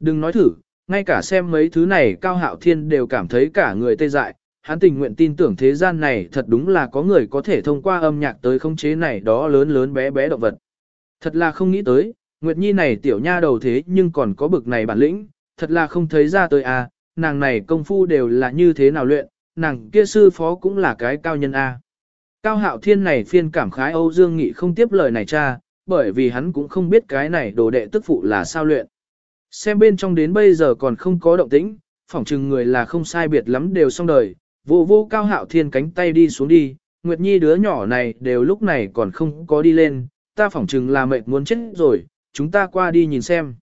Đừng nói thử, ngay cả xem mấy thứ này Cao Hạo Thiên đều cảm thấy cả người tê dại, hắn tình nguyện tin tưởng thế gian này thật đúng là có người có thể thông qua âm nhạc tới khống chế này đó lớn lớn bé bé động vật. Thật là không nghĩ tới, Nguyệt Nhi này tiểu nha đầu thế nhưng còn có bực này bản lĩnh, thật là không thấy ra tới à, nàng này công phu đều là như thế nào luyện, nàng kia sư phó cũng là cái cao nhân a. À. Cao hạo thiên này phiên cảm khái Âu Dương Nghị không tiếp lời này cha, bởi vì hắn cũng không biết cái này đồ đệ tức phụ là sao luyện. Xem bên trong đến bây giờ còn không có động tĩnh, phỏng chừng người là không sai biệt lắm đều xong đời, vô vô cao hạo thiên cánh tay đi xuống đi, Nguyệt Nhi đứa nhỏ này đều lúc này còn không có đi lên, ta phỏng chừng là mệt muốn chết rồi, chúng ta qua đi nhìn xem.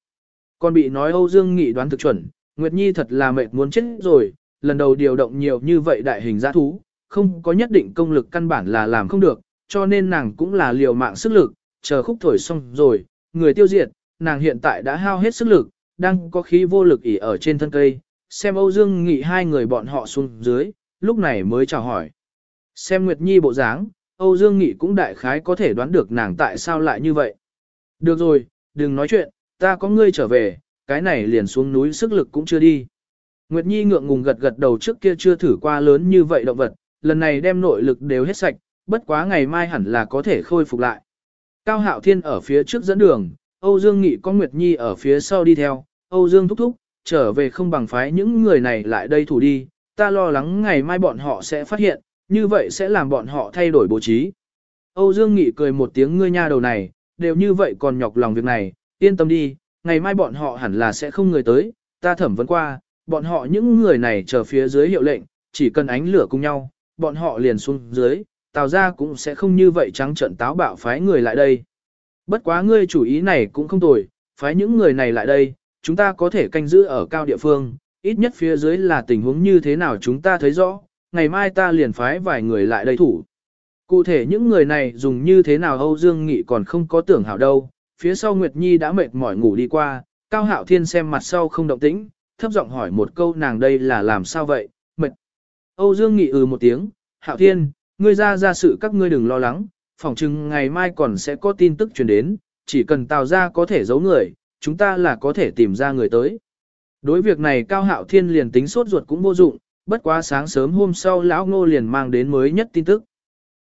Còn bị nói Âu Dương Nghị đoán thực chuẩn, Nguyệt Nhi thật là mệt muốn chết rồi, lần đầu điều động nhiều như vậy đại hình giã thú, không có nhất định công lực căn bản là làm không được, cho nên nàng cũng là liều mạng sức lực, chờ khúc thổi xong rồi, người tiêu diệt, nàng hiện tại đã hao hết sức lực, đang có khí vô lực ỉ ở trên thân cây, xem Âu Dương Nghị hai người bọn họ xuống dưới, lúc này mới chào hỏi. Xem Nguyệt Nhi bộ dáng, Âu Dương Nghị cũng đại khái có thể đoán được nàng tại sao lại như vậy. Được rồi, đừng nói chuyện, ta có ngươi trở về, cái này liền xuống núi sức lực cũng chưa đi. Nguyệt Nhi ngượng ngùng gật gật đầu trước kia chưa thử qua lớn như vậy động vật, lần này đem nội lực đều hết sạch, bất quá ngày mai hẳn là có thể khôi phục lại. Cao Hạo Thiên ở phía trước dẫn đường, Âu Dương Nghị có Nguyệt Nhi ở phía sau đi theo, Âu Dương thúc thúc, trở về không bằng phái những người này lại đây thủ đi, ta lo lắng ngày mai bọn họ sẽ phát hiện, như vậy sẽ làm bọn họ thay đổi bố trí. Âu Dương Nghị cười một tiếng ngươi nha đầu này, đều như vậy còn nhọc lòng việc này, yên tâm đi, ngày mai bọn họ hẳn là sẽ không người tới, ta thẩm vấn qua, bọn họ những người này chờ phía dưới hiệu lệnh, chỉ cần ánh lửa cùng nhau, bọn họ liền xuống dưới, tào ra cũng sẽ không như vậy trắng trận táo bạo phái người lại đây. Bất quá ngươi chủ ý này cũng không tồi, phái những người này lại đây, chúng ta có thể canh giữ ở cao địa phương, ít nhất phía dưới là tình huống như thế nào chúng ta thấy rõ, ngày mai ta liền phái vài người lại đây thủ. Cụ thể những người này dùng như thế nào Âu Dương Nghị còn không có tưởng hảo đâu, phía sau Nguyệt Nhi đã mệt mỏi ngủ đi qua, Cao Hạo Thiên xem mặt sau không động tĩnh, thấp giọng hỏi một câu nàng đây là làm sao vậy, mệt. Âu Dương Nghị ừ một tiếng, Hạo Thiên, ngươi ra ra sự các ngươi đừng lo lắng, phỏng chừng ngày mai còn sẽ có tin tức truyền đến, chỉ cần tào ra có thể giấu người, chúng ta là có thể tìm ra người tới. Đối việc này Cao Hạo Thiên liền tính sốt ruột cũng vô dụng, bất quá sáng sớm hôm sau lão ngô liền mang đến mới nhất tin tức.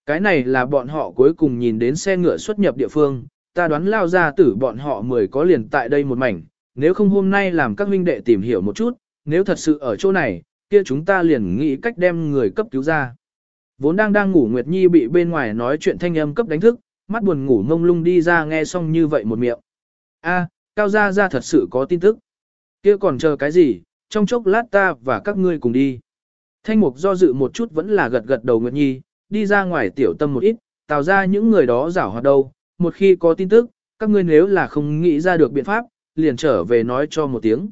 Cái này là bọn họ cuối cùng nhìn đến xe ngựa xuất nhập địa phương, ta đoán lao ra tử bọn họ mười có liền tại đây một mảnh, nếu không hôm nay làm các huynh đệ tìm hiểu một chút, nếu thật sự ở chỗ này, kia chúng ta liền nghĩ cách đem người cấp cứu ra. Vốn đang đang ngủ Nguyệt Nhi bị bên ngoài nói chuyện thanh âm cấp đánh thức, mắt buồn ngủ ngông lung đi ra nghe xong như vậy một miệng. A, Cao Gia Gia thật sự có tin tức. Kia còn chờ cái gì, trong chốc lát ta và các ngươi cùng đi. Thanh mục do dự một chút vẫn là gật gật đầu Nguyệt Nhi, đi ra ngoài tiểu tâm một ít, tạo ra những người đó rảo hoạt đâu, một khi có tin tức, các ngươi nếu là không nghĩ ra được biện pháp, liền trở về nói cho một tiếng.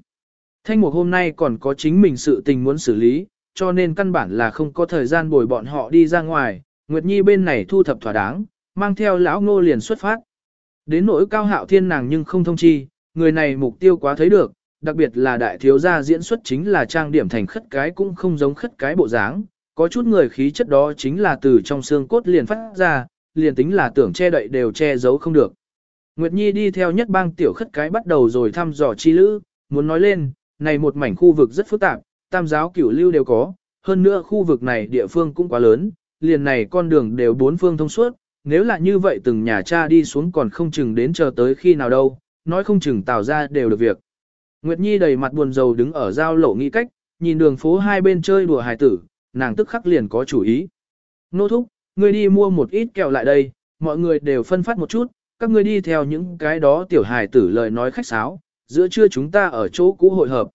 Thanh mục hôm nay còn có chính mình sự tình muốn xử lý, cho nên căn bản là không có thời gian bồi bọn họ đi ra ngoài, Nguyệt Nhi bên này thu thập thỏa đáng, mang theo lão ngô liền xuất phát. Đến nỗi cao hạo thiên nàng nhưng không thông chi, người này mục tiêu quá thấy được, đặc biệt là đại thiếu gia diễn xuất chính là trang điểm thành khất cái cũng không giống khất cái bộ dáng, có chút người khí chất đó chính là từ trong xương cốt liền phát ra, liền tính là tưởng che đậy đều che giấu không được. Nguyệt Nhi đi theo nhất bang tiểu khất cái bắt đầu rồi thăm dò chi lữ, muốn nói lên, này một mảnh khu vực rất phức tạp, tam giáo cửu lưu đều có, hơn nữa khu vực này địa phương cũng quá lớn, liền này con đường đều bốn phương thông suốt, nếu là như vậy từng nhà cha đi xuống còn không chừng đến chờ tới khi nào đâu, nói không chừng tạo ra đều được việc. Nguyệt Nhi đầy mặt buồn rầu đứng ở giao lộ nghĩ cách, nhìn đường phố hai bên chơi đùa hài tử, nàng tức khắc liền có chủ ý. Nô thúc, ngươi đi mua một ít kẹo lại đây, mọi người đều phân phát một chút, các ngươi đi theo những cái đó tiểu hài tử lời nói khách sáo, giữa trưa chúng ta ở chỗ cũ hội hợp.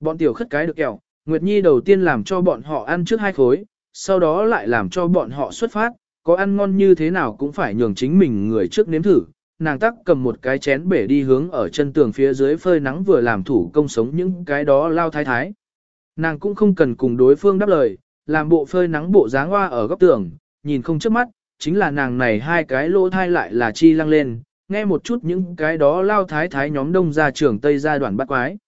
Bọn tiểu khất cái được kẹo, Nguyệt Nhi đầu tiên làm cho bọn họ ăn trước hai khối, sau đó lại làm cho bọn họ xuất phát, có ăn ngon như thế nào cũng phải nhường chính mình người trước nếm thử. Nàng tắc cầm một cái chén bể đi hướng ở chân tường phía dưới phơi nắng vừa làm thủ công sống những cái đó lao thái thái. Nàng cũng không cần cùng đối phương đáp lời, làm bộ phơi nắng bộ dáng hoa ở góc tường, nhìn không trước mắt, chính là nàng này hai cái lỗ thai lại là chi lăng lên, nghe một chút những cái đó lao thái thái nhóm đông ra trường Tây gia đoạn bắt quái.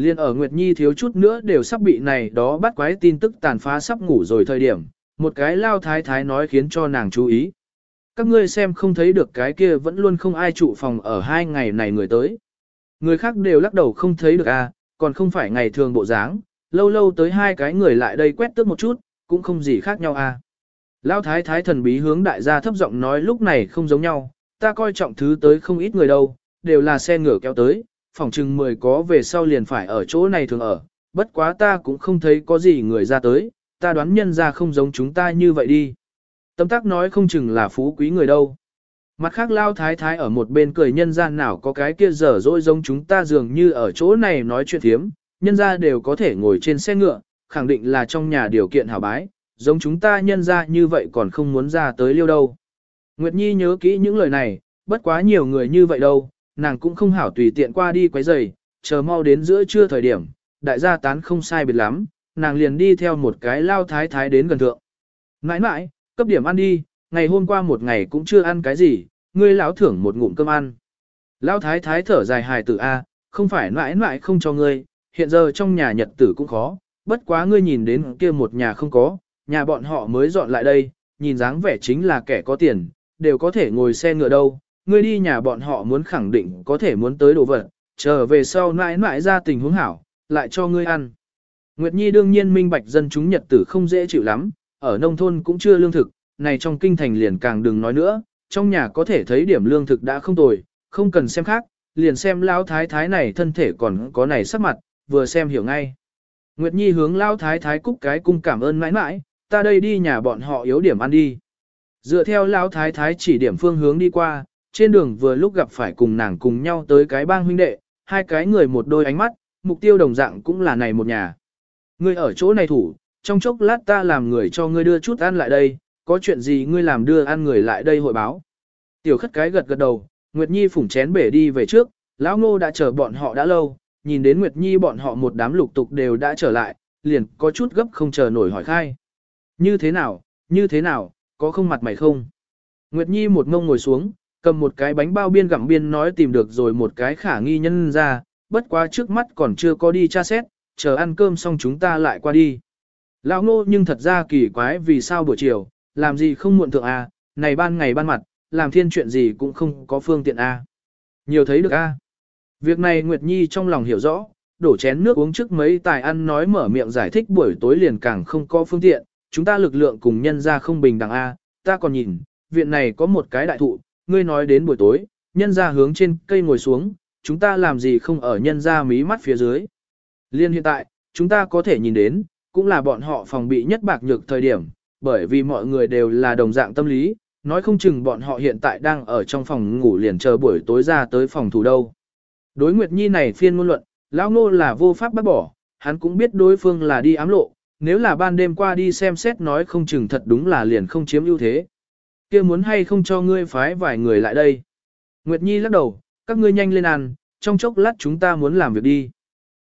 Liên ở Nguyệt Nhi thiếu chút nữa đều sắp bị này đó bắt quái tin tức tàn phá sắp ngủ rồi thời điểm, một cái lao thái thái nói khiến cho nàng chú ý. Các ngươi xem không thấy được cái kia vẫn luôn không ai trụ phòng ở hai ngày này người tới. Người khác đều lắc đầu không thấy được à, còn không phải ngày thường bộ dáng, lâu lâu tới hai cái người lại đây quét tước một chút, cũng không gì khác nhau à. lao thái thái thần bí hướng đại gia thấp giọng nói lúc này không giống nhau, ta coi trọng thứ tới không ít người đâu, đều là xe ngựa kéo tới, phòng chừng 10 có về sau liền phải ở chỗ này thường ở, bất quá ta cũng không thấy có gì người ra tới, ta đoán nhân ra không giống chúng ta như vậy đi. Tâm tác nói không chừng là phú quý người đâu. Mặt khác lao thái thái ở một bên cười nhân gian nào có cái kia dở dỗi giống chúng ta dường như ở chỗ này nói chuyện thiếm, nhân ra đều có thể ngồi trên xe ngựa, khẳng định là trong nhà điều kiện hảo bái, giống chúng ta nhân ra như vậy còn không muốn ra tới liêu đâu. Nguyệt Nhi nhớ kỹ những lời này, bất quá nhiều người như vậy đâu, nàng cũng không hảo tùy tiện qua đi quấy rầy, chờ mau đến giữa trưa thời điểm, đại gia tán không sai biệt lắm, nàng liền đi theo một cái lao thái thái đến gần thượng. Nãi nãi, cấp điểm ăn đi, ngày hôm qua một ngày cũng chưa ăn cái gì, ngươi lão thưởng một ngụm cơm ăn. Lão thái thái thở dài hài tử A, không phải nãi nãi không cho ngươi, hiện giờ trong nhà nhật tử cũng khó, bất quá ngươi nhìn đến kia một nhà không có, nhà bọn họ mới dọn lại đây, nhìn dáng vẻ chính là kẻ có tiền, đều có thể ngồi xe ngựa đâu, ngươi đi nhà bọn họ muốn khẳng định có thể muốn tới đồ vật, trở về sau mãi mãi ra tình huống hảo, lại cho ngươi ăn. Nguyệt Nhi đương nhiên minh bạch dân chúng nhật tử không dễ chịu lắm, ở nông thôn cũng chưa lương thực, này trong kinh thành liền càng đừng nói nữa, trong nhà có thể thấy điểm lương thực đã không tồi, không cần xem khác, liền xem lão thái thái này thân thể còn có này sắc mặt, vừa xem hiểu ngay. Nguyệt Nhi hướng lão thái thái cúc cái cung cảm ơn mãi mãi, ta đây đi nhà bọn họ yếu điểm ăn đi. Dựa theo lão thái thái chỉ điểm phương hướng đi qua, trên đường vừa lúc gặp phải cùng nàng cùng nhau tới cái bang huynh đệ, hai cái người một đôi ánh mắt, mục tiêu đồng dạng cũng là này một nhà. Ngươi ở chỗ này thủ, trong chốc lát ta làm người cho ngươi đưa chút ăn lại đây, có chuyện gì ngươi làm đưa ăn người lại đây hội báo. Tiểu khất cái gật gật đầu, Nguyệt Nhi phủng chén bể đi về trước, lão ngô đã chờ bọn họ đã lâu, nhìn đến Nguyệt Nhi bọn họ một đám lục tục đều đã trở lại, liền có chút gấp không chờ nổi hỏi khai. Như thế nào, như thế nào, có không mặt mày không? Nguyệt Nhi một ngông ngồi xuống, cầm một cái bánh bao biên gặm biên nói tìm được rồi một cái khả nghi nhân ra, bất quá trước mắt còn chưa có đi tra xét, chờ ăn cơm xong chúng ta lại qua đi. Lão ngô nhưng thật ra kỳ quái vì sao buổi chiều, làm gì không muộn thượng a, này ban ngày ban mặt, làm thiên chuyện gì cũng không có phương tiện a. Nhiều thấy được a. Việc này Nguyệt Nhi trong lòng hiểu rõ, đổ chén nước uống trước mấy tài ăn nói mở miệng giải thích buổi tối liền càng không có phương tiện, chúng ta lực lượng cùng nhân ra không bình đẳng a, ta còn nhìn, viện này có một cái đại thụ, ngươi nói đến buổi tối, nhân ra hướng trên cây ngồi xuống, chúng ta làm gì không ở nhân ra mí mắt phía dưới. Liên hiện tại, chúng ta có thể nhìn đến, cũng là bọn họ phòng bị nhất bạc nhược thời điểm, bởi vì mọi người đều là đồng dạng tâm lý, nói không chừng bọn họ hiện tại đang ở trong phòng ngủ liền chờ buổi tối ra tới phòng thủ đâu. Đối Nguyệt Nhi này phiên ngôn luận, lão nô là vô pháp bắt bỏ, hắn cũng biết đối phương là đi ám lộ, nếu là ban đêm qua đi xem xét nói không chừng thật đúng là liền không chiếm ưu thế kia muốn hay không cho ngươi phái vài người lại đây. Nguyệt Nhi lắc đầu, các ngươi nhanh lên ăn, trong chốc lát chúng ta muốn làm việc đi.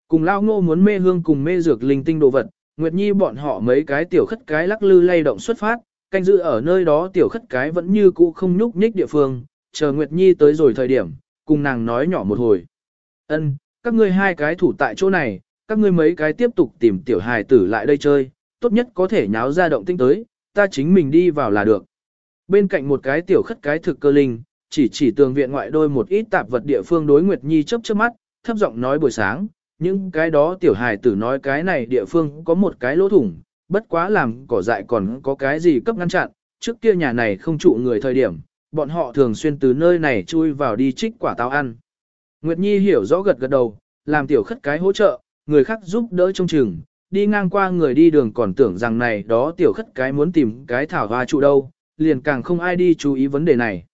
Cùng lao ngô muốn mê hương cùng mê dược linh tinh đồ vật, Nguyệt Nhi bọn họ mấy cái tiểu khất cái lắc lư lay động xuất phát, canh giữ ở nơi đó tiểu khất cái vẫn như cũ không nhúc nhích địa phương, chờ Nguyệt Nhi tới rồi thời điểm, cùng nàng nói nhỏ một hồi. Ân, các ngươi hai cái thủ tại chỗ này, các ngươi mấy cái tiếp tục tìm tiểu hài tử lại đây chơi, tốt nhất có thể nháo ra động tinh tới, ta chính mình đi vào là được. Bên cạnh một cái tiểu khất cái thực cơ linh, chỉ chỉ tường viện ngoại đôi một ít tạp vật địa phương đối Nguyệt Nhi chớp chớp mắt, thấp giọng nói buổi sáng, những cái đó tiểu hài tử nói cái này địa phương có một cái lỗ thủng, bất quá làm cỏ dại còn có cái gì cấp ngăn chặn, trước kia nhà này không trụ người thời điểm, bọn họ thường xuyên từ nơi này chui vào đi trích quả táo ăn. Nguyệt Nhi hiểu rõ gật gật đầu, làm tiểu khất cái hỗ trợ, người khác giúp đỡ trong chừng, đi ngang qua người đi đường còn tưởng rằng này đó tiểu khất cái muốn tìm cái thảo hoa trụ đâu, liền càng không ai đi chú ý vấn đề này.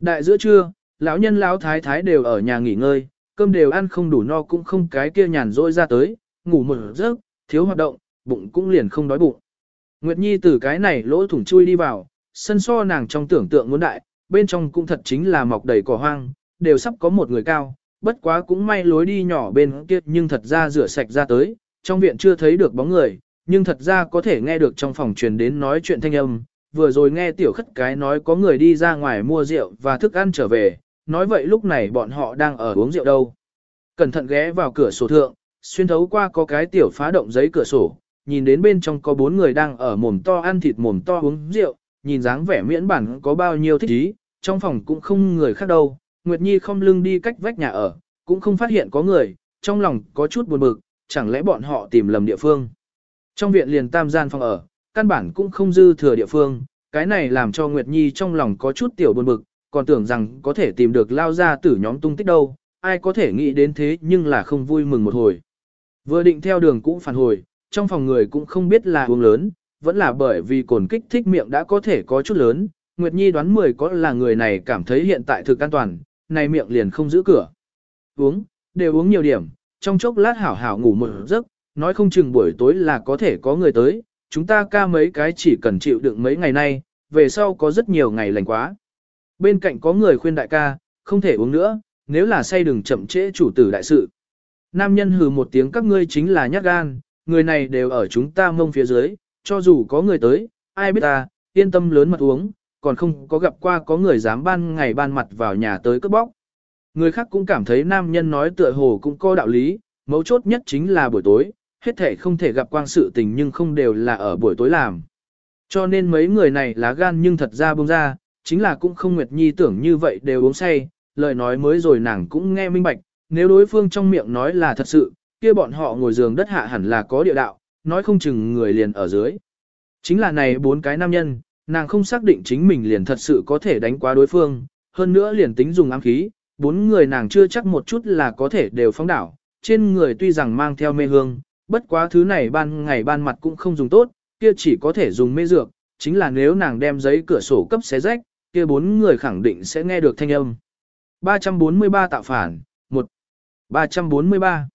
Đại giữa trưa, lão nhân lão thái thái đều ở nhà nghỉ ngơi, cơm đều ăn không đủ no cũng không cái kia nhàn rỗi ra tới, ngủ một giấc, thiếu hoạt động, bụng cũng liền không đói bụng. Nguyệt Nhi từ cái này lỗ thủng chui đi vào, sân so nàng trong tưởng tượng muốn đại, bên trong cũng thật chính là mọc đầy cỏ hoang, đều sắp có một người cao, bất quá cũng may lối đi nhỏ bên kia nhưng thật ra rửa sạch ra tới, trong viện chưa thấy được bóng người, nhưng thật ra có thể nghe được trong phòng truyền đến nói chuyện thanh âm, vừa rồi nghe tiểu khất cái nói có người đi ra ngoài mua rượu và thức ăn trở về, nói vậy lúc này bọn họ đang ở uống rượu đâu. Cẩn thận ghé vào cửa sổ thượng, xuyên thấu qua có cái tiểu phá động giấy cửa sổ, nhìn đến bên trong có bốn người đang ở mồm to ăn thịt mồm to uống rượu, nhìn dáng vẻ miễn bản có bao nhiêu thích ý, trong phòng cũng không người khác đâu. Nguyệt Nhi không lưng đi cách vách nhà ở, cũng không phát hiện có người, trong lòng có chút buồn bực, chẳng lẽ bọn họ tìm lầm địa phương. Trong viện liền tam gian phòng ở, căn bản cũng không dư thừa địa phương, cái này làm cho Nguyệt Nhi trong lòng có chút tiểu buồn bực, còn tưởng rằng có thể tìm được lao ra tử nhóm tung tích đâu, ai có thể nghĩ đến thế nhưng là không vui mừng một hồi. Vừa định theo đường cũng phản hồi, trong phòng người cũng không biết là uống lớn, vẫn là bởi vì cồn kích thích miệng đã có thể có chút lớn, Nguyệt Nhi đoán 10 có là người này cảm thấy hiện tại thực an toàn, này miệng liền không giữ cửa. Uống, đều uống nhiều điểm, trong chốc lát hảo hảo ngủ một giấc, nói không chừng buổi tối là có thể có người tới, chúng ta ca mấy cái chỉ cần chịu đựng mấy ngày nay, về sau có rất nhiều ngày lành quá. Bên cạnh có người khuyên đại ca, không thể uống nữa, nếu là say đừng chậm trễ chủ tử đại sự. Nam nhân hừ một tiếng các ngươi chính là nhát gan, người này đều ở chúng ta mông phía dưới, cho dù có người tới, ai biết ta, yên tâm lớn mật uống, còn không có gặp qua có người dám ban ngày ban mặt vào nhà tới cướp bóc. Người khác cũng cảm thấy nam nhân nói tựa hồ cũng có đạo lý, mấu chốt nhất chính là buổi tối, hết thể không thể gặp quang sự tình nhưng không đều là ở buổi tối làm. Cho nên mấy người này lá gan nhưng thật ra bông ra, chính là cũng không Nguyệt Nhi tưởng như vậy đều uống say, lời nói mới rồi nàng cũng nghe minh bạch, nếu đối phương trong miệng nói là thật sự, kia bọn họ ngồi giường đất hạ hẳn là có địa đạo, nói không chừng người liền ở dưới. Chính là này bốn cái nam nhân, nàng không xác định chính mình liền thật sự có thể đánh qua đối phương, hơn nữa liền tính dùng ám khí, bốn người nàng chưa chắc một chút là có thể đều phóng đảo, trên người tuy rằng mang theo mê hương, bất quá thứ này ban ngày ban mặt cũng không dùng tốt, kia chỉ có thể dùng mê dược, chính là nếu nàng đem giấy cửa sổ cấp xé rách, kia bốn người khẳng định sẽ nghe được thanh âm. 343 tạo phản, 1. 343.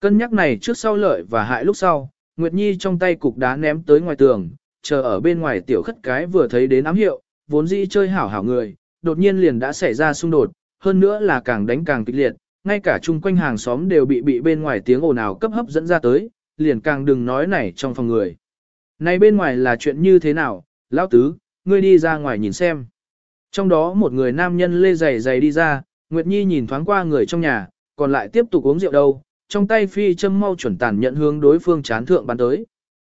Cân nhắc này trước sau lợi và hại lúc sau, Nguyệt Nhi trong tay cục đá ném tới ngoài tường, chờ ở bên ngoài tiểu khất cái vừa thấy đến ám hiệu, vốn dĩ chơi hảo hảo người, đột nhiên liền đã xảy ra xung đột, hơn nữa là càng đánh càng kịch liệt, ngay cả chung quanh hàng xóm đều bị bị bên ngoài tiếng ồn ào cấp hấp dẫn ra tới, liền càng đừng nói này trong phòng người. Này bên ngoài là chuyện như thế nào, lão tứ, ngươi đi ra ngoài nhìn xem. Trong đó một người nam nhân lê giày giày đi ra, Nguyệt Nhi nhìn thoáng qua người trong nhà, còn lại tiếp tục uống rượu đâu, trong tay phi châm mau chuẩn tàn nhận hướng đối phương chán thượng bắn tới.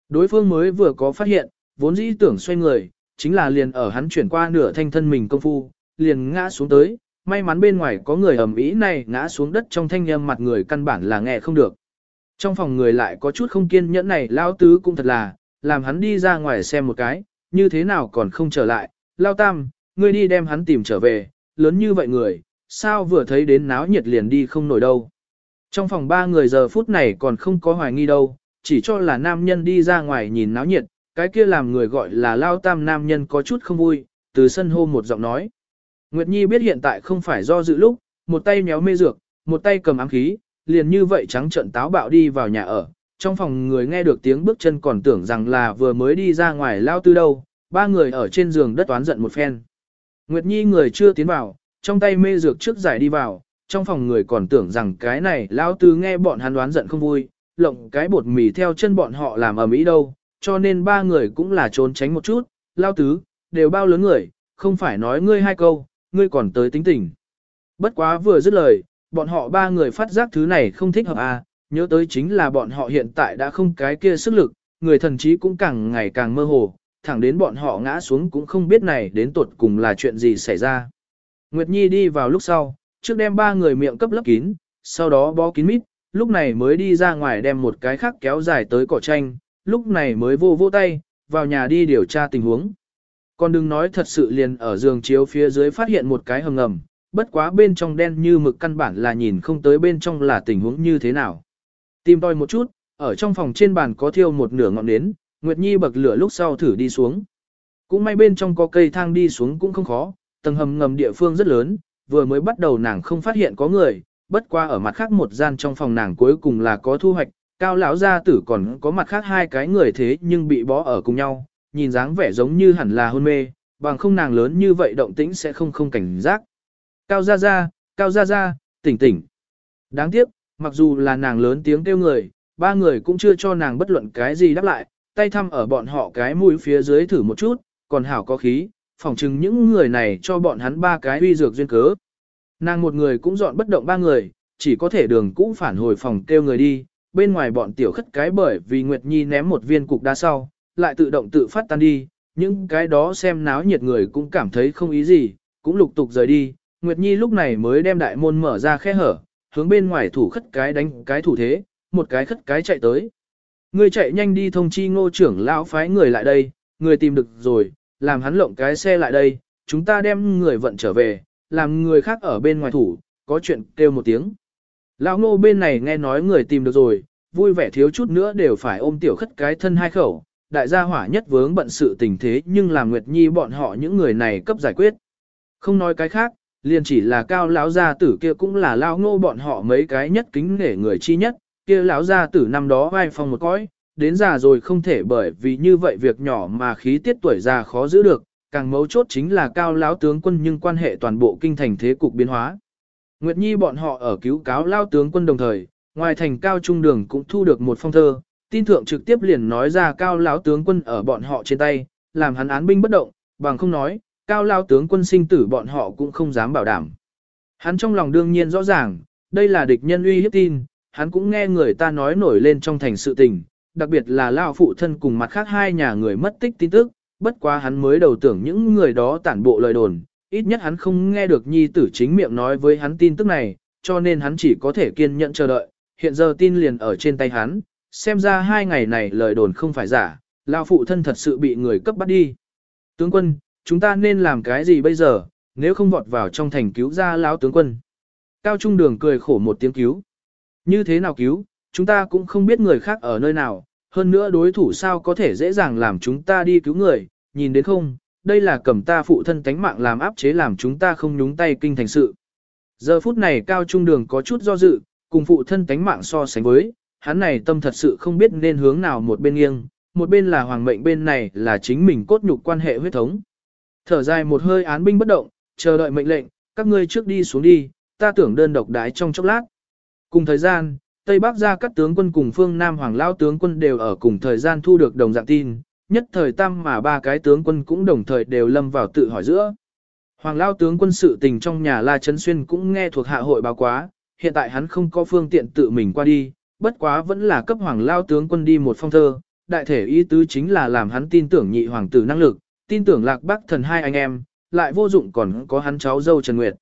Đối phương mới vừa có phát hiện, vốn dĩ tưởng xoay người, chính là liền ở hắn chuyển qua nửa thanh thân mình công phu, liền ngã xuống tới, may mắn bên ngoài có người ầm ĩ này ngã xuống đất trong thanh âm mặt người căn bản là nghe không được. Trong phòng người lại có chút không kiên nhẫn này lao tứ cũng thật là, làm hắn đi ra ngoài xem một cái, như thế nào còn không trở lại, lao tam, ngươi đi đem hắn tìm trở về, lớn như vậy người, sao vừa thấy đến náo nhiệt liền đi không nổi đâu. Trong phòng ba người giờ phút này còn không có hoài nghi đâu, chỉ cho là nam nhân đi ra ngoài nhìn náo nhiệt, cái kia làm người gọi là lao tam nam nhân có chút không vui, từ sân hô một giọng nói. Nguyệt Nhi biết hiện tại không phải do dự lúc, một tay nhéo mê dược, một tay cầm ám khí, liền như vậy trắng trợn táo bạo đi vào nhà ở. Trong phòng người nghe được tiếng bước chân còn tưởng rằng là vừa mới đi ra ngoài lao tư đâu, ba người ở trên giường đất toán giận một phen. Nguyệt Nhi người chưa tiến vào, trong tay mê dược trước giải đi vào, trong phòng người còn tưởng rằng cái này lao tư nghe bọn hắn đoán giận không vui, lộng cái bột mì theo chân bọn họ làm ở mỹ đâu, cho nên ba người cũng là trốn tránh một chút, lao tứ, đều bao lớn người, không phải nói ngươi hai câu, ngươi còn tới tính tình. Bất quá vừa dứt lời, bọn họ ba người phát giác thứ này không thích hợp à, nhớ tới chính là bọn họ hiện tại đã không cái kia sức lực, người thần trí cũng càng ngày càng mơ hồ, thẳng đến bọn họ ngã xuống cũng không biết này đến tuột cùng là chuyện gì xảy ra. Nguyệt Nhi đi vào lúc sau, trước đem ba người miệng cấp lấp kín, sau đó bó kín mít, lúc này mới đi ra ngoài đem một cái khác kéo dài tới cỏ tranh, lúc này mới vô vô tay, vào nhà đi điều tra tình huống. Còn đừng nói thật sự liền ở giường chiếu phía dưới phát hiện một cái hầm ngầm, bất quá bên trong đen như mực căn bản là nhìn không tới bên trong là tình huống như thế nào. Tìm tòi một chút, ở trong phòng trên bàn có thiêu một nửa ngọn nến, Nguyệt Nhi bậc lửa lúc sau thử đi xuống. Cũng may bên trong có cây thang đi xuống cũng không khó, tầng hầm ngầm địa phương rất lớn, vừa mới bắt đầu nàng không phát hiện có người, bất qua ở mặt khác một gian trong phòng nàng cuối cùng là có thu hoạch, cao lão gia tử còn có mặt khác hai cái người thế nhưng bị bó ở cùng nhau, nhìn dáng vẻ giống như hẳn là hôn mê, bằng không nàng lớn như vậy động tĩnh sẽ không không cảnh giác. Cao gia gia, cao gia gia, tỉnh tỉnh. Đáng tiếc, mặc dù là nàng lớn tiếng kêu người, ba người cũng chưa cho nàng bất luận cái gì đáp lại, tay thăm ở bọn họ cái mũi phía dưới thử một chút, còn hảo có khí, phỏng chừng những người này cho bọn hắn ba cái uy dược duyên cớ. Nàng một người cũng dọn bất động ba người, chỉ có thể đường cũ phản hồi phòng kêu người đi, bên ngoài bọn tiểu khất cái bởi vì Nguyệt Nhi ném một viên cục đá sau, lại tự động tự phát tan đi, những cái đó xem náo nhiệt người cũng cảm thấy không ý gì, cũng lục tục rời đi, Nguyệt Nhi lúc này mới đem đại môn mở ra khe hở, hướng bên ngoài thủ khất cái đánh cái thủ thế, một cái khất cái chạy tới. người chạy nhanh đi thông chi ngô trưởng lão phái người lại đây, người tìm được rồi, làm hắn lộng cái xe lại đây, chúng ta đem người vận trở về, làm người khác ở bên ngoài thủ, có chuyện kêu một tiếng. Lão ngô bên này nghe nói người tìm được rồi, vui vẻ thiếu chút nữa đều phải ôm tiểu khất cái thân hai khẩu, đại gia hỏa nhất vướng bận sự tình thế nhưng làm Nguyệt Nhi bọn họ những người này cấp giải quyết. Không nói cái khác, liền chỉ là cao lão gia tử kia cũng là lão ngô bọn họ mấy cái nhất kính nể người chi nhất, kia lão gia tử năm đó vai phong một cõi, đến già rồi không thể bởi vì như vậy việc nhỏ mà khí tiết tuổi già khó giữ được, càng mấu chốt chính là cao lão tướng quân nhưng quan hệ toàn bộ kinh thành thế cục biến hóa. Nguyệt Nhi bọn họ ở cứu cáo lao tướng quân đồng thời, ngoài thành cao trung đường cũng thu được một phong thơ, tin thượng trực tiếp liền nói ra cao lão tướng quân ở bọn họ trên tay, làm hắn án binh bất động, bằng không nói, cao lão tướng quân sinh tử bọn họ cũng không dám bảo đảm. Hắn trong lòng đương nhiên rõ ràng, đây là địch nhân uy hiếp tin, hắn cũng nghe người ta nói nổi lên trong thành sự tình, đặc biệt là lão phụ thân cùng mặt khác hai nhà người mất tích tin tức, bất quá hắn mới đầu tưởng những người đó tản bộ lời đồn, ít nhất hắn không nghe được nhi tử chính miệng nói với hắn tin tức này, cho nên hắn chỉ có thể kiên nhẫn chờ đợi, hiện giờ tin liền ở trên tay hắn, xem ra hai ngày này lời đồn không phải giả, lão phụ thân thật sự bị người cấp bắt đi. Tướng quân, chúng ta nên làm cái gì bây giờ, nếu không vọt vào trong thành cứu ra lão tướng quân. Cao Trung Đường cười khổ một tiếng cứu. Như thế nào cứu, chúng ta cũng không biết người khác ở nơi nào, hơn nữa đối thủ sao có thể dễ dàng làm chúng ta đi cứu người, nhìn đến không, đây là cầm ta phụ thân tánh mạng làm áp chế làm chúng ta không nhúng tay kinh thành sự. Giờ phút này Cao Trung Đường có chút do dự, cùng phụ thân tánh mạng so sánh với, hắn này tâm thật sự không biết nên hướng nào một bên nghiêng, một bên là hoàng mệnh bên này là chính mình cốt nhục quan hệ huyết thống. Thở dài một hơi án binh bất động, chờ đợi mệnh lệnh, các ngươi trước đi xuống đi, ta tưởng đơn độc đái trong chốc lát. Cùng thời gian, Tây Bắc ra các tướng quân cùng phương Nam Hoàng Lao tướng quân đều ở cùng thời gian thu được đồng dạng tin, nhất thời tam mà ba cái tướng quân cũng đồng thời đều lâm vào tự hỏi giữa. Hoàng Lao tướng quân sự tình trong nhà La Trấn Xuyên cũng nghe thuộc hạ hội báo quá, hiện tại hắn không có phương tiện tự mình qua đi, bất quá vẫn là cấp Hoàng Lao tướng quân đi một phong thơ, đại thể ý tứ chính là làm hắn tin tưởng nhị hoàng tử năng lực, tin tưởng lạc bắc thần hai anh em, lại vô dụng còn có hắn cháu dâu Trần Nguyệt.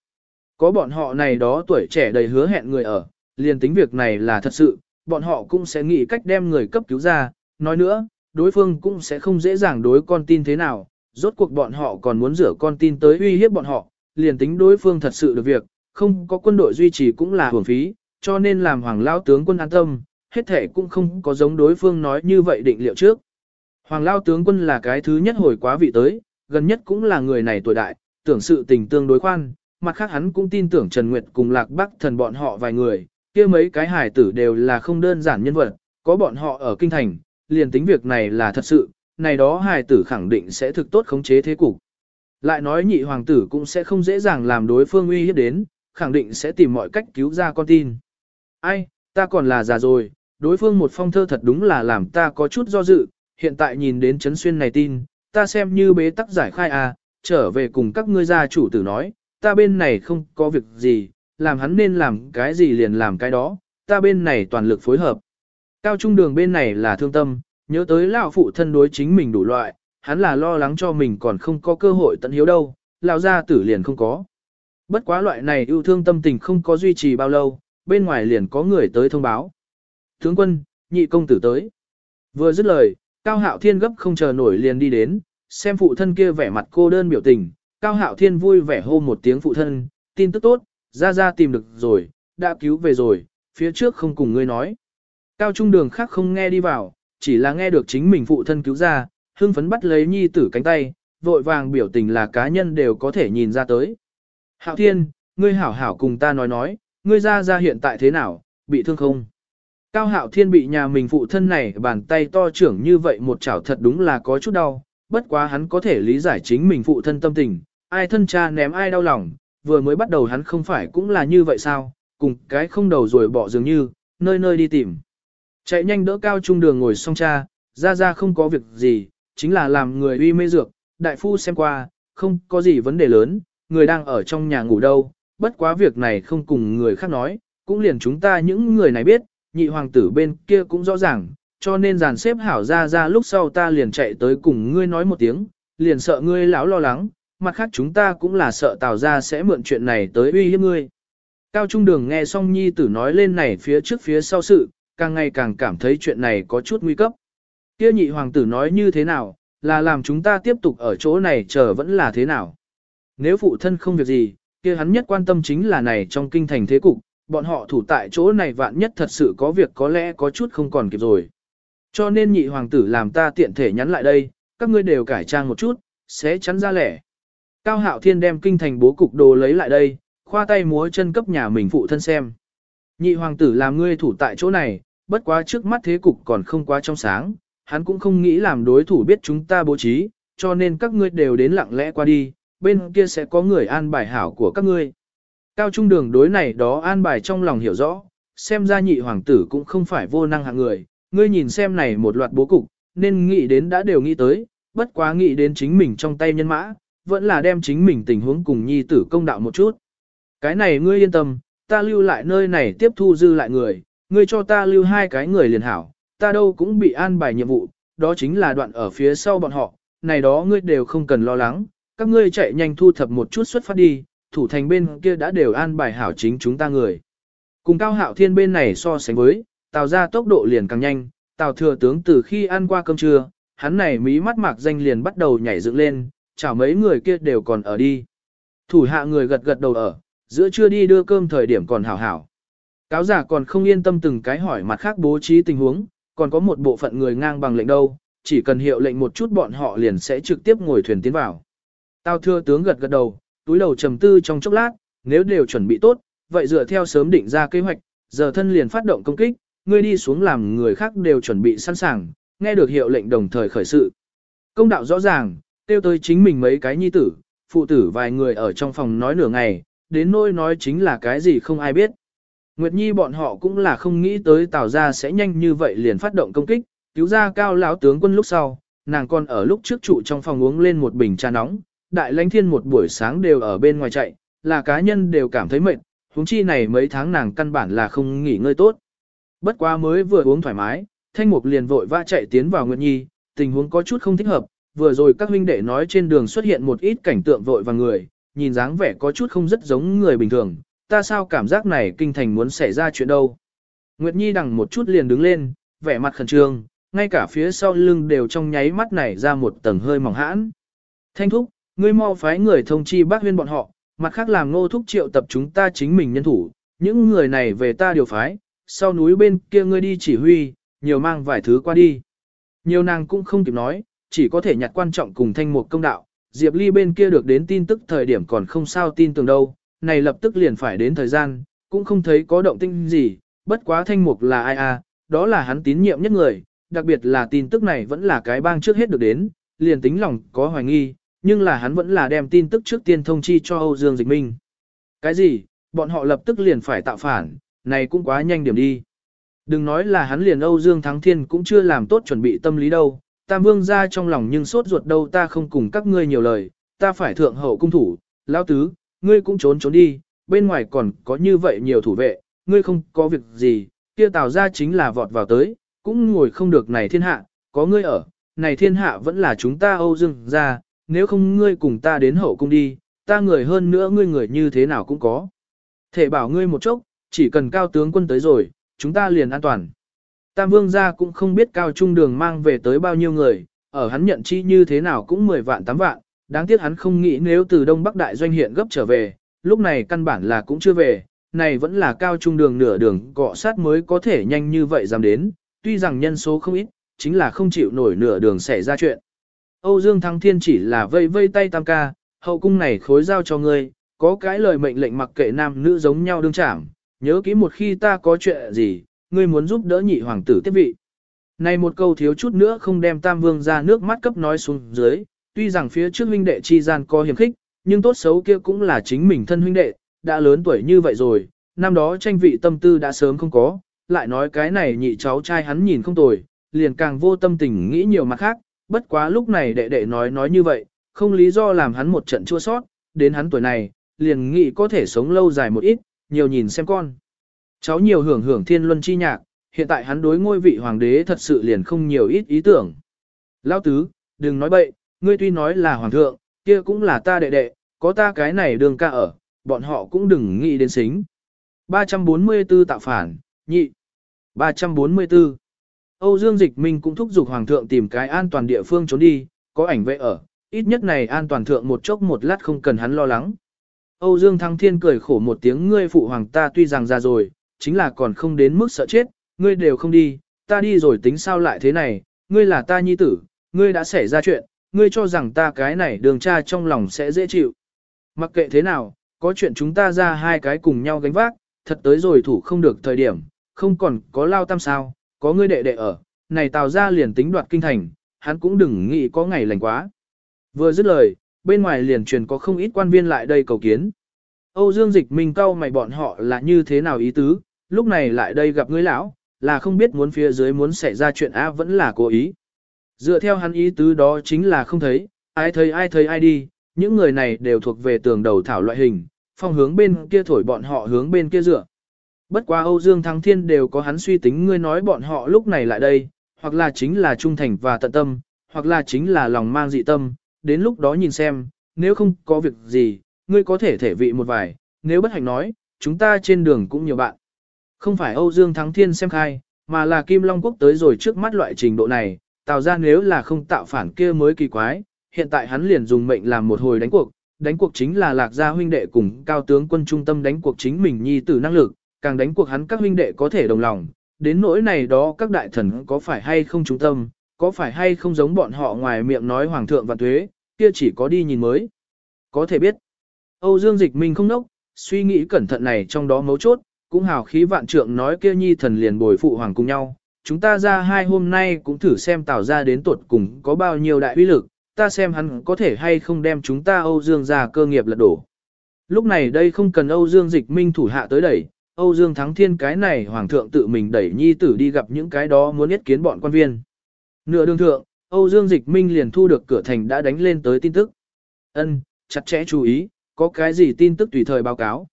Có bọn họ này đó tuổi trẻ đầy hứa hẹn người ở, liền tính việc này là thật sự, bọn họ cũng sẽ nghĩ cách đem người cấp cứu ra, nói nữa, đối phương cũng sẽ không dễ dàng đối con tin thế nào, rốt cuộc bọn họ còn muốn rửa con tin tới uy hiếp bọn họ, liền tính đối phương thật sự được việc, không có quân đội duy trì cũng là hưởng phí, cho nên làm hoàng lao tướng quân an tâm, hết thể cũng không có giống đối phương nói như vậy định liệu trước. Hoàng lao tướng quân là cái thứ nhất hồi quá vị tới, gần nhất cũng là người này tuổi đại, tưởng sự tình tương đối khoan, mặt khác hắn cũng tin tưởng Trần Nguyệt cùng Lạc Bắc thần bọn họ vài người, kia mấy cái hải tử đều là không đơn giản nhân vật, có bọn họ ở kinh thành, liền tính việc này là thật sự, này đó hải tử khẳng định sẽ thực tốt khống chế thế cục. Lại nói nhị hoàng tử cũng sẽ không dễ dàng làm đối phương uy hiếp đến, khẳng định sẽ tìm mọi cách cứu ra con tin. Ai, ta còn là già rồi, đối phương một phong thơ thật đúng là làm ta có chút do dự, hiện tại nhìn đến chấn xuyên này tin, ta xem như bế tắc giải khai à, trở về cùng các ngươi gia chủ tử nói, ta bên này không có việc gì, làm hắn nên làm cái gì liền làm cái đó, ta bên này toàn lực phối hợp. Cao trung đường bên này là thương tâm, nhớ tới lão phụ thân đối chính mình đủ loại, hắn là lo lắng cho mình còn không có cơ hội tận hiếu đâu, lão gia tử liền không có. Bất quá loại này yêu thương tâm tình không có duy trì bao lâu, bên ngoài liền có người tới thông báo. Tướng quân, nhị công tử tới. Vừa dứt lời, Cao Hạo Thiên gấp không chờ nổi liền đi đến, xem phụ thân kia vẻ mặt cô đơn biểu tình, Cao Hạo Thiên vui vẻ hô một tiếng phụ thân, tin tức tốt, ra ra tìm được rồi, đã cứu về rồi, phía trước không cùng ngươi nói. Cao trung đường khác không nghe đi vào, chỉ là nghe được chính mình phụ thân cứu ra, hưng phấn bắt lấy nhi tử cánh tay, vội vàng biểu tình là cá nhân đều có thể nhìn ra tới. Hạo Thiên, ngươi hảo hảo cùng ta nói nói, ngươi ra ra hiện tại thế nào, bị thương không? Cao Hạo Thiên bị nhà mình phụ thân này bàn tay to trưởng như vậy một chảo thật đúng là có chút đau, bất quá hắn có thể lý giải chính mình phụ thân tâm tình, ai thân cha ném ai đau lòng, vừa mới bắt đầu hắn không phải cũng là như vậy sao, cùng cái không đầu rồi bỏ dường như, nơi nơi đi tìm. Chạy nhanh đỡ cao trung đường ngồi xong cha, ra ra không có việc gì, chính là làm người uy mê dược, đại phu xem qua, không có gì vấn đề lớn, người đang ở trong nhà ngủ đâu, bất quá việc này không cùng người khác nói, cũng liền chúng ta những người này biết, nhị hoàng tử bên kia cũng rõ ràng, cho nên dàn xếp hảo ra ra lúc sau ta liền chạy tới cùng ngươi nói một tiếng, liền sợ ngươi lão lo lắng, mặt khác chúng ta cũng là sợ tào ra sẽ mượn chuyện này tới uy hiếp ngươi. Cao Trung Đường nghe xong nhi tử nói lên này phía trước phía sau sự, càng ngày càng cảm thấy chuyện này có chút nguy cấp. Kia nhị hoàng tử nói như thế nào, là làm chúng ta tiếp tục ở chỗ này chờ vẫn là thế nào. Nếu phụ thân không việc gì, kia hắn nhất quan tâm chính là này trong kinh thành thế cục, bọn họ thủ tại chỗ này vạn nhất thật sự có việc có lẽ có chút không còn kịp rồi. Cho nên nhị hoàng tử làm ta tiện thể nhắn lại đây, các ngươi đều cải trang một chút, sẽ chắn ra lẻ. Cao Hạo Thiên đem kinh thành bố cục đồ lấy lại đây, khoa tay múa chân cấp nhà mình phụ thân xem. Nhị hoàng tử làm ngươi thủ tại chỗ này, bất quá trước mắt thế cục còn không quá trong sáng, hắn cũng không nghĩ làm đối thủ biết chúng ta bố trí, cho nên các ngươi đều đến lặng lẽ qua đi, bên kia sẽ có người an bài hảo của các ngươi. Cao trung đường đối này đó an bài trong lòng hiểu rõ, xem ra nhị hoàng tử cũng không phải vô năng hạng người, ngươi nhìn xem này một loạt bố cục, nên nghĩ đến đã đều nghĩ tới, bất quá nghĩ đến chính mình trong tay nhân mã, vẫn là đem chính mình tình huống cùng nhi tử công đạo một chút. Cái này ngươi yên tâm, ta lưu lại nơi này tiếp thu dư lại người, ngươi cho ta lưu hai cái người liền hảo, ta đâu cũng bị an bài nhiệm vụ, đó chính là đoạn ở phía sau bọn họ, này đó ngươi đều không cần lo lắng, các ngươi chạy nhanh thu thập một chút xuất phát đi, thủ thành bên kia đã đều an bài hảo chính chúng ta người. Cùng cao hạo thiên bên này so sánh với, tào ra tốc độ liền càng nhanh, tào thừa tướng từ khi ăn qua cơm trưa, hắn này mí mắt mạc danh liền bắt đầu nhảy dựng lên, chào mấy người kia đều còn ở đi. Thủ hạ người gật gật đầu ở, giữa trưa đi đưa cơm thời điểm còn hảo hảo. Cáo giả còn không yên tâm từng cái hỏi mặt khác bố trí tình huống, còn có một bộ phận người ngang bằng lệnh đâu, chỉ cần hiệu lệnh một chút bọn họ liền sẽ trực tiếp ngồi thuyền tiến vào. Tao thưa tướng gật gật đầu, túi đầu trầm tư trong chốc lát, nếu đều chuẩn bị tốt, vậy dựa theo sớm định ra kế hoạch, giờ thân liền phát động công kích, ngươi đi xuống làm người khác đều chuẩn bị sẵn sàng, nghe được hiệu lệnh đồng thời khởi sự. Công đạo rõ ràng, tiêu tới chính mình mấy cái nhi tử, phụ tử vài người ở trong phòng nói nửa ngày, đến nỗi nói chính là cái gì không ai biết. Nguyệt Nhi bọn họ cũng là không nghĩ tới Tào gia sẽ nhanh như vậy liền phát động công kích, cứu ra cao lão tướng quân lúc sau, nàng còn ở lúc trước trụ trong phòng uống lên một bình trà nóng, đại lãnh thiên một buổi sáng đều ở bên ngoài chạy, là cá nhân đều cảm thấy mệt, huống chi này mấy tháng nàng căn bản là không nghỉ ngơi tốt. Bất quá mới vừa uống thoải mái, thanh mục liền vội vã chạy tiến vào Nguyệt Nhi, tình huống có chút không thích hợp, vừa rồi các huynh đệ nói trên đường xuất hiện một ít cảnh tượng vội và người, nhìn dáng vẻ có chút không rất giống người bình thường, ta sao cảm giác này kinh thành muốn xảy ra chuyện đâu. Nguyệt Nhi đằng một chút liền đứng lên, vẻ mặt khẩn trương, ngay cả phía sau lưng đều trong nháy mắt này ra một tầng hơi mỏng hãn. Thanh thúc, ngươi mau phái người thông chi bác huyên bọn họ, mặt khác làm ngô thúc triệu tập chúng ta chính mình nhân thủ, những người này về ta điều phái, sau núi bên kia ngươi đi chỉ huy, nhiều mang vài thứ qua đi. Nhiều nàng cũng không kịp nói, chỉ có thể nhặt quan trọng cùng thanh mục công đạo, Diệp Ly bên kia được đến tin tức thời điểm còn không sao tin tưởng đâu, này lập tức liền phải đến thời gian, cũng không thấy có động tinh gì, bất quá thanh mục là ai à, đó là hắn tín nhiệm nhất người, đặc biệt là tin tức này vẫn là cái bang trước hết được đến, liền tính lòng có hoài nghi, nhưng là hắn vẫn là đem tin tức trước tiên thông chi cho Âu Dương Dịch Minh. Cái gì, bọn họ lập tức liền phải tạo phản, này cũng quá nhanh điểm đi. Đừng nói là hắn liền Âu Dương Thắng Thiên cũng chưa làm tốt chuẩn bị tâm lý đâu, Tam Vương ra trong lòng nhưng sốt ruột đâu ta không cùng các ngươi nhiều lời, ta phải thượng hậu cung thủ, lão tứ, ngươi cũng trốn trốn đi, bên ngoài còn có như vậy nhiều thủ vệ, ngươi không có việc gì, kia tào ra chính là vọt vào tới, cũng ngồi không được này thiên hạ, có ngươi ở, này thiên hạ vẫn là chúng ta Âu Dương ra, nếu không ngươi cùng ta đến hậu cung đi, ta người hơn nữa ngươi người như thế nào cũng có. Thể bảo ngươi một chốc, chỉ cần cao tướng quân tới rồi, chúng ta liền an toàn. Tam vương gia cũng không biết cao trung đường mang về tới bao nhiêu người, ở hắn nhận chi như thế nào cũng 10 vạn 8 vạn, đáng tiếc hắn không nghĩ nếu từ Đông Bắc Đại doanh hiện gấp trở về, lúc này căn bản là cũng chưa về, này vẫn là cao trung đường nửa đường cọ sát mới có thể nhanh như vậy dám đến, tuy rằng nhân số không ít, chính là không chịu nổi nửa đường xảy ra chuyện. Âu Dương Thăng Thiên chỉ là vây vây tay tam ca, hậu cung này khối giao cho ngươi, có cái lời mệnh lệnh mặc kệ nam nữ giống nhau đương trảm, nhớ kỹ một khi ta có chuyện gì, ngươi muốn giúp đỡ nhị hoàng tử tiếp vị. Này một câu thiếu chút nữa không đem tam vương ra nước mắt cấp nói xuống dưới, tuy rằng phía trước huynh đệ chi gian có hiểm khích, nhưng tốt xấu kia cũng là chính mình thân huynh đệ, đã lớn tuổi như vậy rồi, năm đó tranh vị tâm tư đã sớm không có, lại nói cái này nhị cháu trai hắn nhìn không tồi, liền càng vô tâm tình nghĩ nhiều mặt khác, bất quá lúc này đệ đệ nói nói như vậy, không lý do làm hắn một trận chua sót, đến hắn tuổi này, liền nghĩ có thể sống lâu dài một ít, nhiều nhìn xem con. Cháu nhiều hưởng hưởng thiên luân chi nhạc, hiện tại hắn đối ngôi vị hoàng đế thật sự liền không nhiều ít ý tưởng. Lao tứ, đừng nói bậy, ngươi tuy nói là hoàng thượng, kia cũng là ta đệ đệ, có ta cái này đường ca ở, bọn họ cũng đừng nghĩ đến xính. 344 tạo phản, nhị. 344. Âu Dương Dịch Minh cũng thúc giục Hoàng thượng tìm cái an toàn địa phương trốn đi, có ảnh vệ ở, ít nhất này an toàn thượng một chốc một lát không cần hắn lo lắng. Âu Dương Thăng Thiên cười khổ một tiếng ngươi phụ hoàng ta tuy rằng già rồi, chính là còn không đến mức sợ chết, ngươi đều không đi, ta đi rồi tính sao lại thế này, ngươi là ta nhi tử, ngươi đã xảy ra chuyện, ngươi cho rằng ta cái này đường cha trong lòng sẽ dễ chịu. Mặc kệ thế nào, có chuyện chúng ta ra hai cái cùng nhau gánh vác, thật tới rồi thủ không được thời điểm, không còn có lao tam sao, có ngươi đệ đệ ở, này tào ra liền tính đoạt kinh thành, hắn cũng đừng nghĩ có ngày lành quá. Vừa dứt lời, bên ngoài liền truyền có không ít quan viên lại đây cầu kiến. Âu Dương Dịch Minh cau mày bọn họ là như thế nào ý tứ, lúc này lại đây gặp ngươi lão, là không biết muốn phía dưới muốn xảy ra chuyện á vẫn là cố ý. Dựa theo hắn ý tứ đó chính là không thấy, ai thấy ai thấy ai đi, những người này đều thuộc về tường đầu thảo loại hình, phong hướng bên kia thổi bọn họ hướng bên kia dựa. Bất quá Âu Dương Thăng Thiên đều có hắn suy tính ngươi nói bọn họ lúc này lại đây, hoặc là chính là trung thành và tận tâm, hoặc là chính là lòng mang dị tâm, đến lúc đó nhìn xem, nếu không có việc gì, ngươi có thể thể vị một vài, nếu bất hạnh nói, chúng ta trên đường cũng nhiều bạn. Không phải Âu Dương Thắng Thiên xem khai, mà là Kim Long Quốc tới rồi trước mắt loại trình độ này, tạo ra nếu là không tạo phản kia mới kỳ quái, hiện tại hắn liền dùng mệnh làm một hồi đánh cuộc, đánh cuộc chính là lạc gia huynh đệ cùng cao tướng quân trung tâm đánh cuộc chính mình nhi tử năng lực, càng đánh cuộc hắn các huynh đệ có thể đồng lòng, đến nỗi này đó các đại thần có phải hay không trung tâm, có phải hay không giống bọn họ ngoài miệng nói hoàng thượng và thuế, kia chỉ có đi nhìn mới. Có thể biết, Âu Dương Dịch Minh không nốc, suy nghĩ cẩn thận này trong đó mấu chốt, cũng hào khí vạn trượng nói kia nhi thần liền bồi phụ hoàng cùng nhau. Chúng ta ra hai hôm nay cũng thử xem tạo ra đến tuột cùng có bao nhiêu đại uy lực, ta xem hắn có thể hay không đem chúng ta Âu Dương ra cơ nghiệp lật đổ. Lúc này đây không cần Âu Dương dịch minh thủ hạ tới đẩy, Âu Dương thắng thiên cái này hoàng thượng tự mình đẩy nhi tử đi gặp những cái đó muốn yết kiến bọn quan viên. Nửa đường thượng, Âu Dương dịch minh liền thu được cửa thành đã đánh lên tới tin tức. Ân, chặt chẽ chú ý, có cái gì tin tức tùy thời báo cáo.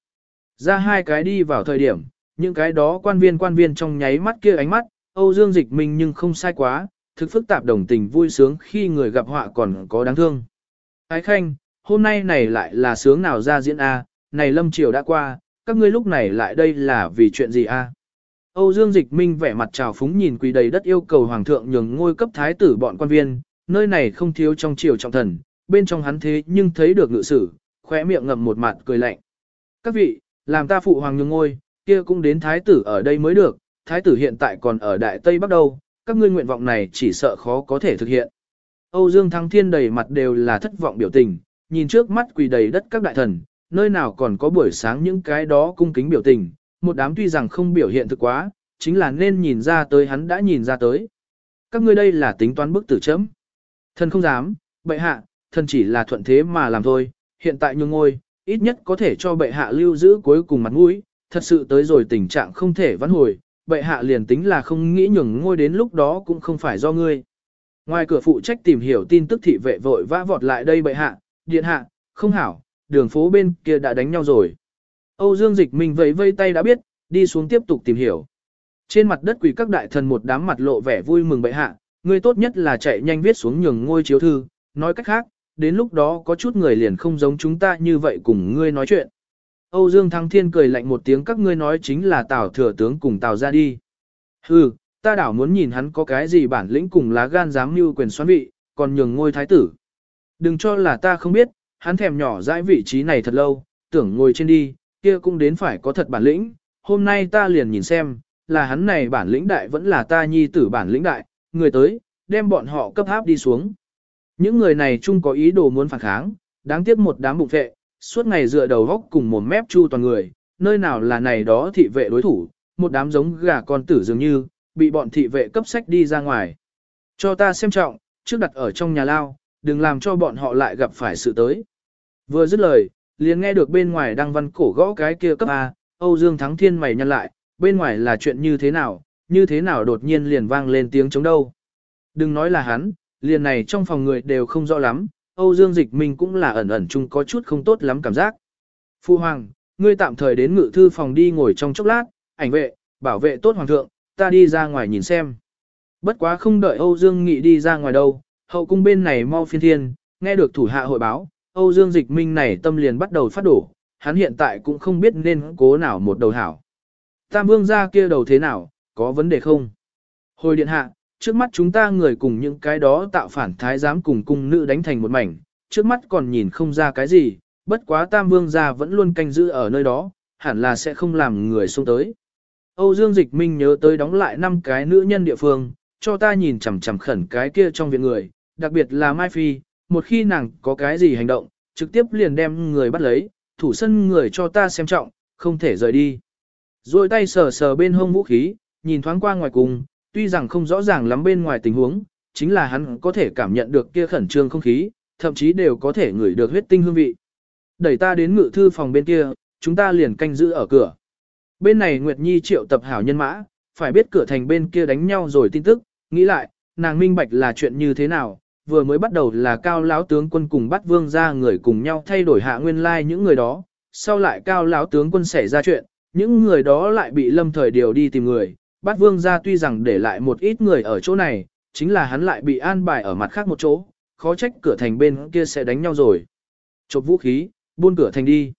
Ra hai cái đi vào thời điểm, những cái đó quan viên quan viên trong nháy mắt kia ánh mắt, Âu Dương Dịch Minh nhưng không sai quá, thực phức tạp đồng tình vui sướng khi người gặp họa còn có đáng thương. Ái Khanh, hôm nay này lại là sướng nào ra diễn A, này lâm triều đã qua, các ngươi lúc này lại đây là vì chuyện gì A. Âu Dương Dịch Minh vẻ mặt trào phúng nhìn quỳ đầy đất yêu cầu Hoàng thượng nhường ngôi cấp thái tử bọn quan viên, nơi này không thiếu trong triều trọng thần, bên trong hắn thế nhưng thấy được ngự sử, khóe miệng ngậm một mặt cười lạnh. Các vị, làm ta phụ hoàng nhường ngôi, kia cũng đến thái tử ở đây mới được, thái tử hiện tại còn ở đại tây bắc đâu, các ngươi nguyện vọng này chỉ sợ khó có thể thực hiện. Âu Dương Thăng Thiên đầy mặt đều là thất vọng biểu tình, nhìn trước mắt quỳ đầy đất các đại thần, nơi nào còn có buổi sáng những cái đó cung kính biểu tình, một đám tuy rằng không biểu hiện thực quá, chính là nên nhìn ra tới hắn đã nhìn ra tới. Các ngươi đây là tính toán bức tử chấm. Thần không dám, bệ hạ, thần chỉ là thuận thế mà làm thôi, hiện tại nhường ngôi, ít nhất có thể cho bệ hạ lưu giữ cuối cùng mặt mũi, thật sự tới rồi tình trạng không thể vãn hồi, bệ hạ liền tính là không nghĩ nhường ngôi đến lúc đó cũng không phải do ngươi. Ngoài cửa phụ trách tìm hiểu tin tức thị vệ vội vã vọt lại đây bệ hạ, điện hạ, không hảo, đường phố bên kia đã đánh nhau rồi. Âu Dương Dịch mình vẫy vây tay đã biết, đi xuống tiếp tục tìm hiểu. Trên mặt đất quỳ các đại thần một đám mặt lộ vẻ vui mừng bệ hạ, ngươi tốt nhất là chạy nhanh viết xuống nhường ngôi chiếu thư, nói cách khác, đến lúc đó có chút người liền không giống chúng ta như vậy cùng ngươi nói chuyện. Âu Dương Thăng Thiên cười lạnh một tiếng các ngươi nói chính là Tào thừa tướng cùng Tào ra đi. Hừ, ta đảo muốn nhìn hắn có cái gì bản lĩnh cùng lá gan dám mưu quyền xoán vị, còn nhường ngôi thái tử. Đừng cho là ta không biết, hắn thèm nhỏ dãi vị trí này thật lâu, tưởng ngồi trên đi, kia cũng đến phải có thật bản lĩnh. Hôm nay ta liền nhìn xem, là hắn này bản lĩnh đại vẫn là ta nhi tử bản lĩnh đại, người tới, đem bọn họ cấp áp đi xuống. Những người này chung có ý đồ muốn phản kháng, đáng tiếc một đám bụng vệ, suốt ngày dựa đầu góc cùng một mép chu toàn người, nơi nào là này đó thị vệ đối thủ, một đám giống gà con tử dường như, bị bọn thị vệ cấp sách đi ra ngoài. Cho ta xem trọng, trước đặt ở trong nhà lao, đừng làm cho bọn họ lại gặp phải sự tới. Vừa dứt lời, liền nghe được bên ngoài đang văn cổ gõ cái kia cấp A, Âu Dương Thắng Thiên mày nhăn lại, bên ngoài là chuyện như thế nào, như thế nào đột nhiên liền vang lên tiếng chống đâu. Đừng nói là hắn, liền này trong phòng người đều không rõ lắm, Âu Dương Dịch Minh cũng là ẩn ẩn chung có chút không tốt lắm cảm giác. Phu Hoàng, ngươi tạm thời đến ngự thư phòng đi ngồi trong chốc lát, ảnh vệ, bảo vệ tốt Hoàng thượng, ta đi ra ngoài nhìn xem. Bất quá không đợi Âu Dương Nghị đi ra ngoài đâu, hậu cung bên này mau phiên thiên, nghe được thủ hạ hội báo, Âu Dương Dịch Minh này tâm liền bắt đầu phát đổ, hắn hiện tại cũng không biết nên cố nào một đầu hảo. Tam vương gia kia đầu thế nào, có vấn đề không? Hồi điện hạ, trước mắt chúng ta người cùng những cái đó tạo phản thái giám cùng cung nữ đánh thành một mảnh, trước mắt còn nhìn không ra cái gì, bất quá tam vương gia vẫn luôn canh giữ ở nơi đó, hẳn là sẽ không làm người xông tới. Âu Dương Dịch Minh nhớ tới đóng lại năm cái nữ nhân địa phương, cho ta nhìn chằm chằm khẩn cái kia trong viện người, đặc biệt là Mai Phi, một khi nàng có cái gì hành động, trực tiếp liền đem người bắt lấy, thủ sân người cho ta xem trọng, không thể rời đi. Rồi tay sờ sờ bên hông vũ khí, nhìn thoáng qua ngoài cùng, tuy rằng không rõ ràng lắm bên ngoài tình huống, chính là hắn có thể cảm nhận được kia khẩn trương không khí, thậm chí đều có thể ngửi được huyết tinh hương vị. Đẩy ta đến ngự thư phòng bên kia, chúng ta liền canh giữ ở cửa. Bên này Nguyệt Nhi triệu tập hảo nhân mã, phải biết cửa thành bên kia đánh nhau rồi tin tức, nghĩ lại, nàng minh bạch là chuyện như thế nào, vừa mới bắt đầu là cao lão tướng quân cùng bắt vương ra người cùng nhau thay đổi hạ nguyên lai like những người đó, sau lại cao lão tướng quân xảy ra chuyện, những người đó lại bị lâm thời điều đi tìm người, bắt vương ra tuy rằng để lại một ít người ở chỗ này, chính là hắn lại bị an bài ở mặt khác một chỗ, khó trách cửa thành bên kia sẽ đánh nhau rồi. Chộp vũ khí, buôn cửa thành đi.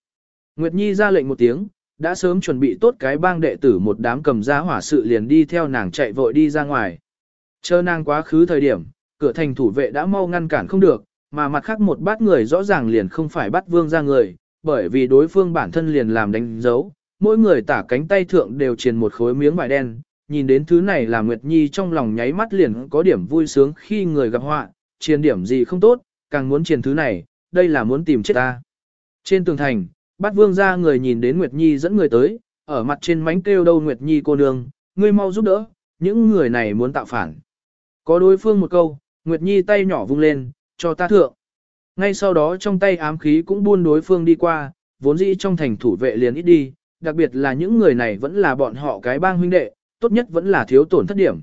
Nguyệt Nhi ra lệnh một tiếng, đã sớm chuẩn bị tốt cái bang đệ tử một đám cầm ra hỏa sự liền đi theo nàng chạy vội đi ra ngoài. Chờ nàng quá khứ thời điểm, cửa thành thủ vệ đã mau ngăn cản không được, mà mặt khác một bát người rõ ràng liền không phải bắt vương ra người, bởi vì đối phương bản thân liền làm đánh dấu, mỗi người tả cánh tay thượng đều triền một khối miếng vải đen, nhìn đến thứ này là Nguyệt Nhi trong lòng nháy mắt liền có điểm vui sướng khi người gặp họa, triền điểm gì không tốt, càng muốn triền thứ này, đây là muốn tìm chết ta. Trên tường thành, bắt vương ra người nhìn đến Nguyệt Nhi dẫn người tới, ở mặt trên mánh kêu đâu Nguyệt Nhi cô nương, ngươi mau giúp đỡ, những người này muốn tạo phản. Có đối phương một câu, Nguyệt Nhi tay nhỏ vung lên, cho ta thượng. Ngay sau đó trong tay ám khí cũng buôn đối phương đi qua, vốn dĩ trong thành thủ vệ liền ít đi, đặc biệt là những người này vẫn là bọn họ cái bang huynh đệ, tốt nhất vẫn là thiếu tổn thất điểm.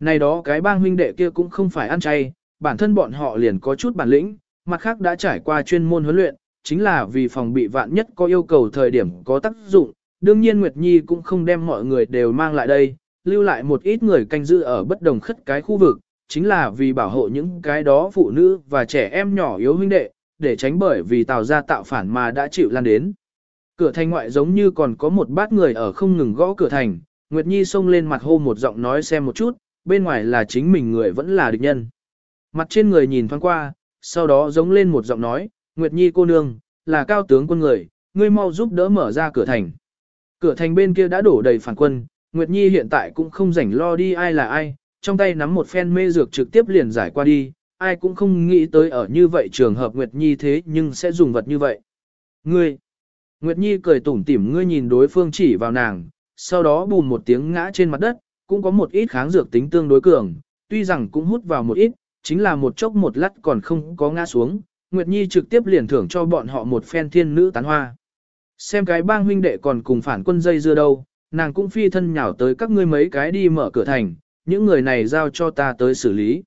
Này đó cái bang huynh đệ kia cũng không phải ăn chay, bản thân bọn họ liền có chút bản lĩnh, mặt khác đã trải qua chuyên môn huấn luyện, chính là vì phòng bị vạn nhất có yêu cầu thời điểm có tác dụng. Đương nhiên Nguyệt Nhi cũng không đem mọi người đều mang lại đây, lưu lại một ít người canh giữ ở bất đồng khất cái khu vực, chính là vì bảo hộ những cái đó phụ nữ và trẻ em nhỏ yếu huynh đệ, để tránh bởi vì tào ra tạo phản mà đã chịu lan đến. Cửa thành ngoại giống như còn có một bát người ở không ngừng gõ cửa thành, Nguyệt Nhi xông lên mặt hô một giọng nói xem một chút, bên ngoài là chính mình người vẫn là địch nhân. Mặt trên người nhìn thoáng qua, sau đó giống lên một giọng nói, Nguyệt Nhi cô nương, là cao tướng quân người, ngươi mau giúp đỡ mở ra cửa thành. Cửa thành bên kia đã đổ đầy phản quân, Nguyệt Nhi hiện tại cũng không rảnh lo đi ai là ai, trong tay nắm một phen mê dược trực tiếp liền giải qua đi, ai cũng không nghĩ tới ở như vậy trường hợp Nguyệt Nhi thế nhưng sẽ dùng vật như vậy. Ngươi! Nguyệt Nhi cười tủm tỉm ngươi nhìn đối phương chỉ vào nàng, sau đó bùn một tiếng ngã trên mặt đất, cũng có một ít kháng dược tính tương đối cường, tuy rằng cũng hút vào một ít, chính là một chốc một lát còn không có ngã xuống, Nguyệt Nhi trực tiếp liền thưởng cho bọn họ một phen thiên nữ tán hoa. Xem cái bang huynh đệ còn cùng phản quân dây dưa đâu, nàng cũng phi thân nhào tới các ngươi mấy cái đi mở cửa thành, những người này giao cho ta tới xử lý.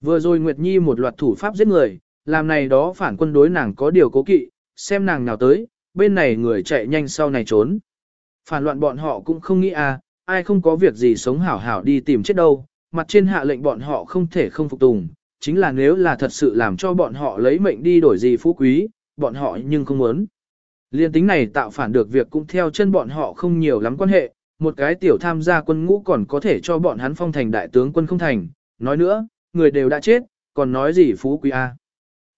Vừa rồi Nguyệt Nhi một loạt thủ pháp giết người, làm này đó phản quân đối nàng có điều cố kỵ, xem nàng nào tới, bên này người chạy nhanh sau này trốn. Phản loạn bọn họ cũng không nghĩ à, ai không có việc gì sống hảo hảo đi tìm chết đâu, mặt trên hạ lệnh bọn họ không thể không phục tùng, chính là nếu là thật sự làm cho bọn họ lấy mệnh đi đổi gì phú quý, bọn họ nhưng không muốn. Liên tính này tạo phản được việc cũng theo chân bọn họ không nhiều lắm quan hệ, một cái tiểu tham gia quân ngũ còn có thể cho bọn hắn phong thành đại tướng quân không thành, nói nữa, người đều đã chết, còn nói gì phú quý A.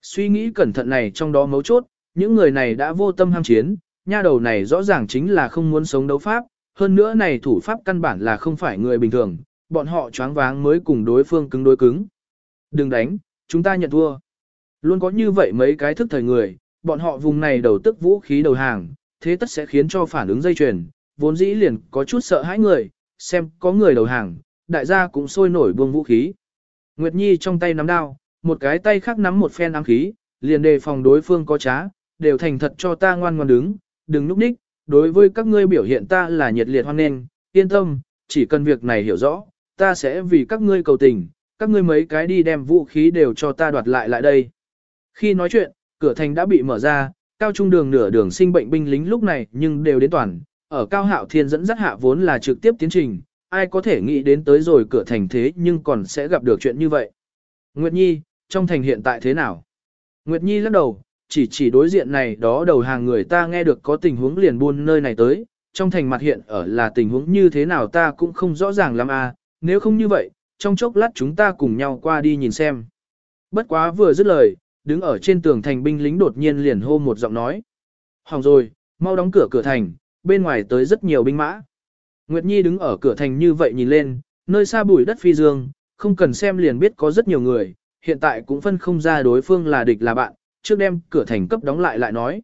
Suy nghĩ cẩn thận này trong đó mấu chốt, những người này đã vô tâm ham chiến, nha đầu này rõ ràng chính là không muốn sống đấu pháp, hơn nữa này thủ pháp căn bản là không phải người bình thường, bọn họ choáng váng mới cùng đối phương cứng đối cứng. Đừng đánh, chúng ta nhận thua. Luôn có như vậy mấy cái thức thời người, bọn họ vùng này đầu tức vũ khí đầu hàng, thế tất sẽ khiến cho phản ứng dây chuyền, vốn dĩ liền có chút sợ hãi người, xem có người đầu hàng, đại gia cũng sôi nổi buông vũ khí. Nguyệt Nhi trong tay nắm đao, một cái tay khác nắm một phen ám khí, liền đề phòng đối phương có trá, đều thành thật cho ta ngoan ngoan đứng, đừng núp ních, đối với các ngươi biểu hiện ta là nhiệt liệt hoan nghênh, yên tâm, chỉ cần việc này hiểu rõ, ta sẽ vì các ngươi cầu tình, các ngươi mấy cái đi đem vũ khí đều cho ta đoạt lại lại đây. Khi nói chuyện, cửa thành đã bị mở ra, cao trung đường nửa đường sinh bệnh binh lính lúc này nhưng đều đến toàn, ở cao hạo thiên dẫn dắt hạ vốn là trực tiếp tiến trình, ai có thể nghĩ đến tới rồi cửa thành thế nhưng còn sẽ gặp được chuyện như vậy. Nguyệt Nhi, trong thành hiện tại thế nào? Nguyệt Nhi lắc đầu, chỉ chỉ đối diện này đó đầu hàng người ta nghe được có tình huống liền buôn nơi này tới, trong thành mặt hiện ở là tình huống như thế nào ta cũng không rõ ràng lắm à, nếu không như vậy, trong chốc lát chúng ta cùng nhau qua đi nhìn xem. Bất quá vừa dứt lời, đứng ở trên tường thành binh lính đột nhiên liền hô một giọng nói. Hỏng rồi, mau đóng cửa cửa thành, bên ngoài tới rất nhiều binh mã. Nguyệt Nhi đứng ở cửa thành như vậy nhìn lên, nơi xa bụi đất phi dương, không cần xem liền biết có rất nhiều người, hiện tại cũng phân không ra đối phương là địch là bạn, trước đem cửa thành cấp đóng lại lại nói.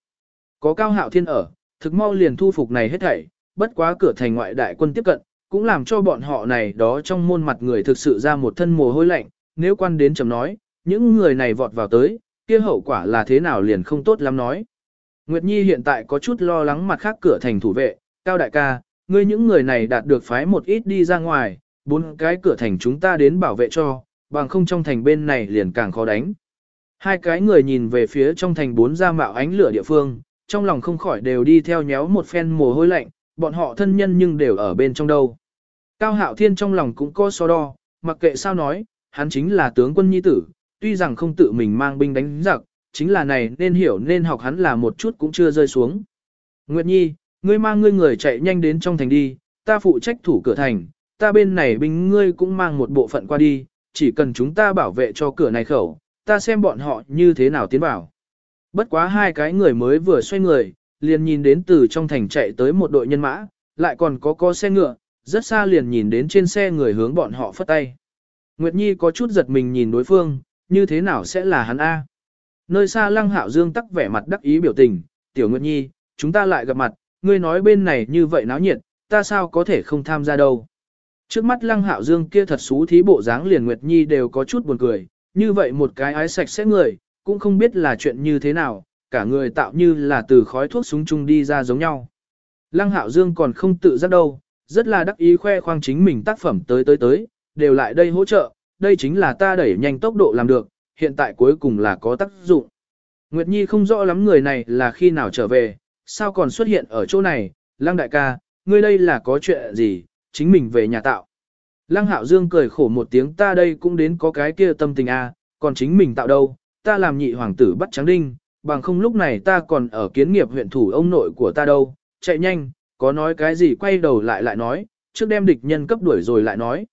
Có cao hạo thiên ở, thực mau liền thu phục này hết thảy, bất quá cửa thành ngoại đại quân tiếp cận, cũng làm cho bọn họ này đó trong môn mặt người thực sự ra một thân mồ hôi lạnh, nếu quan đến chấm nói, những người này vọt vào tới, kia hậu quả là thế nào liền không tốt lắm nói. Nguyệt Nhi hiện tại có chút lo lắng mặt khác cửa thành thủ vệ, cao đại ca, ngươi những người này đạt được phái một ít đi ra ngoài, bốn cái cửa thành chúng ta đến bảo vệ cho, bằng không trong thành bên này liền càng khó đánh. Hai cái người nhìn về phía trong thành bốn ra mạo ánh lửa địa phương, trong lòng không khỏi đều đi theo nhéo một phen mồ hôi lạnh, bọn họ thân nhân nhưng đều ở bên trong đâu. Cao Hạo Thiên trong lòng cũng có so đo, mặc kệ sao nói, hắn chính là tướng quân nhi tử, tuy rằng không tự mình mang binh đánh giặc, chính là này nên hiểu nên học hắn là một chút cũng chưa rơi xuống. Nguyệt Nhi, ngươi mang ngươi người chạy nhanh đến trong thành đi, ta phụ trách thủ cửa thành, ta bên này binh ngươi cũng mang một bộ phận qua đi, chỉ cần chúng ta bảo vệ cho cửa này khẩu, ta xem bọn họ như thế nào tiến vào. Bất quá hai cái người mới vừa xoay người, liền nhìn đến từ trong thành chạy tới một đội nhân mã, lại còn có có xe ngựa, rất xa liền nhìn đến trên xe người hướng bọn họ phất tay. Nguyệt Nhi có chút giật mình nhìn đối phương, như thế nào sẽ là hắn A. Nơi xa lăng hạo dương tắc vẻ mặt đắc ý biểu tình, tiểu Nguyệt Nhi, chúng ta lại gặp mặt, ngươi nói bên này như vậy náo nhiệt, ta sao có thể không tham gia đâu. Trước mắt lăng hạo dương kia thật xú thí bộ dáng liền Nguyệt Nhi đều có chút buồn cười, như vậy một cái ái sạch sẽ người, cũng không biết là chuyện như thế nào, cả người tạo như là từ khói thuốc súng chung đi ra giống nhau. Lăng hạo dương còn không tự giác đâu, rất là đắc ý khoe khoang chính mình tác phẩm tới tới tới, đều lại đây hỗ trợ, đây chính là ta đẩy nhanh tốc độ làm được, hiện tại cuối cùng là có tác dụng. Nguyệt Nhi không rõ lắm người này là khi nào trở về, sao còn xuất hiện ở chỗ này, Lăng đại ca, ngươi đây là có chuyện gì, chính mình về nhà tạo. Lăng Hạo Dương cười khổ một tiếng ta đây cũng đến có cái kia tâm tình a, còn chính mình tạo đâu, ta làm nhị hoàng tử bắt trắng đinh, bằng không lúc này ta còn ở kiến nghiệp huyện thủ ông nội của ta đâu, chạy nhanh, có nói cái gì quay đầu lại lại nói, trước đem địch nhân cấp đuổi rồi lại nói.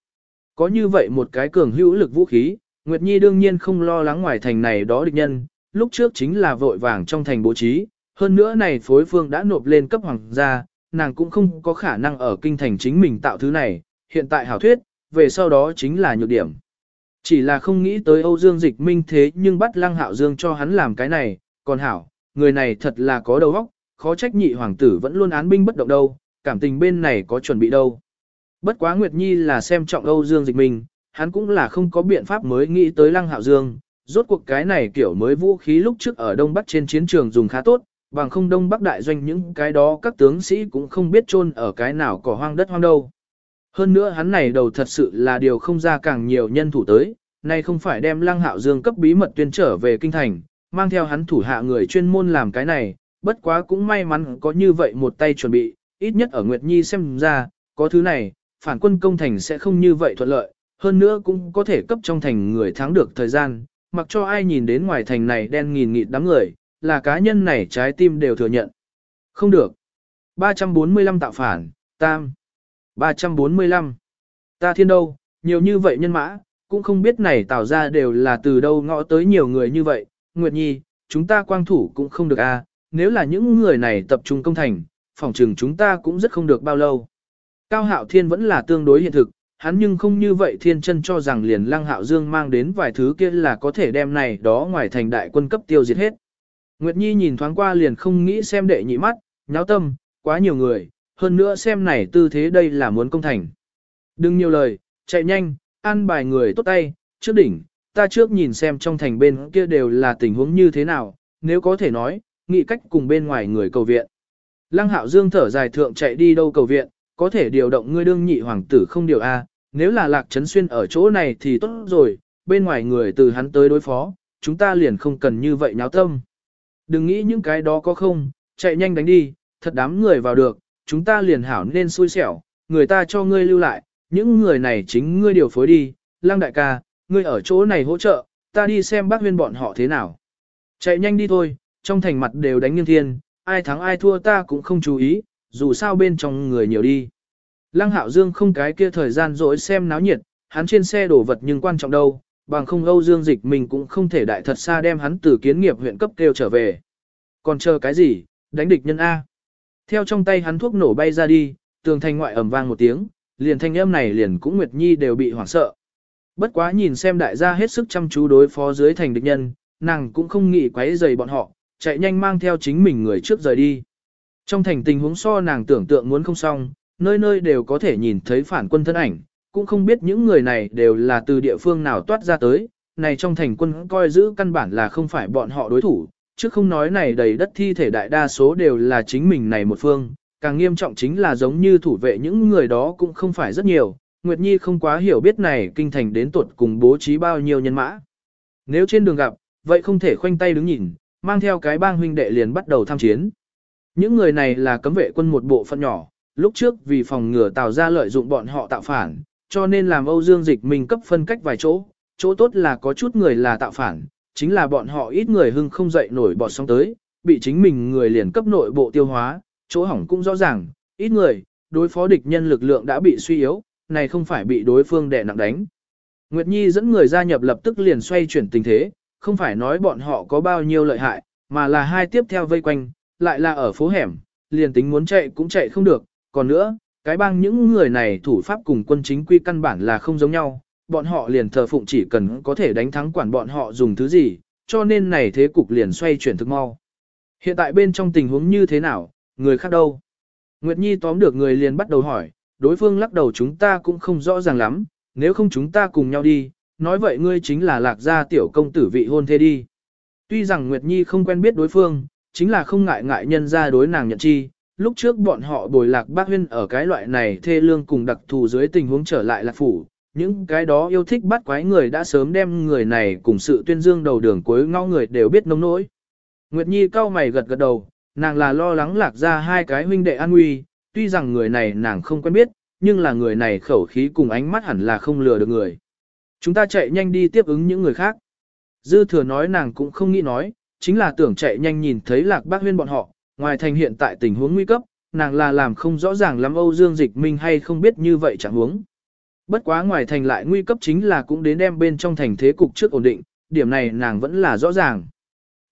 Có như vậy một cái cường hữu lực vũ khí, Nguyệt Nhi đương nhiên không lo lắng ngoài thành này đó địch nhân, lúc trước chính là vội vàng trong thành bố trí, hơn nữa này phối phương đã nộp lên cấp hoàng gia, nàng cũng không có khả năng ở kinh thành chính mình tạo thứ này, hiện tại hảo thuyết, về sau đó chính là nhược điểm. Chỉ là không nghĩ tới Âu Dương Dịch Minh thế nhưng bắt Lăng Hạo Dương cho hắn làm cái này, còn hảo, người này thật là có đầu óc, khó trách nhị hoàng tử vẫn luôn án binh bất động đâu, cảm tình bên này có chuẩn bị đâu. Bất quá Nguyệt Nhi là xem trọng Âu Dương Dịch Minh, hắn cũng là không có biện pháp mới nghĩ tới Lăng Hạo Dương, rốt cuộc cái này kiểu mới vũ khí lúc trước ở Đông Bắc trên chiến trường dùng khá tốt, bằng không Đông Bắc đại doanh những cái đó các tướng sĩ cũng không biết chôn ở cái nào cỏ hoang đất hoang đâu. Hơn nữa hắn này đầu thật sự là điều không ra càng nhiều nhân thủ tới, nay không phải đem Lăng Hạo Dương cấp bí mật tuyên trở về kinh thành, mang theo hắn thủ hạ người chuyên môn làm cái này, bất quá cũng may mắn có như vậy một tay chuẩn bị, ít nhất ở Nguyệt Nhi xem ra, có thứ này, phản quân công thành sẽ không như vậy thuận lợi, hơn nữa cũng có thể cấp trong thành người thắng được thời gian, mặc cho ai nhìn đến ngoài thành này đen nghìn nghịt đám người, là cá nhân này trái tim đều thừa nhận. Không được. 345 tạo phản, tam. 345. Ta thiên đâu, nhiều như vậy nhân mã, cũng không biết này tạo ra đều là từ đâu ngõ tới nhiều người như vậy. Nguyệt Nhi, chúng ta quang thủ cũng không được a à, nếu là những người này tập trung công thành, phòng trường chúng ta cũng rất không được bao lâu. Cao Hạo Thiên vẫn là tương đối hiện thực, hắn nhưng không như vậy thiên chân cho rằng liền lăng hạo dương mang đến vài thứ kia là có thể đem này đó ngoài thành đại quân cấp tiêu diệt hết. Nguyệt Nhi nhìn thoáng qua liền không nghĩ xem đệ nhị mắt, nháo tâm, quá nhiều người, hơn nữa xem này tư thế đây là muốn công thành. Đừng nhiều lời, chạy nhanh, an bài người tốt tay, trước đỉnh, ta trước nhìn xem trong thành bên kia đều là tình huống như thế nào, nếu có thể nói, nghĩ cách cùng bên ngoài người cầu viện. Lăng hạo dương thở dài thượng chạy đi đâu cầu viện, có thể điều động ngươi đương nhị hoàng tử không điều A, nếu là lạc trấn xuyên ở chỗ này thì tốt rồi, bên ngoài người từ hắn tới đối phó, chúng ta liền không cần như vậy nháo tâm. Đừng nghĩ những cái đó có không, chạy nhanh đánh đi, thật đám người vào được, chúng ta liền hảo nên xui xẻo, người ta cho ngươi lưu lại, những người này chính ngươi điều phối đi, lăng đại ca, ngươi ở chỗ này hỗ trợ, ta đi xem bác huyên bọn họ thế nào. Chạy nhanh đi thôi, trong thành mặt đều đánh nghiêng thiên, ai thắng ai thua ta cũng không chú ý, dù sao bên trong người nhiều đi. Lăng Hạo Dương không cái kia thời gian rỗi xem náo nhiệt, hắn trên xe đổ vật nhưng quan trọng đâu, bằng không Âu Dương Dịch mình cũng không thể đại thật xa đem hắn từ kiến nghiệp huyện cấp kêu trở về. Còn chờ cái gì, đánh địch nhân A. Theo trong tay hắn thuốc nổ bay ra đi, tường thành ngoại ầm vang một tiếng, liền thanh âm này liền cũng Nguyệt Nhi đều bị hoảng sợ. Bất quá nhìn xem đại gia hết sức chăm chú đối phó dưới thành địch nhân, nàng cũng không nghĩ quấy rầy bọn họ, chạy nhanh mang theo chính mình người trước rời đi. Trong thành tình huống so nàng tưởng tượng muốn không xong, nơi nơi đều có thể nhìn thấy phản quân thân ảnh, cũng không biết những người này đều là từ địa phương nào toát ra tới, này trong thành quân coi giữ căn bản là không phải bọn họ đối thủ, chứ không nói này đầy đất thi thể đại đa số đều là chính mình này một phương, càng nghiêm trọng chính là giống như thủ vệ những người đó cũng không phải rất nhiều, Nguyệt Nhi không quá hiểu biết này kinh thành đến tuột cùng bố trí bao nhiêu nhân mã. Nếu trên đường gặp, vậy không thể khoanh tay đứng nhìn, mang theo cái bang huynh đệ liền bắt đầu tham chiến. Những người này là cấm vệ quân một bộ phận nhỏ, lúc trước vì phòng ngừa tạo ra lợi dụng bọn họ tạo phản, cho nên làm Âu Dương Dịch mình cấp phân cách vài chỗ, chỗ tốt là có chút người là tạo phản, chính là bọn họ ít người hưng không dậy nổi bọt sóng tới, bị chính mình người liền cấp nội bộ tiêu hóa, chỗ hỏng cũng rõ ràng, ít người, đối phó địch nhân lực lượng đã bị suy yếu, này không phải bị đối phương đè nặng đánh. Nguyệt Nhi dẫn người gia nhập lập tức liền xoay chuyển tình thế, không phải nói bọn họ có bao nhiêu lợi hại, mà là hai tiếp theo vây quanh, lại là ở phố hẻm, liền tính muốn chạy cũng chạy không được, còn nữa, cái bang những người này thủ pháp cùng quân chính quy căn bản là không giống nhau, bọn họ liền thờ phụng chỉ cần có thể đánh thắng quản bọn họ dùng thứ gì, cho nên này thế cục liền xoay chuyển thực mau. Hiện tại bên trong tình huống như thế nào, người khác đâu? Nguyệt Nhi tóm được người liền bắt đầu hỏi, đối phương lắc đầu chúng ta cũng không rõ ràng lắm, nếu không chúng ta cùng nhau đi, nói vậy ngươi chính là lạc gia tiểu công tử vị hôn thê đi. Tuy rằng Nguyệt Nhi không quen biết đối phương, chính là không ngại ngại nhân ra đối nàng nhận chi, lúc trước bọn họ bồi lạc bác huyên ở cái loại này thê lương cùng đặc thù dưới tình huống trở lại lạc phủ, những cái đó yêu thích bắt quái người đã sớm đem người này cùng sự tuyên dương đầu đường cuối ngõ người đều biết nông nỗi. Nguyệt Nhi cau mày gật gật đầu, nàng là lo lắng lạc ra hai cái huynh đệ an nguy, tuy rằng người này nàng không quen biết, nhưng là người này khẩu khí cùng ánh mắt hẳn là không lừa được người. Chúng ta chạy nhanh đi tiếp ứng những người khác. Dư thừa nói nàng cũng không nghĩ nói, chính là tưởng chạy nhanh nhìn thấy lạc bác huyên bọn họ, ngoài thành hiện tại tình huống nguy cấp, nàng là làm không rõ ràng lắm Âu Dương Dịch Minh hay không biết như vậy chẳng huống. Bất quá ngoài thành lại nguy cấp chính là cũng đến đem bên trong thành thế cục trước ổn định, điểm này nàng vẫn là rõ ràng.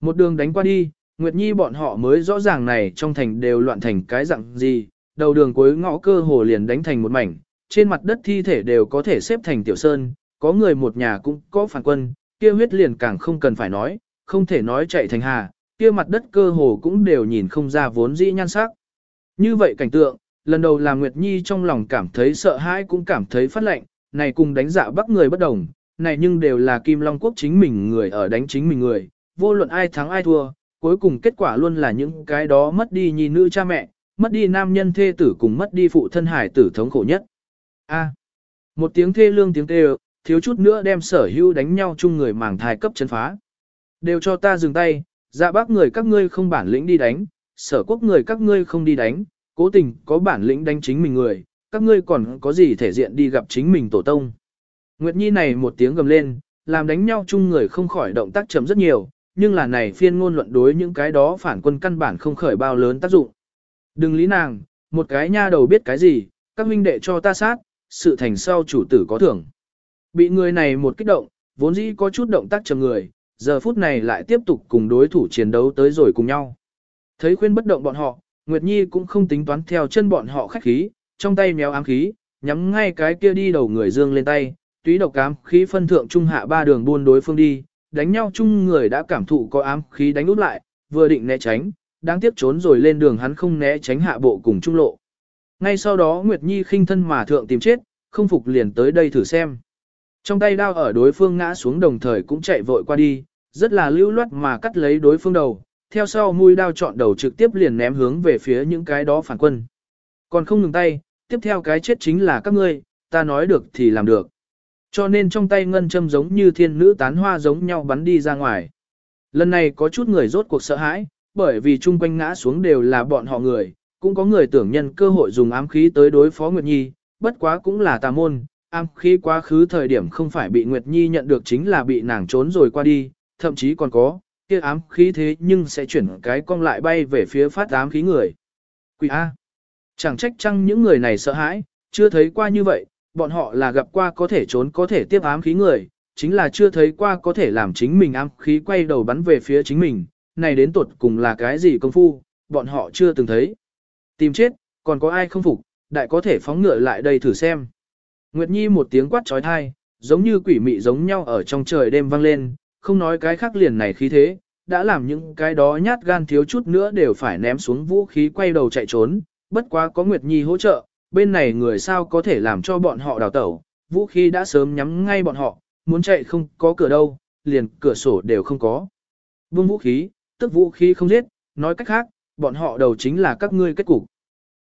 Một đường đánh qua đi, Nguyệt Nhi bọn họ mới rõ ràng này trong thành đều loạn thành cái dạng gì, đầu đường cuối ngõ cơ hồ liền đánh thành một mảnh, trên mặt đất thi thể đều có thể xếp thành tiểu sơn, có người một nhà cũng có phản quân, kia huyết liền càng không cần phải nói, không thể nói chạy thành hà, kia mặt đất cơ hồ cũng đều nhìn không ra vốn dĩ nhan sắc. Như vậy cảnh tượng, lần đầu làm Nguyệt Nhi trong lòng cảm thấy sợ hãi cũng cảm thấy phát lệnh, này cùng đánh dạ bắc người bất đồng, này nhưng đều là Kim Long Quốc chính mình người ở đánh chính mình người, vô luận ai thắng ai thua, cuối cùng kết quả luôn là những cái đó mất đi nhi nữ cha mẹ, mất đi nam nhân thê tử cùng mất đi phụ thân hải tử thống khổ nhất. A. một tiếng thê lương tiếng kêu, thiếu chút nữa đem sở hữu đánh nhau chung người màng thai cấp chân phá. Đều cho ta dừng tay, dạ bác người các ngươi không bản lĩnh đi đánh, sở quốc người các ngươi không đi đánh, cố tình có bản lĩnh đánh chính mình người, các ngươi còn có gì thể diện đi gặp chính mình tổ tông. Nguyệt Nhi này một tiếng gầm lên, làm đánh nhau chung người không khỏi động tác chấm rất nhiều, nhưng là này phiên ngôn luận đối những cái đó phản quân căn bản không khởi bao lớn tác dụng. Đừng lý nàng, một cái nha đầu biết cái gì, các huynh đệ cho ta sát, sự thành sau chủ tử có thưởng. Bị người này một kích động, vốn dĩ có chút động tác chầm người, giờ phút này lại tiếp tục cùng đối thủ chiến đấu tới rồi cùng nhau. Thấy khuyên bất động bọn họ, Nguyệt Nhi cũng không tính toán theo chân bọn họ khách khí, trong tay méo ám khí, nhắm ngay cái kia đi đầu người dương lên tay, túy độc ám khí phân thượng trung hạ ba đường buôn đối phương đi, đánh nhau chung người đã cảm thụ có ám khí đánh út lại, vừa định né tránh, đang tiếp trốn rồi lên đường hắn không né tránh hạ bộ cùng trung lộ. Ngay sau đó Nguyệt Nhi khinh thân mà thượng tìm chết, không phục liền tới đây thử xem. Trong tay đao ở đối phương ngã xuống đồng thời cũng chạy vội qua đi, rất là lưu loát mà cắt lấy đối phương đầu, theo sau mũi đao chọn đầu trực tiếp liền ném hướng về phía những cái đó phản quân. Còn không ngừng tay, tiếp theo cái chết chính là các ngươi, ta nói được thì làm được. Cho nên trong tay ngân châm giống như thiên nữ tán hoa giống nhau bắn đi ra ngoài. Lần này có chút người rốt cuộc sợ hãi, bởi vì chung quanh ngã xuống đều là bọn họ người, cũng có người tưởng nhân cơ hội dùng ám khí tới đối phó Nguyệt Nhi, bất quá cũng là tà môn, Am khí quá khứ thời điểm không phải bị Nguyệt Nhi nhận được chính là bị nàng trốn rồi qua đi, thậm chí còn có, kia ám khí thế nhưng sẽ chuyển cái cong lại bay về phía phát ám khí người. Quỷ A. Chẳng trách chăng những người này sợ hãi, chưa thấy qua như vậy, bọn họ là gặp qua có thể trốn có thể tiếp ám khí người, chính là chưa thấy qua có thể làm chính mình ám khí quay đầu bắn về phía chính mình, này đến tuột cùng là cái gì công phu, bọn họ chưa từng thấy. Tìm chết, còn có ai không phục, đại có thể phóng ngựa lại đây thử xem. Nguyệt Nhi một tiếng quát trói thai, giống như quỷ mị giống nhau ở trong trời đêm vang lên, không nói cái khác liền này khí thế, đã làm những cái đó nhát gan thiếu chút nữa đều phải ném xuống vũ khí quay đầu chạy trốn, bất quá có Nguyệt Nhi hỗ trợ, bên này người sao có thể làm cho bọn họ đào tẩu, vũ khí đã sớm nhắm ngay bọn họ, muốn chạy không có cửa đâu, liền cửa sổ đều không có. Vương vũ khí, tức vũ khí không giết, nói cách khác, bọn họ đầu chính là các ngươi kết cục.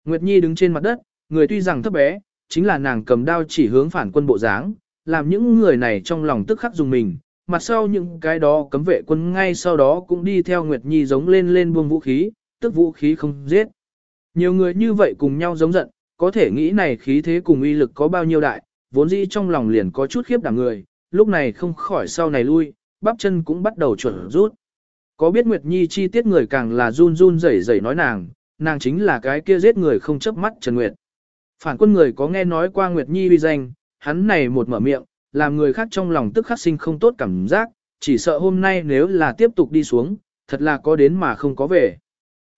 Nguyệt Nhi đứng trên mặt đất, người tuy rằng thấp bé, chính là nàng cầm đao chỉ hướng phản quân bộ dáng, làm những người này trong lòng tức khắc dùng mình, mặt sau những cái đó cấm vệ quân ngay sau đó cũng đi theo Nguyệt Nhi giống lên lên buông vũ khí, tức vũ khí không giết. Nhiều người như vậy cùng nhau giống giận, có thể nghĩ này khí thế cùng uy lực có bao nhiêu đại, vốn dĩ trong lòng liền có chút khiếp đảm người, lúc này không khỏi sau này lui, bắp chân cũng bắt đầu chuẩn rút. Có biết Nguyệt Nhi chi tiết người càng là run run rẩy rẩy nói nàng, nàng chính là cái kia giết người không chớp mắt Trần Nguyệt. Phản quân người có nghe nói qua Nguyệt Nhi uy danh, hắn này một mở miệng, làm người khác trong lòng tức khắc sinh không tốt cảm giác, chỉ sợ hôm nay nếu là tiếp tục đi xuống, thật là có đến mà không có về.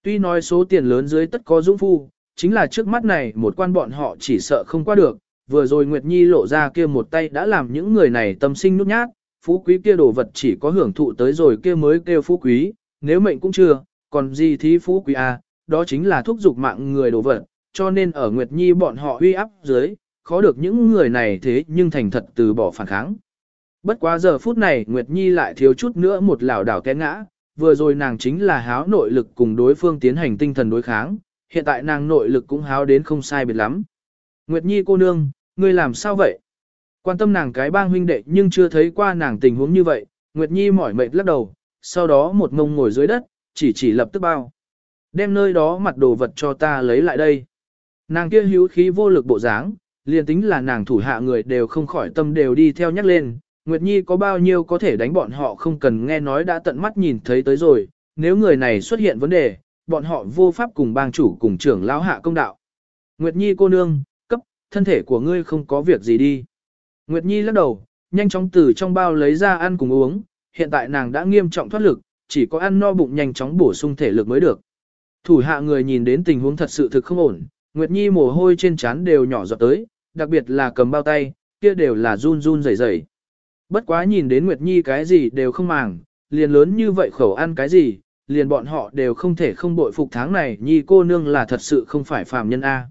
Tuy nói số tiền lớn dưới tất có dũng phu, chính là trước mắt này một quan bọn họ chỉ sợ không qua được, vừa rồi Nguyệt Nhi lộ ra kia một tay đã làm những người này tâm sinh nút nhát, phú quý kia đồ vật chỉ có hưởng thụ tới rồi kia mới kêu phú quý, nếu mệnh cũng chưa, còn gì thí phú quý à, đó chính là thúc dục mạng người đồ vật, cho nên ở Nguyệt Nhi bọn họ huy áp dưới, khó được những người này thế nhưng thành thật từ bỏ phản kháng. Bất quá giờ phút này Nguyệt Nhi lại thiếu chút nữa một lảo đảo té ngã, vừa rồi nàng chính là háo nội lực cùng đối phương tiến hành tinh thần đối kháng, hiện tại nàng nội lực cũng háo đến không sai biệt lắm. Nguyệt Nhi cô nương, ngươi làm sao vậy? Quan tâm nàng cái bang huynh đệ nhưng chưa thấy qua nàng tình huống như vậy, Nguyệt Nhi mỏi mệt lắc đầu, sau đó một ngông ngồi dưới đất, chỉ chỉ lập tức bao. Đem nơi đó mặt đồ vật cho ta lấy lại đây. Nàng kia hữu khí vô lực bộ dáng, liền tính là nàng thủ hạ người đều không khỏi tâm đều đi theo nhắc lên, Nguyệt Nhi có bao nhiêu có thể đánh bọn họ không cần nghe nói đã tận mắt nhìn thấy tới rồi, nếu người này xuất hiện vấn đề, bọn họ vô pháp cùng bang chủ cùng trưởng lão hạ công đạo. Nguyệt Nhi cô nương, cấp, thân thể của ngươi không có việc gì đi. Nguyệt Nhi lắc đầu, nhanh chóng từ trong bao lấy ra ăn cùng uống, hiện tại nàng đã nghiêm trọng thoát lực, chỉ có ăn no bụng nhanh chóng bổ sung thể lực mới được. Thủ hạ người nhìn đến tình huống thật sự thực không ổn, Nguyệt Nhi mồ hôi trên trán đều nhỏ giọt tới, đặc biệt là cầm bao tay, kia đều là run run rẩy rẩy. Bất quá nhìn đến Nguyệt Nhi cái gì đều không màng, liền lớn như vậy khẩu ăn cái gì, liền bọn họ đều không thể không bội phục tháng này Nhi cô nương là thật sự không phải phàm nhân A.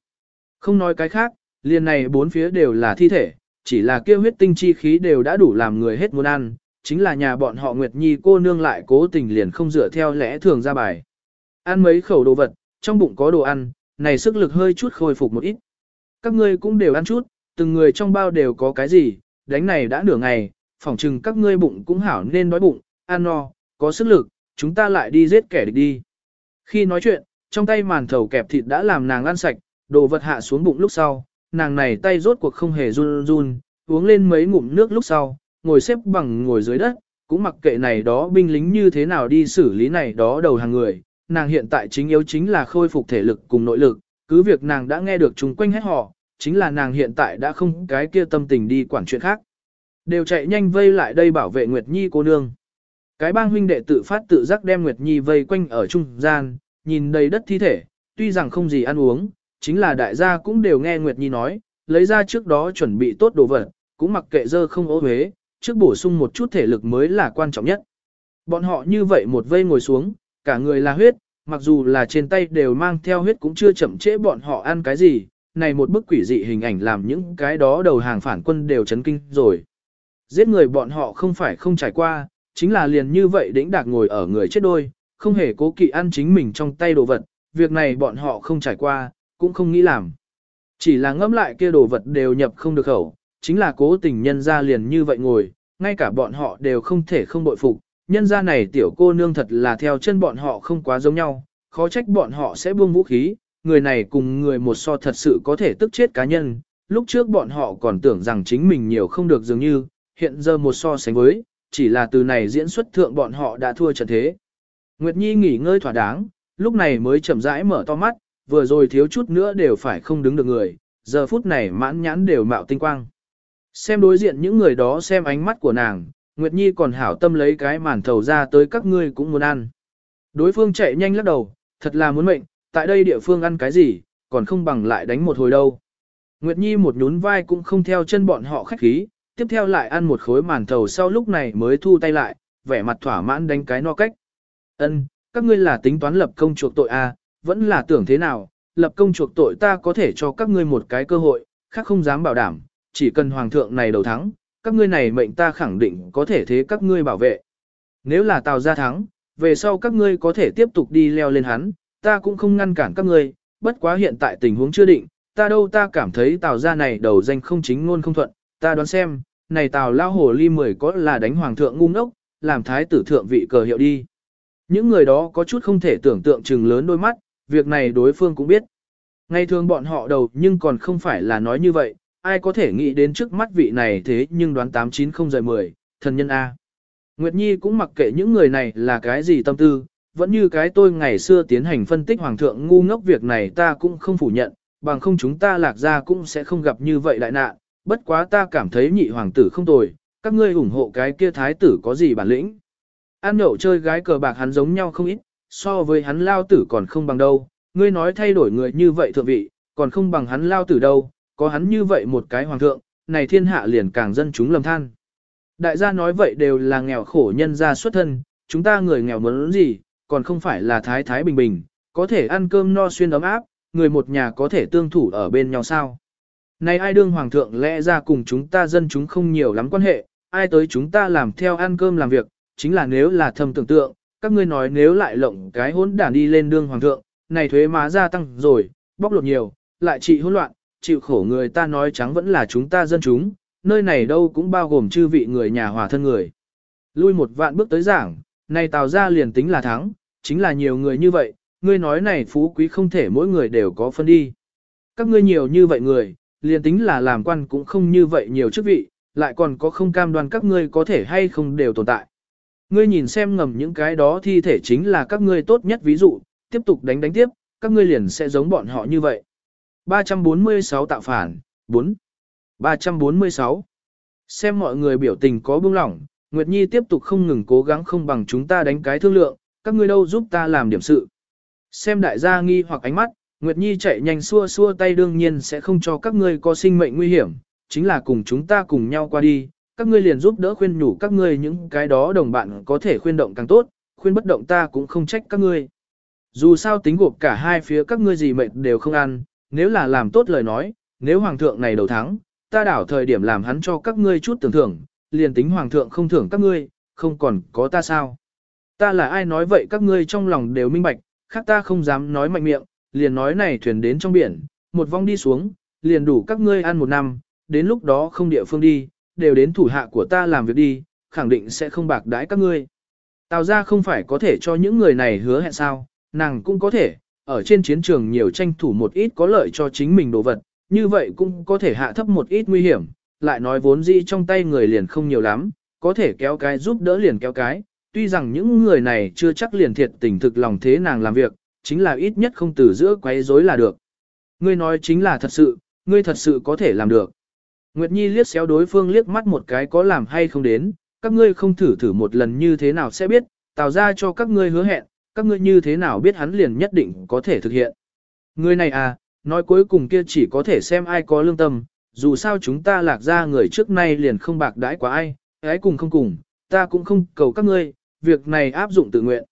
Không nói cái khác, liền này bốn phía đều là thi thể, chỉ là kia huyết tinh chi khí đều đã đủ làm người hết muốn ăn, chính là nhà bọn họ Nguyệt Nhi cô nương lại cố tình liền không dựa theo lẽ thường ra bài. Ăn mấy khẩu đồ vật, trong bụng có đồ ăn, này sức lực hơi chút khôi phục một ít. Các ngươi cũng đều ăn chút, từng người trong bao đều có cái gì, đánh này đã nửa ngày, phỏng chừng các ngươi bụng cũng hảo nên đói bụng, ăn no, có sức lực, chúng ta lại đi giết kẻ địch đi. Khi nói chuyện, trong tay màn thầu kẹp thịt đã làm nàng ăn sạch, đồ vật hạ xuống bụng lúc sau, nàng này tay rốt cuộc không hề run run, uống lên mấy ngụm nước lúc sau, ngồi xếp bằng ngồi dưới đất, cũng mặc kệ này đó binh lính như thế nào đi xử lý này đó đầu hàng người, nàng hiện tại chính yếu chính là khôi phục thể lực cùng nội lực, cứ việc nàng đã nghe được chúng quanh hết họ, chính là nàng hiện tại đã không cái kia tâm tình đi quản chuyện khác. Đều chạy nhanh vây lại đây bảo vệ Nguyệt Nhi cô nương. Cái bang huynh đệ tự phát tự giác đem Nguyệt Nhi vây quanh ở trung gian, nhìn đầy đất thi thể, tuy rằng không gì ăn uống, chính là đại gia cũng đều nghe Nguyệt Nhi nói, lấy ra trước đó chuẩn bị tốt đồ vật, cũng mặc kệ dơ không ố huế, trước bổ sung một chút thể lực mới là quan trọng nhất. Bọn họ như vậy một vây ngồi xuống, cả người là huyết, mặc dù là trên tay đều mang theo huyết cũng chưa chậm trễ bọn họ ăn cái gì, này một bức quỷ dị hình ảnh làm những cái đó đầu hàng phản quân đều chấn kinh rồi. Giết người bọn họ không phải không trải qua, chính là liền như vậy đĩnh đạc ngồi ở người chết đôi, không hề cố kỵ ăn chính mình trong tay đồ vật, việc này bọn họ không trải qua, cũng không nghĩ làm. Chỉ là ngẫm lại kia đồ vật đều nhập không được khẩu, chính là cố tình nhân ra liền như vậy ngồi, ngay cả bọn họ đều không thể không bội phục, nhân ra này tiểu cô nương thật là theo chân bọn họ không quá giống nhau, khó trách bọn họ sẽ buông vũ khí, người này cùng người một so thật sự có thể tức chết cá nhân, lúc trước bọn họ còn tưởng rằng chính mình nhiều không được dường như, hiện giờ một so sánh với, chỉ là từ này diễn xuất thượng bọn họ đã thua trận thế. Nguyệt Nhi nghỉ ngơi thỏa đáng, lúc này mới chậm rãi mở to mắt, vừa rồi thiếu chút nữa đều phải không đứng được người, giờ phút này mãn nhãn đều mạo tinh quang. Xem đối diện những người đó xem ánh mắt của nàng, Nguyệt Nhi còn hảo tâm lấy cái màn thầu ra tới các ngươi cũng muốn ăn. Đối phương chạy nhanh lắc đầu, thật là muốn mệnh, tại đây địa phương ăn cái gì, còn không bằng lại đánh một hồi đâu. Nguyệt Nhi một nhún vai cũng không theo chân bọn họ khách khí, tiếp theo lại ăn một khối màn thầu sau lúc này mới thu tay lại, vẻ mặt thỏa mãn đánh cái no cách. Ân, các ngươi là tính toán lập công chuộc tội à, vẫn là tưởng thế nào, lập công chuộc tội ta có thể cho các ngươi một cái cơ hội, khác không dám bảo đảm, chỉ cần hoàng thượng này đầu thắng, các ngươi này mệnh ta khẳng định có thể thế các ngươi bảo vệ. Nếu là Tào gia thắng, về sau các ngươi có thể tiếp tục đi leo lên hắn, ta cũng không ngăn cản các ngươi, bất quá hiện tại tình huống chưa định, ta đâu ta cảm thấy Tào gia này đầu danh không chính ngôn không thuận, ta đoán xem, này Tào lao hồ ly mười có là đánh hoàng thượng ngu ngốc, làm thái tử thượng vị cờ hiệu đi. Những người đó có chút không thể tưởng tượng chừng lớn đôi mắt, việc này đối phương cũng biết. Ngày thường bọn họ đầu nhưng còn không phải là nói như vậy, ai có thể nghĩ đến trước mắt vị này thế nhưng đoán 890-10, thần nhân A. Nguyệt Nhi cũng mặc kệ những người này là cái gì tâm tư, vẫn như cái tôi ngày xưa tiến hành phân tích hoàng thượng ngu ngốc việc này ta cũng không phủ nhận, bằng không chúng ta lạc ra cũng sẽ không gặp như vậy đại nạn, bất quá ta cảm thấy nhị hoàng tử không tồi, các ngươi ủng hộ cái kia thái tử có gì bản lĩnh. An nhậu chơi gái cờ bạc hắn giống nhau không ít, so với hắn lao tử còn không bằng đâu, ngươi nói thay đổi người như vậy thượng vị, còn không bằng hắn lao tử đâu, có hắn như vậy một cái hoàng thượng, này thiên hạ liền càng dân chúng lầm than. Đại gia nói vậy đều là nghèo khổ nhân gia xuất thân, chúng ta người nghèo muốn gì, còn không phải là thái thái bình bình, có thể ăn cơm no xuyên ấm áp, người một nhà có thể tương thủ ở bên nhau sao. Này ai đương hoàng thượng lẽ ra cùng chúng ta dân chúng không nhiều lắm quan hệ, ai tới chúng ta làm theo ăn cơm làm việc, chính là nếu là thầm tưởng tượng, các ngươi nói nếu lại lộng cái hỗn đản đi lên đương hoàng thượng, này thuế má gia tăng rồi, bóc lột nhiều, lại trị hỗn loạn, chịu khổ người ta nói trắng vẫn là chúng ta dân chúng, nơi này đâu cũng bao gồm chư vị người nhà hòa thân người. Lui một vạn bước tới giảng, này tào ra liền tính là thắng, chính là nhiều người như vậy, ngươi nói này phú quý không thể mỗi người đều có phân đi. Các ngươi nhiều như vậy người, liền tính là làm quan cũng không như vậy nhiều chức vị, lại còn có không cam đoan các ngươi có thể hay không đều tồn tại. Ngươi nhìn xem ngầm những cái đó thi thể chính là các ngươi tốt nhất ví dụ, tiếp tục đánh đánh tiếp, các ngươi liền sẽ giống bọn họ như vậy. 346 tạo phản, 4. 346. Xem mọi người biểu tình có bưng lỏng, Nguyệt Nhi tiếp tục không ngừng cố gắng không bằng chúng ta đánh cái thương lượng, các ngươi đâu giúp ta làm điểm sự. Xem đại gia nghi hoặc ánh mắt, Nguyệt Nhi chạy nhanh xua xua tay đương nhiên sẽ không cho các ngươi có sinh mệnh nguy hiểm, chính là cùng chúng ta cùng nhau qua đi, các ngươi liền giúp đỡ khuyên nhủ các ngươi những cái đó đồng bạn có thể khuyên động càng tốt, khuyên bất động ta cũng không trách các ngươi. Dù sao tính gộp cả hai phía các ngươi gì mệnh đều không ăn, nếu là làm tốt lời nói, nếu hoàng thượng này đầu thắng, ta đảo thời điểm làm hắn cho các ngươi chút tưởng thưởng, liền tính hoàng thượng không thưởng các ngươi, không còn có ta sao. Ta là ai nói vậy các ngươi trong lòng đều minh bạch, khác ta không dám nói mạnh miệng, liền nói này thuyền đến trong biển, một vong đi xuống, liền đủ các ngươi ăn một năm, đến lúc đó không địa phương đi, đều đến thủ hạ của ta làm việc đi, khẳng định sẽ không bạc đãi các ngươi. Tào ra không phải có thể cho những người này hứa hẹn sao, nàng cũng có thể, ở trên chiến trường nhiều tranh thủ một ít có lợi cho chính mình đồ vật, như vậy cũng có thể hạ thấp một ít nguy hiểm, lại nói vốn dĩ trong tay người liền không nhiều lắm, có thể kéo cái giúp đỡ liền kéo cái, tuy rằng những người này chưa chắc liền thiệt tình thực lòng thế nàng làm việc, chính là ít nhất không từ giữa quấy rối là được. Ngươi nói chính là thật sự, ngươi thật sự có thể làm được. Nguyệt Nhi liếc xéo đối phương liếc mắt một cái có làm hay không đến, các ngươi không thử thử một lần như thế nào sẽ biết, tạo ra cho các ngươi hứa hẹn, các ngươi như thế nào biết hắn liền nhất định có thể thực hiện. Người này à, nói cuối cùng kia chỉ có thể xem ai có lương tâm, dù sao chúng ta lạc ra người trước nay liền không bạc đãi quá ai, ái cùng không cùng, ta cũng không cầu các ngươi, việc này áp dụng tự nguyện.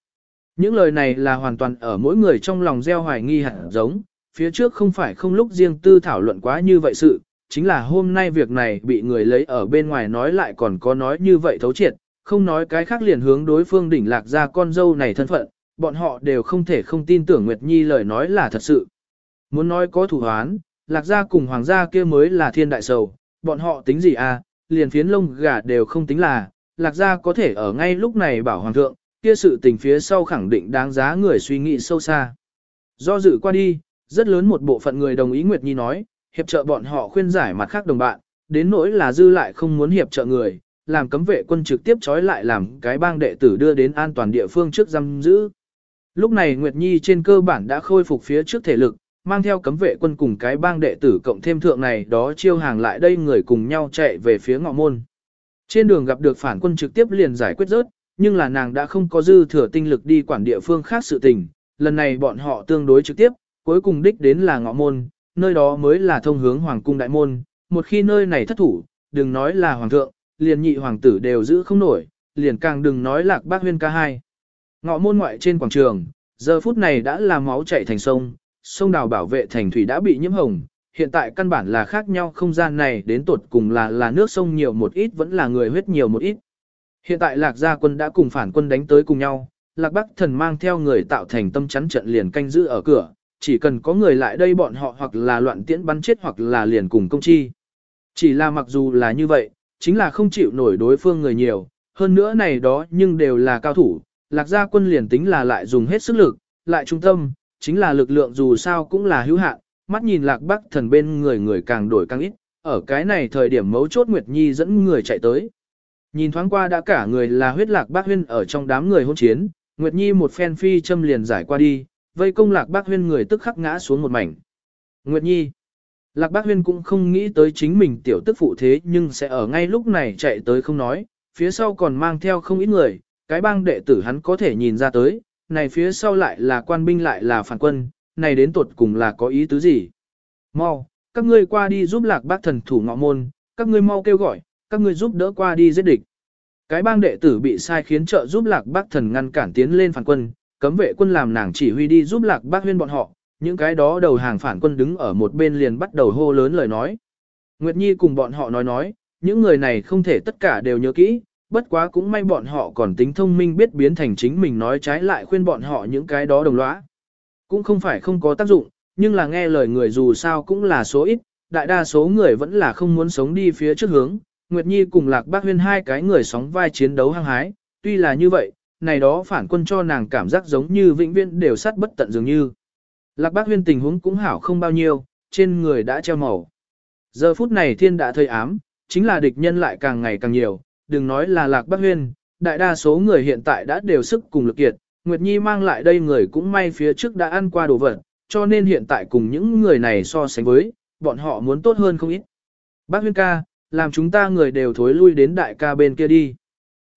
Những lời này là hoàn toàn ở mỗi người trong lòng gieo hoài nghi hẳn giống, phía trước không phải không lúc riêng tư thảo luận quá như vậy sự, chính là hôm nay việc này bị người lấy ở bên ngoài nói lại còn có nói như vậy thấu triệt, không nói cái khác liền hướng đối phương đỉnh lạc ra con dâu này thân phận, bọn họ đều không thể không tin tưởng Nguyệt Nhi lời nói là thật sự. Muốn nói có thủ hoán, lạc gia cùng hoàng gia kia mới là thiên đại sầu, bọn họ tính gì à, liền phiến lông gà đều không tính là, lạc gia có thể ở ngay lúc này bảo hoàng thượng, kia sự tình phía sau khẳng định đáng giá người suy nghĩ sâu xa. Do dự qua đi, rất lớn một bộ phận người đồng ý Nguyệt Nhi nói, hiệp trợ bọn họ khuyên giải mặt khác đồng bạn, đến nỗi là dư lại không muốn hiệp trợ người, làm cấm vệ quân trực tiếp trói lại làm cái bang đệ tử đưa đến an toàn địa phương trước giam giữ. Lúc này Nguyệt Nhi trên cơ bản đã khôi phục phía trước thể lực, mang theo cấm vệ quân cùng cái bang đệ tử cộng thêm thượng này đó chiêu hàng lại đây người cùng nhau chạy về phía ngọ môn. Trên đường gặp được phản quân trực tiếp liền giải quyết rớt, nhưng là nàng đã không có dư thừa tinh lực đi quản địa phương khác sự tình, lần này bọn họ tương đối trực tiếp, cuối cùng đích đến là ngọ môn, nơi đó mới là thông hướng hoàng cung đại môn, một khi nơi này thất thủ, đừng nói là hoàng thượng, liền nhị hoàng tử đều giữ không nổi, liền càng đừng nói lạc bác huyên ca hai. Ngọ môn ngoại trên quảng trường, giờ phút này đã là máu chảy thành sông, sông đào bảo vệ thành thủy đã bị nhiễm hồng, hiện tại căn bản là khác nhau không gian này đến tột cùng là là nước sông nhiều một ít vẫn là người huyết nhiều một ít. Hiện tại lạc gia quân đã cùng phản quân đánh tới cùng nhau, lạc bắc thần mang theo người tạo thành tâm chắn trận liền canh giữ ở cửa, chỉ cần có người lại đây bọn họ hoặc là loạn tiễn bắn chết hoặc là liền cùng công chi. Chỉ là mặc dù là như vậy, chính là không chịu nổi đối phương người nhiều, hơn nữa này đó nhưng đều là cao thủ, lạc gia quân liền tính là lại dùng hết sức lực, lại trung tâm, chính là lực lượng dù sao cũng là hữu hạn, mắt nhìn lạc bắc thần bên người người càng đổi càng ít, ở cái này thời điểm mấu chốt Nguyệt Nhi dẫn người chạy tới. Nhìn thoáng qua đã cả người là huyết lạc bác huyên ở trong đám người hôn chiến, Nguyệt Nhi một phen phi châm liền giải qua đi, vây công lạc bác huyên người tức khắc ngã xuống một mảnh. Nguyệt Nhi Lạc bác huyên cũng không nghĩ tới chính mình tiểu tức phụ thế nhưng sẽ ở ngay lúc này chạy tới không nói, phía sau còn mang theo không ít người, cái bang đệ tử hắn có thể nhìn ra tới, này phía sau lại là quan binh lại là phản quân, này đến tuột cùng là có ý tứ gì. Mau, các ngươi qua đi giúp lạc bác thần thủ ngọ môn, các ngươi mau kêu gọi, các ngươi giúp đỡ qua đi giết địch. Cái bang đệ tử bị sai khiến trợ giúp lạc bác thần ngăn cản tiến lên phản quân, cấm vệ quân làm nàng chỉ huy đi giúp lạc bác huyên bọn họ, những cái đó đầu hàng phản quân đứng ở một bên liền bắt đầu hô lớn lời nói. Nguyệt Nhi cùng bọn họ nói nói, những người này không thể tất cả đều nhớ kỹ, bất quá cũng may bọn họ còn tính thông minh biết biến thành chính mình nói trái lại khuyên bọn họ những cái đó đồng lõa. Cũng không phải không có tác dụng, nhưng là nghe lời người dù sao cũng là số ít, đại đa số người vẫn là không muốn sống đi phía trước hướng. Nguyệt Nhi cùng Lạc Bác Huyên hai cái người sóng vai chiến đấu hăng hái, tuy là như vậy, này đó phản quân cho nàng cảm giác giống như vĩnh viễn đều sát bất tận dường như. Lạc Bác Huyên tình huống cũng hảo không bao nhiêu, trên người đã treo màu. Giờ phút này thiên đã thời ám, chính là địch nhân lại càng ngày càng nhiều, đừng nói là Lạc Bác Huyên, đại đa số người hiện tại đã đều sức cùng lực kiệt, Nguyệt Nhi mang lại đây người cũng may phía trước đã ăn qua đồ vật, cho nên hiện tại cùng những người này so sánh với, bọn họ muốn tốt hơn không ít. Bác Huyên ca, làm chúng ta người đều thối lui đến đại ca bên kia đi.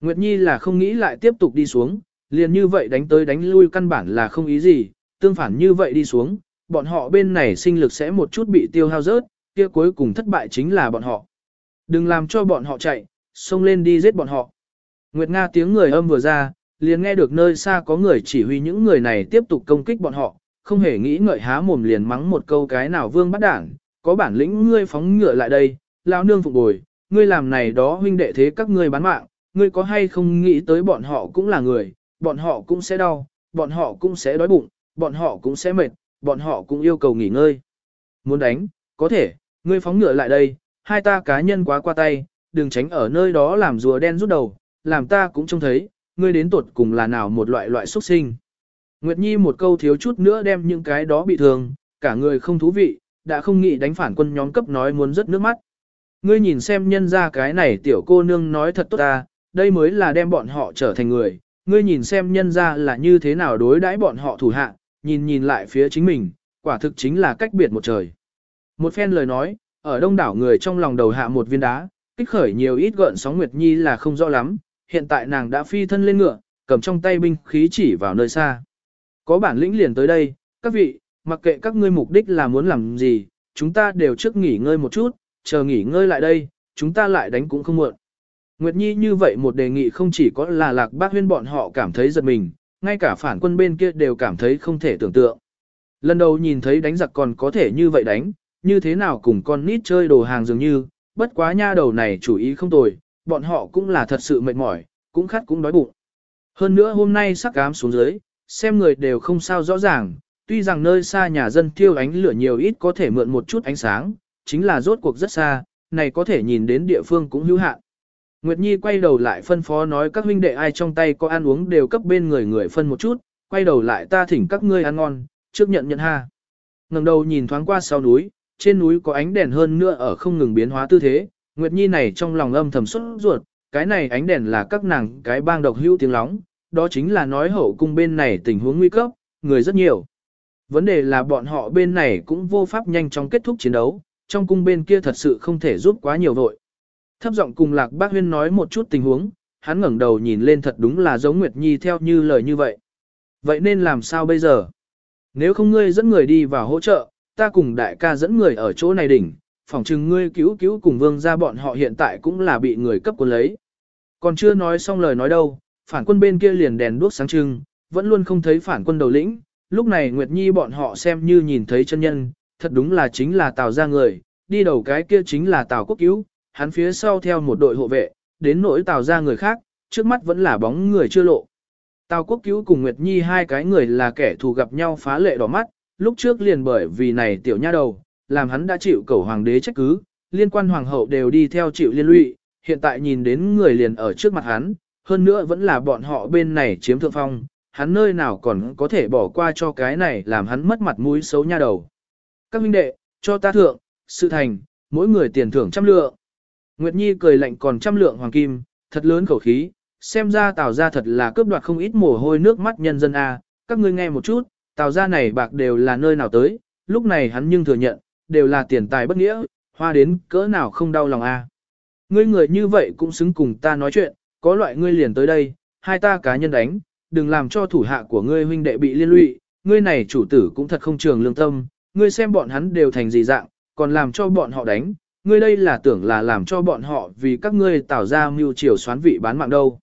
Nguyệt Nhi là không nghĩ lại tiếp tục đi xuống, liền như vậy đánh tới đánh lui căn bản là không ý gì, tương phản như vậy đi xuống, bọn họ bên này sinh lực sẽ một chút bị tiêu hao rớt, kia cuối cùng thất bại chính là bọn họ. Đừng làm cho bọn họ chạy, xông lên đi giết bọn họ. Nguyệt Nga tiếng người âm vừa ra, liền nghe được nơi xa có người chỉ huy những người này tiếp tục công kích bọn họ, không hề nghĩ ngợi há mồm liền mắng một câu cái nào vương bắt đảng, có bản lĩnh ngươi phóng ngựa lại đây, lao nương phục bồi, ngươi làm này đó huynh đệ thế các ngươi bán mạng, ngươi có hay không nghĩ tới bọn họ cũng là người, bọn họ cũng sẽ đau, bọn họ cũng sẽ đói bụng, bọn họ cũng sẽ mệt, bọn họ cũng yêu cầu nghỉ ngơi. Muốn đánh, có thể, ngươi phóng ngựa lại đây, hai ta cá nhân quá qua tay, đừng tránh ở nơi đó làm rùa đen rút đầu, làm ta cũng trông thấy, ngươi đến tuột cùng là nào một loại loại xuất sinh. Nguyệt Nhi một câu thiếu chút nữa đem những cái đó bị thương, cả người không thú vị, đã không nghĩ đánh phản quân nhóm cấp nói muốn rất nước mắt. Ngươi nhìn xem nhân ra cái này tiểu cô nương nói thật tốt ta, đây mới là đem bọn họ trở thành người, ngươi nhìn xem nhân ra là như thế nào đối đãi bọn họ thủ hạ, nhìn nhìn lại phía chính mình, quả thực chính là cách biệt một trời. Một phen lời nói, ở đông đảo người trong lòng đầu hạ một viên đá, kích khởi nhiều ít gợn sóng Nguyệt Nhi là không rõ lắm, hiện tại nàng đã phi thân lên ngựa, cầm trong tay binh khí chỉ vào nơi xa. Có bản lĩnh liền tới đây, các vị, mặc kệ các ngươi mục đích là muốn làm gì, chúng ta đều trước nghỉ ngơi một chút, chờ nghỉ ngơi lại đây, chúng ta lại đánh cũng không muộn. Nguyệt Nhi như vậy một đề nghị không chỉ có là lạc bác huyên bọn họ cảm thấy giật mình, ngay cả phản quân bên kia đều cảm thấy không thể tưởng tượng. Lần đầu nhìn thấy đánh giặc còn có thể như vậy đánh, như thế nào cùng con nít chơi đồ hàng dường như, bất quá nha đầu này chủ ý không tồi, bọn họ cũng là thật sự mệt mỏi, cũng khát cũng đói bụng. Hơn nữa hôm nay sắc cám xuống dưới, xem người đều không sao rõ ràng, tuy rằng nơi xa nhà dân tiêu ánh lửa nhiều ít có thể mượn một chút ánh sáng, chính là rốt cuộc rất xa, này có thể nhìn đến địa phương cũng hữu hạn. Nguyệt Nhi quay đầu lại phân phó nói các huynh đệ ai trong tay có ăn uống đều cấp bên người người phân một chút, quay đầu lại ta thỉnh các ngươi ăn ngon, trước nhận nhận ha. ngẩng đầu nhìn thoáng qua sau núi, trên núi có ánh đèn hơn nữa ở không ngừng biến hóa tư thế, Nguyệt Nhi này trong lòng âm thầm xuất ruột, cái này ánh đèn là các nàng cái bang độc hữu tiếng lóng, đó chính là nói hậu cung bên này tình huống nguy cấp, người rất nhiều. Vấn đề là bọn họ bên này cũng vô pháp nhanh chóng kết thúc chiến đấu, trong cung bên kia thật sự không thể giúp quá nhiều vội. Thấp giọng cùng Lạc Bác Huyên nói một chút tình huống, hắn ngẩng đầu nhìn lên thật đúng là giống Nguyệt Nhi theo như lời như vậy. Vậy nên làm sao bây giờ? Nếu không ngươi dẫn người đi vào hỗ trợ, ta cùng đại ca dẫn người ở chỗ này đỉnh, phỏng chừng ngươi cứu cứu cùng vương ra bọn họ hiện tại cũng là bị người cấp quân lấy. Còn chưa nói xong lời nói đâu, phản quân bên kia liền đèn đuốc sáng trưng, vẫn luôn không thấy phản quân đầu lĩnh, lúc này Nguyệt Nhi bọn họ xem như nhìn thấy chân nhân, thật đúng là chính là Tào ra người, đi đầu cái kia chính là Tào quốc cứu, hắn phía sau theo một đội hộ vệ, đến nỗi Tào ra người khác, trước mắt vẫn là bóng người chưa lộ. Tào quốc cứu cùng Nguyệt Nhi hai cái người là kẻ thù gặp nhau phá lệ đỏ mắt, lúc trước liền bởi vì này tiểu nha đầu, làm hắn đã chịu cầu hoàng đế trách cứ, liên quan hoàng hậu đều đi theo chịu liên lụy, hiện tại nhìn đến người liền ở trước mặt hắn, hơn nữa vẫn là bọn họ bên này chiếm thượng phong, hắn nơi nào còn có thể bỏ qua cho cái này làm hắn mất mặt mũi xấu nha đầu. Các huynh đệ, cho ta thượng, sự thành, mỗi người tiền thưởng trăm lượng. Nguyệt Nhi cười lạnh còn trăm lượng hoàng kim, thật lớn khẩu khí, xem ra tào ra thật là cướp đoạt không ít mồ hôi nước mắt nhân dân a. các ngươi nghe một chút, tào ra này bạc đều là nơi nào tới, lúc này hắn nhưng thừa nhận, đều là tiền tài bất nghĩa, hoa đến cỡ nào không đau lòng a. Ngươi người như vậy cũng xứng cùng ta nói chuyện, có loại ngươi liền tới đây, hai ta cá nhân đánh, đừng làm cho thủ hạ của ngươi huynh đệ bị liên lụy, ngươi này chủ tử cũng thật không trường lương tâm, ngươi xem bọn hắn đều thành gì dạng, còn làm cho bọn họ đánh, ngươi đây là tưởng là làm cho bọn họ vì các ngươi tạo ra mưu triều xoán vị bán mạng đâu.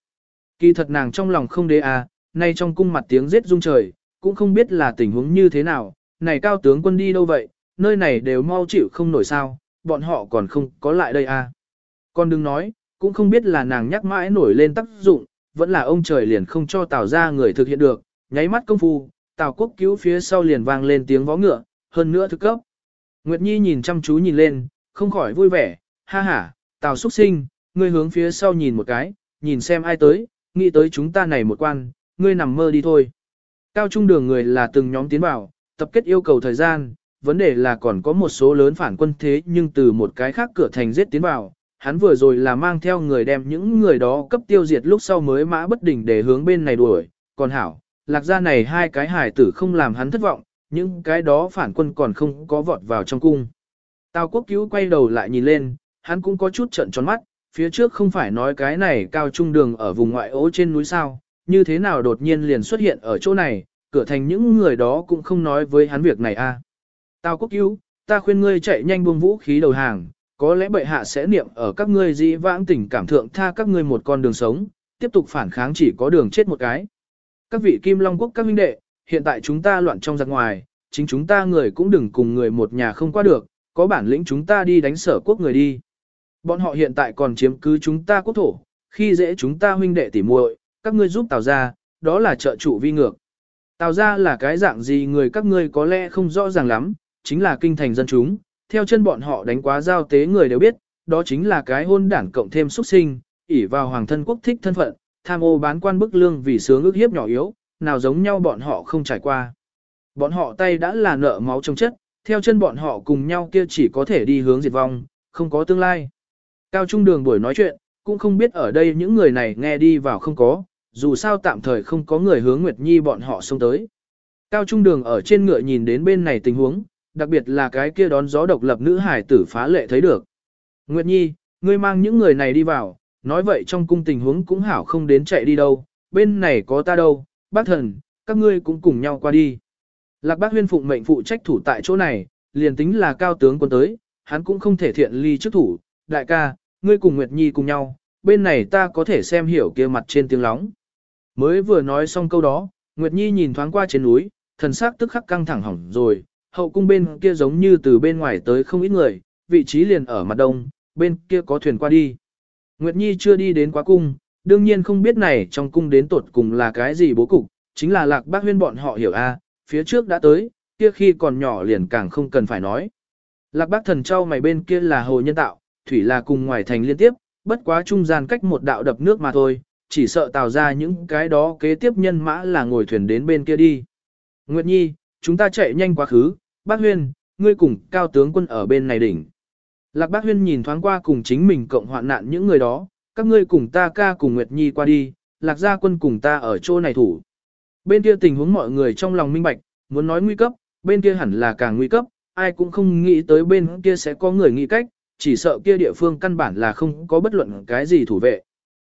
Kỳ thật nàng trong lòng không đế à, nay trong cung mặt tiếng giết rung trời, cũng không biết là tình huống như thế nào, này cao tướng quân đi đâu vậy, nơi này đều mau chịu không nổi sao, bọn họ còn không có lại đây à. Con đừng nói, cũng không biết là nàng nhắc mãi nổi lên tác dụng, vẫn là ông trời liền không cho Tào ra người thực hiện được, nháy mắt công phu, Tào quốc cứu phía sau liền vang lên tiếng vó ngựa, hơn nữa thực cấp. Nguyệt Nhi nhìn chăm chú nhìn lên, không khỏi vui vẻ, ha ha, Tào xuất sinh, ngươi hướng phía sau nhìn một cái, nhìn xem ai tới, nghĩ tới chúng ta này một quan, ngươi nằm mơ đi thôi. Cao trung đường người là từng nhóm tiến vào, tập kết yêu cầu thời gian, vấn đề là còn có một số lớn phản quân thế nhưng từ một cái khác cửa thành giết tiến vào, hắn vừa rồi là mang theo người đem những người đó cấp tiêu diệt lúc sau mới mã bất đỉnh để hướng bên này đuổi, còn hảo, lạc ra này hai cái hải tử không làm hắn thất vọng, những cái đó phản quân còn không có vọt vào trong cung. Tào quốc cứu quay đầu lại nhìn lên, hắn cũng có chút trận tròn mắt, phía trước không phải nói cái này cao trung đường ở vùng ngoại ố trên núi sao, như thế nào đột nhiên liền xuất hiện ở chỗ này, cửa thành những người đó cũng không nói với hắn việc này a. À. Tào quốc cứu, ta khuyên ngươi chạy nhanh buông vũ khí đầu hàng, có lẽ bệ hạ sẽ niệm ở các ngươi dĩ vãng tình cảm thượng tha các ngươi một con đường sống, tiếp tục phản kháng chỉ có đường chết một cái. Các vị Kim Long Quốc các huynh đệ, hiện tại chúng ta loạn trong giặc ngoài, chính chúng ta người cũng đừng cùng người một nhà không qua được, có bản lĩnh chúng ta đi đánh sở quốc người đi. Bọn họ hiện tại còn chiếm cứ chúng ta quốc thổ, khi dễ chúng ta huynh đệ tỉ muội, các ngươi giúp Tào ra, đó là trợ chủ vi ngược. Tào ra là cái dạng gì người các ngươi có lẽ không rõ ràng lắm, chính là kinh thành dân chúng, theo chân bọn họ đánh quá giao tế người đều biết, đó chính là cái hôn đảng cộng thêm xuất sinh, ỷ vào hoàng thân quốc thích thân phận, tham ô bán quan bức lương vì sướng ước hiếp nhỏ yếu, nào giống nhau bọn họ không trải qua. Bọn họ tay đã là nợ máu trong chất, theo chân bọn họ cùng nhau kia chỉ có thể đi hướng diệt vong, không có tương lai. Cao trung đường buổi nói chuyện, cũng không biết ở đây những người này nghe đi vào không có, dù sao tạm thời không có người hướng Nguyệt Nhi bọn họ xông tới. Cao trung đường ở trên ngựa nhìn đến bên này tình huống, đặc biệt là cái kia đón gió độc lập nữ hải tử phá lệ thấy được. Nguyệt Nhi, ngươi mang những người này đi vào, nói vậy trong cung tình huống cũng hảo không đến chạy đi đâu, bên này có ta đâu, bác thần, các ngươi cũng cùng nhau qua đi. Lạc bác huyên phụng mệnh phụ trách thủ tại chỗ này, liền tính là cao tướng quân tới, hắn cũng không thể thiện ly trước thủ, đại ca, ngươi cùng Nguyệt Nhi cùng nhau, bên này ta có thể xem hiểu kia mặt trên tiếng lóng. Mới vừa nói xong câu đó, Nguyệt Nhi nhìn thoáng qua trên núi, thần sắc tức khắc căng thẳng hỏng rồi, hậu cung bên kia giống như từ bên ngoài tới không ít người, vị trí liền ở mặt đông, bên kia có thuyền qua đi. Nguyệt Nhi chưa đi đến quá cung, đương nhiên không biết này trong cung đến tột cùng là cái gì bố cục, chính là lạc bác huyên bọn họ hiểu a, phía trước đã tới, kia khi còn nhỏ liền càng không cần phải nói. Lạc bác thần trao mày bên kia là hồ nhân tạo, thủy là cùng ngoài thành liên tiếp, bất quá trung gian cách một đạo đập nước mà thôi, chỉ sợ tào ra những cái đó kế tiếp nhân mã là ngồi thuyền đến bên kia đi. Nguyệt Nhi, chúng ta chạy nhanh quá khứ, bác huyên, ngươi cùng cao tướng quân ở bên này đỉnh. Lạc bác huyên nhìn thoáng qua cùng chính mình cộng hoạn nạn những người đó, các ngươi cùng ta ca cùng Nguyệt Nhi qua đi, lạc gia quân cùng ta ở chỗ này thủ. Bên kia tình huống mọi người trong lòng minh bạch, muốn nói nguy cấp, bên kia hẳn là càng nguy cấp, ai cũng không nghĩ tới bên kia sẽ có người nghĩ cách, chỉ sợ kia địa phương căn bản là không có bất luận cái gì thủ vệ.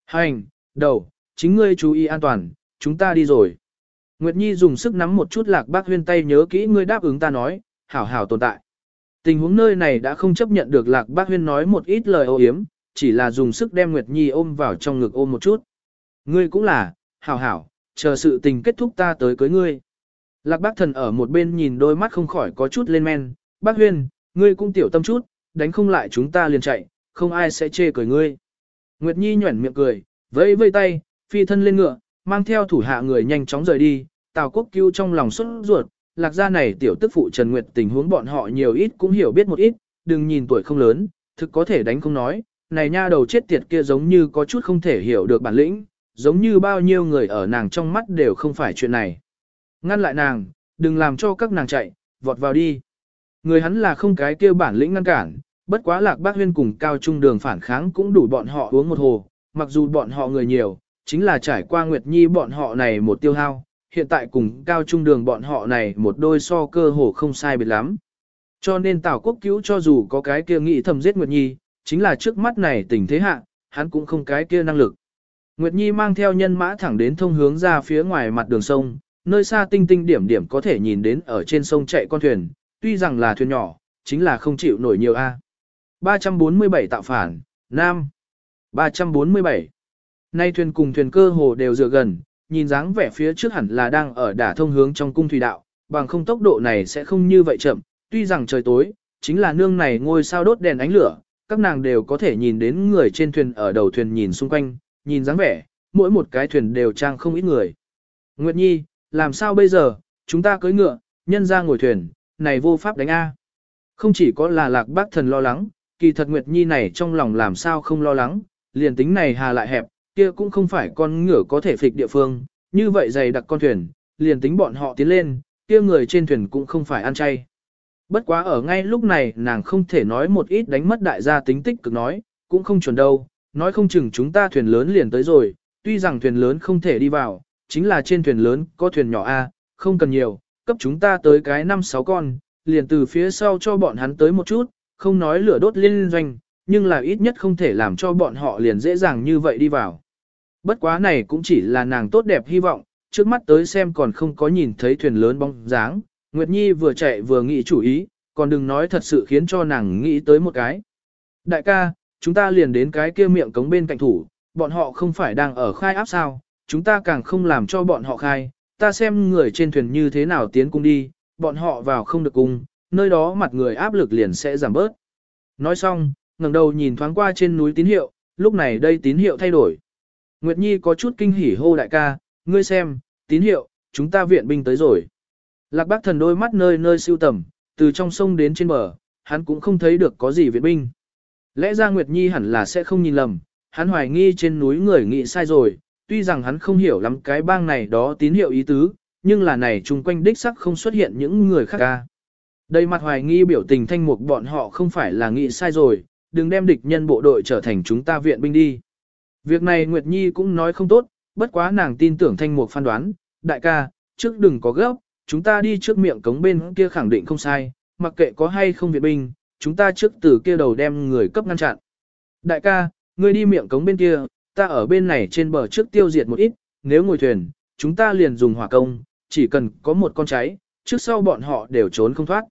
Hành, đầu, chính ngươi chú ý an toàn, chúng ta đi rồi. Nguyệt Nhi dùng sức nắm một chút lạc bác huyên tay nhớ kỹ ngươi đáp ứng ta nói, hảo hảo tồn tại. Tình huống nơi này đã không chấp nhận được lạc bác huyên nói một ít lời ô hiếm, chỉ là dùng sức đem Nguyệt Nhi ôm vào trong ngực ôm một chút. Ngươi cũng là, hảo hảo, chờ sự tình kết thúc ta tới cưới ngươi. Lạc bác thần ở một bên nhìn đôi mắt không khỏi có chút lên men, bác huyên, ngươi cũng tiểu tâm chút, đánh không lại chúng ta liền chạy, không ai sẽ chê cười ngươi. Nguyệt Nhi nhuẩn miệng cười, vẫy vây tay, phi thân lên ngựa, mang theo thủ hạ người nhanh chóng rời đi, Tào Quốc Cưu trong lòng xuất ruột, lạc gia này tiểu tức phụ Trần Nguyệt tình huống bọn họ nhiều ít cũng hiểu biết một ít, đừng nhìn tuổi không lớn, thực có thể đánh không nói, này nha đầu chết tiệt kia giống như có chút không thể hiểu được bản lĩnh, giống như bao nhiêu người ở nàng trong mắt đều không phải chuyện này. Ngăn lại nàng, đừng làm cho các nàng chạy, vọt vào đi. Người hắn là không cái kia bản lĩnh ngăn cản, bất quá lạc bác huyên cùng cao trung đường phản kháng cũng đủ bọn họ uống một hồ, mặc dù bọn họ người nhiều, chính là trải qua Nguyệt Nhi bọn họ này một tiêu hao, hiện tại cùng cao trung đường bọn họ này một đôi so cơ hồ không sai biệt lắm. Cho nên Tào Quốc Cứu cho dù có cái kia nghĩ thầm giết Nguyệt Nhi, chính là trước mắt này tình thế hạ, hắn cũng không cái kia năng lực. Nguyệt Nhi mang theo nhân mã thẳng đến thông hướng ra phía ngoài mặt đường sông, nơi xa tinh tinh điểm điểm có thể nhìn đến ở trên sông chạy con thuyền, tuy rằng là thuyền nhỏ, chính là không chịu nổi nhiều A. 347 tạo phản, Nam. 347. Nay thuyền cùng thuyền cơ hồ đều dựa gần, nhìn dáng vẻ phía trước hẳn là đang ở đả thông hướng trong cung thủy đạo, bằng không tốc độ này sẽ không như vậy chậm, tuy rằng trời tối, chính là nương này ngôi sao đốt đèn ánh lửa, các nàng đều có thể nhìn đến người trên thuyền ở đầu thuyền nhìn xung quanh, nhìn dáng vẻ, mỗi một cái thuyền đều trang không ít người. Nguyệt Nhi, làm sao bây giờ, chúng ta cưỡi ngựa, nhân ra ngồi thuyền, này vô pháp đánh A. Không chỉ có là lạc bác thần lo lắng, kỳ thật Nguyệt Nhi này trong lòng làm sao không lo lắng, liền tính này hà lại hẹp, kia cũng không phải con ngựa có thể phịch địa phương, như vậy dày đặc con thuyền, liền tính bọn họ tiến lên, kia người trên thuyền cũng không phải ăn chay. Bất quá ở ngay lúc này nàng không thể nói một ít đánh mất đại gia tính tích cực nói, cũng không chuẩn đâu, nói không chừng chúng ta thuyền lớn liền tới rồi, tuy rằng thuyền lớn không thể đi vào, chính là trên thuyền lớn có thuyền nhỏ A, không cần nhiều, cấp chúng ta tới cái 5-6 con, liền từ phía sau cho bọn hắn tới một chút, không nói lửa đốt liên doanh, nhưng là ít nhất không thể làm cho bọn họ liền dễ dàng như vậy đi vào. Bất quá này cũng chỉ là nàng tốt đẹp hy vọng, trước mắt tới xem còn không có nhìn thấy thuyền lớn bóng dáng, Nguyệt Nhi vừa chạy vừa nghĩ chủ ý, còn đừng nói thật sự khiến cho nàng nghĩ tới một cái. Đại ca, chúng ta liền đến cái kia miệng cống bên cạnh thủ, bọn họ không phải đang ở khai áp sao, chúng ta càng không làm cho bọn họ khai, ta xem người trên thuyền như thế nào tiến cung đi, bọn họ vào không được cung, nơi đó mặt người áp lực liền sẽ giảm bớt. Nói xong, ngẩng đầu nhìn thoáng qua trên núi tín hiệu, lúc này đây tín hiệu thay đổi. Nguyệt Nhi có chút kinh hỉ hô đại ca, ngươi xem, tín hiệu, chúng ta viện binh tới rồi. Lạc bác thần đôi mắt nơi nơi siêu tầm, từ trong sông đến trên bờ, hắn cũng không thấy được có gì viện binh. Lẽ ra Nguyệt Nhi hẳn là sẽ không nhìn lầm, hắn hoài nghi trên núi người nghĩ sai rồi, tuy rằng hắn không hiểu lắm cái bang này đó tín hiệu ý tứ, nhưng là này chung quanh đích sắc không xuất hiện những người khác ca. Đây mặt hoài nghi biểu tình thanh mục bọn họ không phải là nghĩ sai rồi, đừng đem địch nhân bộ đội trở thành chúng ta viện binh đi. Việc này Nguyệt Nhi cũng nói không tốt, bất quá nàng tin tưởng thanh mục phán đoán, đại ca, trước đừng có gấp, chúng ta đi trước miệng cống bên kia khẳng định không sai, mặc kệ có hay không viện binh, chúng ta trước từ kia đầu đem người cấp ngăn chặn. Đại ca, ngươi đi miệng cống bên kia, ta ở bên này trên bờ trước tiêu diệt một ít, nếu ngồi thuyền, chúng ta liền dùng hỏa công, chỉ cần có một con cháy, trước sau bọn họ đều trốn không thoát.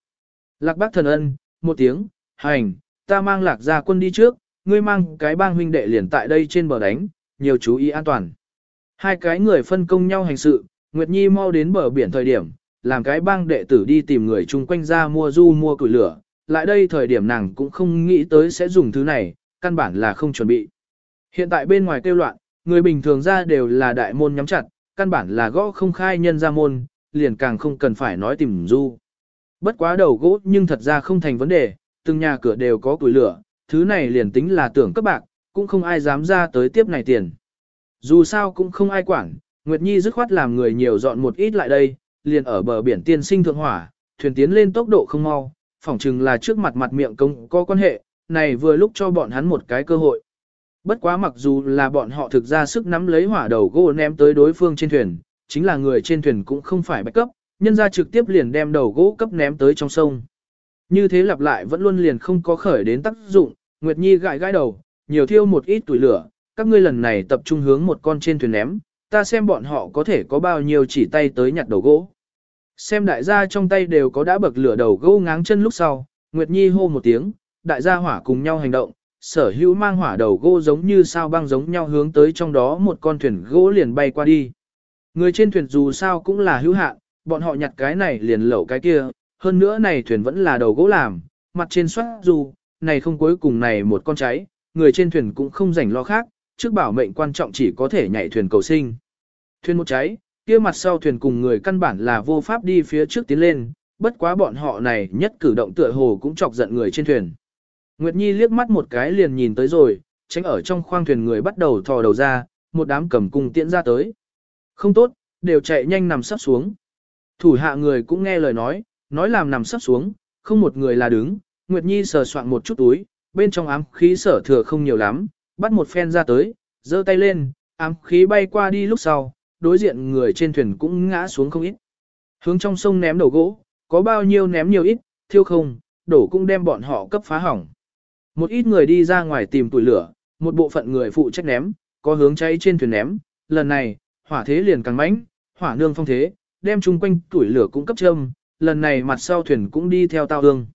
Lạc bác thần ân, một tiếng, hành, ta mang lạc gia quân đi trước, ngươi mang cái bang huynh đệ liền tại đây trên bờ đánh, nhiều chú ý an toàn. Hai cái người phân công nhau hành sự, Nguyệt Nhi mau đến bờ biển thời điểm, làm cái bang đệ tử đi tìm người chung quanh ra mua du mua củi lửa, lại đây thời điểm nàng cũng không nghĩ tới sẽ dùng thứ này, căn bản là không chuẩn bị. Hiện tại bên ngoài kêu loạn, người bình thường ra đều là đại môn nhắm chặt, căn bản là gõ không khai nhân ra môn, liền càng không cần phải nói tìm du. Bất quá đầu gỗ nhưng thật ra không thành vấn đề, từng nhà cửa đều có củi lửa, thứ này liền tính là tưởng các bạc, cũng không ai dám ra tới tiếp này tiền. Dù sao cũng không ai quản, Nguyệt Nhi dứt khoát làm người nhiều dọn một ít lại đây, liền ở bờ biển tiên sinh thượng hỏa, thuyền tiến lên tốc độ không mau, phỏng chừng là trước mặt mặt miệng công có quan hệ, này vừa lúc cho bọn hắn một cái cơ hội. Bất quá mặc dù là bọn họ thực ra sức nắm lấy hỏa đầu gỗ ném tới đối phương trên thuyền, chính là người trên thuyền cũng không phải bạch cấp, nhân ra trực tiếp liền đem đầu gỗ cấp ném tới trong sông. Như thế lặp lại vẫn luôn liền không có khởi đến tác dụng, Nguyệt Nhi gãi gãi đầu, nhiều thiêu một ít tuổi lửa, các ngươi lần này tập trung hướng một con trên thuyền ném, ta xem bọn họ có thể có bao nhiêu chỉ tay tới nhặt đầu gỗ. Xem đại gia trong tay đều có đã bậc lửa đầu gỗ ngáng chân lúc sau, Nguyệt Nhi hô một tiếng, đại gia hỏa cùng nhau hành động, sở hữu mang hỏa đầu gỗ giống như sao băng giống nhau hướng tới trong đó một con thuyền gỗ liền bay qua đi. Người trên thuyền dù sao cũng là hữu hạn, bọn họ nhặt cái này liền lẩu cái kia, hơn nữa này thuyền vẫn là đầu gỗ làm, mặt trên soát dù, này không cuối cùng này một con cháy, người trên thuyền cũng không rảnh lo khác, trước bảo mệnh quan trọng chỉ có thể nhảy thuyền cầu sinh. Thuyền một cháy, kia mặt sau thuyền cùng người căn bản là vô pháp đi phía trước tiến lên, bất quá bọn họ này nhất cử động tựa hồ cũng chọc giận người trên thuyền. Nguyệt Nhi liếc mắt một cái liền nhìn tới rồi, tránh ở trong khoang thuyền người bắt đầu thò đầu ra, một đám cầm cung tiễn ra tới. Không tốt, đều chạy nhanh nằm sắp xuống. Thủ hạ người cũng nghe lời nói, nói làm nằm sắp xuống, không một người là đứng, Nguyệt Nhi sờ soạn một chút túi, bên trong ám khí sở thừa không nhiều lắm, bắt một phen ra tới, giơ tay lên, ám khí bay qua đi lúc sau, đối diện người trên thuyền cũng ngã xuống không ít. Hướng trong sông ném đầu gỗ, có bao nhiêu ném nhiều ít, thiêu không, đổ cũng đem bọn họ cấp phá hỏng. Một ít người đi ra ngoài tìm tuổi lửa, một bộ phận người phụ trách ném, có hướng cháy trên thuyền ném, lần này, hỏa thế liền càng mãnh, hỏa nương phong thế, đem chung quanh tuổi lửa cũng cấp châm, lần này mặt sau thuyền cũng đi theo tao hương.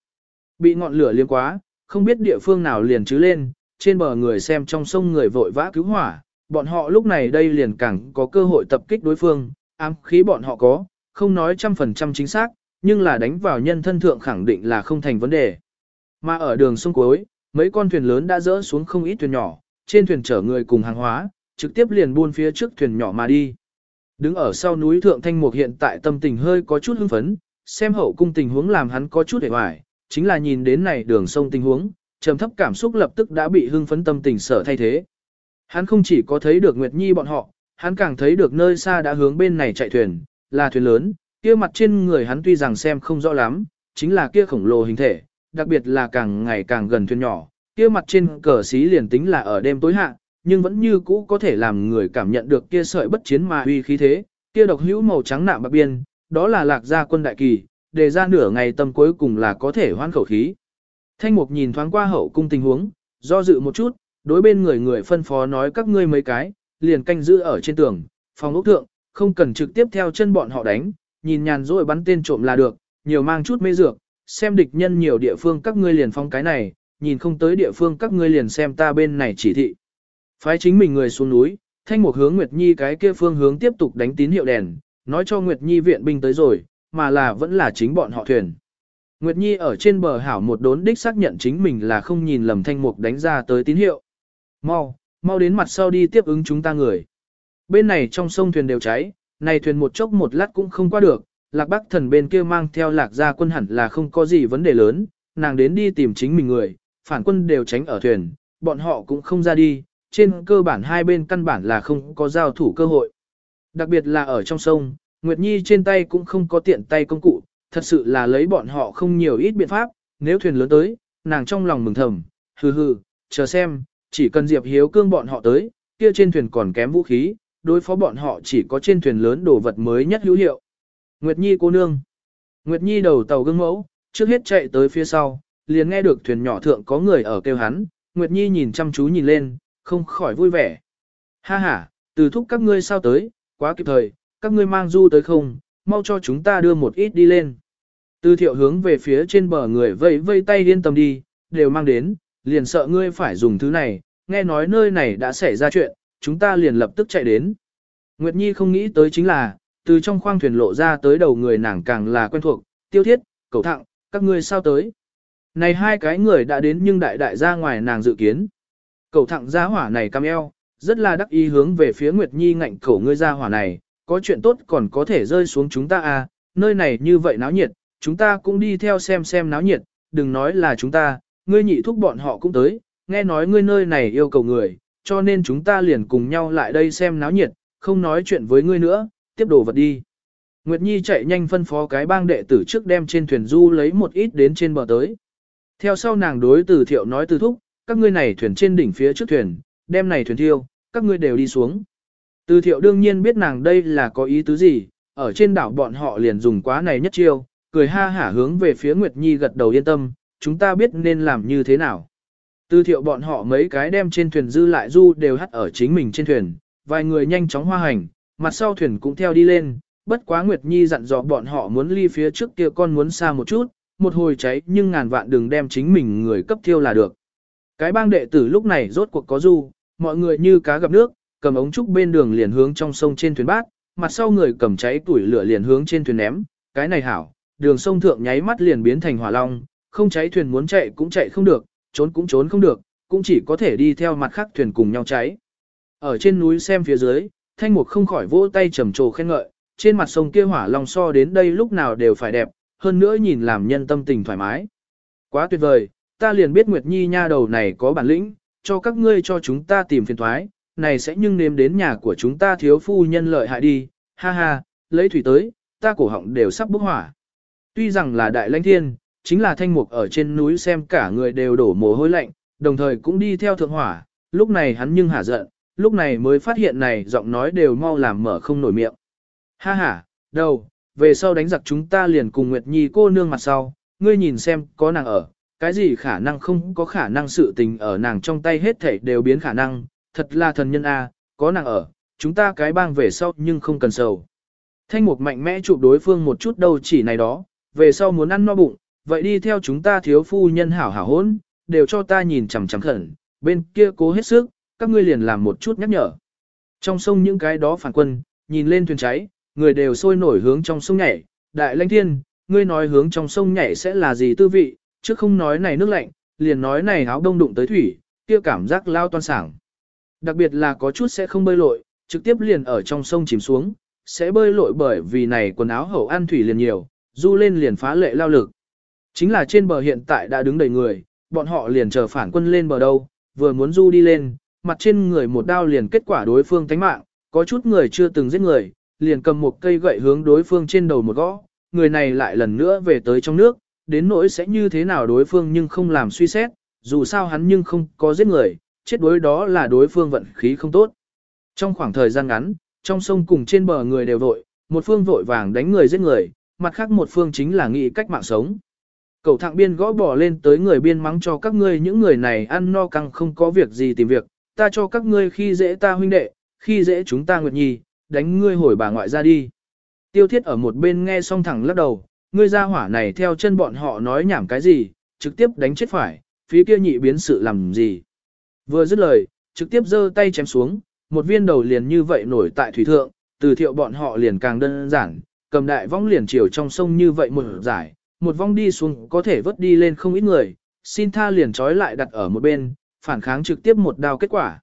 Bị ngọn lửa liếm quá, không biết địa phương nào liền chứ lên, trên bờ người xem trong sông người vội vã cứu hỏa, bọn họ lúc này đây liền càng có cơ hội tập kích đối phương, ám khí bọn họ có, không nói trăm phần trăm chính xác, nhưng là đánh vào nhân thân thượng khẳng định là không thành vấn đề. Mà ở đường sông cuối, mấy con thuyền lớn đã dỡ xuống không ít thuyền nhỏ, trên thuyền chở người cùng hàng hóa, trực tiếp liền buôn phía trước thuyền nhỏ mà đi. Đứng ở sau núi Thượng Thanh Mục hiện tại tâm tình hơi có chút hưng phấn, xem hậu cung tình huống làm hắn có chút hề hoài, chính là nhìn đến này đường sông tình huống, trầm thấp cảm xúc lập tức đã bị hưng phấn tâm tình sở thay thế. Hắn không chỉ có thấy được Nguyệt Nhi bọn họ, hắn càng thấy được nơi xa đã hướng bên này chạy thuyền, là thuyền lớn, kia mặt trên người hắn tuy rằng xem không rõ lắm, chính là kia khổng lồ hình thể, đặc biệt là càng ngày càng gần thuyền nhỏ, kia mặt trên cờ xí liền tính là ở đêm tối hạ, nhưng vẫn như cũ có thể làm người cảm nhận được kia sợi bất chiến mà uy khí thế, kia độc hữu màu trắng nạm bạc biên, đó là lạc gia quân đại kỳ, đề ra nửa ngày tâm cuối cùng là có thể hoan khẩu khí. Thanh mục nhìn thoáng qua hậu cung tình huống, do dự một chút, đối bên người người phân phó nói các ngươi mấy cái, liền canh giữ ở trên tường, phòng ốc thượng, không cần trực tiếp theo chân bọn họ đánh, nhìn nhàn rồi bắn tên trộm là được, nhiều mang chút mê dược, xem địch nhân nhiều địa phương các ngươi liền phong cái này, nhìn không tới địa phương các ngươi liền xem ta bên này chỉ thị. Phái chính mình người xuống núi, thanh một hướng Nguyệt Nhi cái kia phương hướng tiếp tục đánh tín hiệu đèn, nói cho Nguyệt Nhi viện binh tới rồi, mà là vẫn là chính bọn họ thuyền. Nguyệt Nhi ở trên bờ hảo một đốn đích xác nhận chính mình là không nhìn lầm thanh mục đánh ra tới tín hiệu. Mau, mau đến mặt sau đi tiếp ứng chúng ta người. Bên này trong sông thuyền đều cháy, này thuyền một chốc một lát cũng không qua được, lạc bắc thần bên kia mang theo lạc gia quân hẳn là không có gì vấn đề lớn, nàng đến đi tìm chính mình người, phản quân đều tránh ở thuyền, bọn họ cũng không ra đi, trên cơ bản hai bên căn bản là không có giao thủ cơ hội. Đặc biệt là ở trong sông, Nguyệt Nhi trên tay cũng không có tiện tay công cụ, thật sự là lấy bọn họ không nhiều ít biện pháp, nếu thuyền lớn tới, nàng trong lòng mừng thầm, hừ hừ, chờ xem, chỉ cần Diệp Hiếu cương bọn họ tới, kia trên thuyền còn kém vũ khí, đối phó bọn họ chỉ có trên thuyền lớn đồ vật mới nhất hữu hiệu. Nguyệt Nhi cô nương. Nguyệt Nhi đầu tàu gương mẫu, trước hết chạy tới phía sau, liền nghe được thuyền nhỏ thượng có người ở kêu hắn, Nguyệt Nhi nhìn chăm chú nhìn lên, không khỏi vui vẻ. Ha ha, từ thúc các ngươi sao tới, quá kịp thời, các ngươi mang du tới không, mau cho chúng ta đưa một ít đi lên. Từ thiệu hướng về phía trên bờ người vây vây tay yên tâm đi, đều mang đến, liền sợ ngươi phải dùng thứ này, nghe nói nơi này đã xảy ra chuyện, chúng ta liền lập tức chạy đến. Nguyệt Nhi không nghĩ tới chính là, từ trong khoang thuyền lộ ra tới đầu người nàng càng là quen thuộc, tiêu thiết, cầu Thặng, các ngươi sao tới. Này hai cái người đã đến nhưng đại đại ra ngoài nàng dự kiến. Cầu thẳng ra hỏa này cam eo, rất là đắc ý hướng về phía Nguyệt Nhi ngạnh cổ ngươi ra hỏa này, có chuyện tốt còn có thể rơi xuống chúng ta à, nơi này như vậy náo nhiệt, chúng ta cũng đi theo xem xem náo nhiệt, đừng nói là chúng ta, ngươi nhị thúc bọn họ cũng tới, nghe nói ngươi nơi này yêu cầu người, cho nên chúng ta liền cùng nhau lại đây xem náo nhiệt, không nói chuyện với ngươi nữa, tiếp đồ vật đi. Nguyệt Nhi chạy nhanh phân phó cái bang đệ tử trước đem trên thuyền du lấy một ít đến trên bờ tới. Theo sau nàng đối từ thiệu nói từ thúc, các ngươi này thuyền trên đỉnh phía trước thuyền, đem này thuyền thiêu, các ngươi đều đi xuống. Từ thiệu đương nhiên biết nàng đây là có ý tứ gì, ở trên đảo bọn họ liền dùng quá này nhất chiêu, cười ha hả hướng về phía Nguyệt Nhi gật đầu yên tâm, chúng ta biết nên làm như thế nào. Từ thiệu bọn họ mấy cái đem trên thuyền dư lại du đều hắt ở chính mình trên thuyền, vài người nhanh chóng hoa hành, mặt sau thuyền cũng theo đi lên, bất quá Nguyệt Nhi dặn dò bọn họ muốn ly phía trước kia con muốn xa một chút, một hồi cháy nhưng ngàn vạn đừng đem chính mình người cấp thiêu là được. Cái bang đệ tử lúc này rốt cuộc có du, mọi người như cá gặp nước, cầm ống trúc bên đường liền hướng trong sông trên thuyền bát, mặt sau người cầm cháy tuổi lửa liền hướng trên thuyền ném, cái này hảo, đường sông thượng nháy mắt liền biến thành hỏa long, không cháy thuyền muốn chạy cũng chạy không được, trốn cũng trốn không được, cũng chỉ có thể đi theo mặt khác thuyền cùng nhau cháy. Ở trên núi xem phía dưới, thanh mục không khỏi vỗ tay trầm trồ khen ngợi, trên mặt sông kia hỏa long so đến đây lúc nào đều phải đẹp, hơn nữa nhìn làm nhân tâm tình thoải mái. Quá tuyệt vời, ta liền biết Nguyệt Nhi nha đầu này có bản lĩnh, cho các ngươi cho chúng ta tìm phiền thoái, này sẽ nhưng nếm đến nhà của chúng ta thiếu phu nhân lợi hại đi, ha ha, lấy thủy tới, ta cổ họng đều sắp bốc hỏa. Tuy rằng là đại lãnh thiên, chính là thanh mục ở trên núi xem cả người đều đổ mồ hôi lạnh, đồng thời cũng đi theo thượng hỏa, lúc này hắn nhưng hả giận, lúc này mới phát hiện này giọng nói đều mau làm mở không nổi miệng. Ha ha, đâu, về sau đánh giặc chúng ta liền cùng Nguyệt Nhi cô nương mặt sau, ngươi nhìn xem có nàng ở, cái gì khả năng không có khả năng sự tình ở nàng trong tay hết thảy đều biến khả năng, thật là thần nhân a, à, có nàng ở, chúng ta cái bang về sau nhưng không cần sầu. Thanh mục mạnh mẽ chụp đối phương một chút đâu chỉ này đó, về sau muốn ăn no bụng, vậy đi theo chúng ta thiếu phu nhân hảo hảo hôn, đều cho ta nhìn chằm chằm khẩn, bên kia cố hết sức, các ngươi liền làm một chút nhắc nhở. Trong sông những cái đó phản quân, nhìn lên thuyền cháy, người đều sôi nổi hướng trong sông nhảy, đại lãnh thiên, ngươi nói hướng trong sông nhảy sẽ là gì tư vị, chứ không nói này nước lạnh, liền nói này áo đông đụng tới thủy, kia cảm giác lao toan sảng. Đặc biệt là có chút sẽ không bơi lội, trực tiếp liền ở trong sông chìm xuống, sẽ bơi lội bởi vì này quần áo hậu ăn thủy liền nhiều, du lên liền phá lệ lao lực. Chính là trên bờ hiện tại đã đứng đầy người, bọn họ liền chờ phản quân lên bờ đâu, vừa muốn du đi lên, mặt trên người một đao liền kết quả đối phương tánh mạng, có chút người chưa từng giết người, liền cầm một cây gậy hướng đối phương trên đầu một gõ, người này lại lần nữa về tới trong nước, đến nỗi sẽ như thế nào đối phương nhưng không làm suy xét, dù sao hắn nhưng không có giết người, chết đối đó là đối phương vận khí không tốt. Trong khoảng thời gian ngắn, trong sông cùng trên bờ người đều vội, một phương vội vàng đánh người giết người, mặt khác một phương chính là nghĩ cách mạng sống. Cầu thạng biên gõ bỏ lên tới người biên mắng cho các ngươi những người này ăn no căng không có việc gì tìm việc, ta cho các ngươi khi dễ ta huynh đệ, khi dễ chúng ta nguyệt nhi, đánh ngươi hồi bà ngoại ra đi. Tiêu thiết ở một bên nghe xong thẳng lắc đầu, ngươi ra hỏa này theo chân bọn họ nói nhảm cái gì, trực tiếp đánh chết phải, phía kia nhị biến sự làm gì. Vừa dứt lời, trực tiếp giơ tay chém xuống, một viên đầu liền như vậy nổi tại thủy thượng, từ thiệu bọn họ liền càng đơn giản, cầm đại vong liền chiều trong sông như vậy một giải, một vong đi xuống có thể vớt đi lên không ít người, xin tha liền trói lại đặt ở một bên, phản kháng trực tiếp một đao kết quả.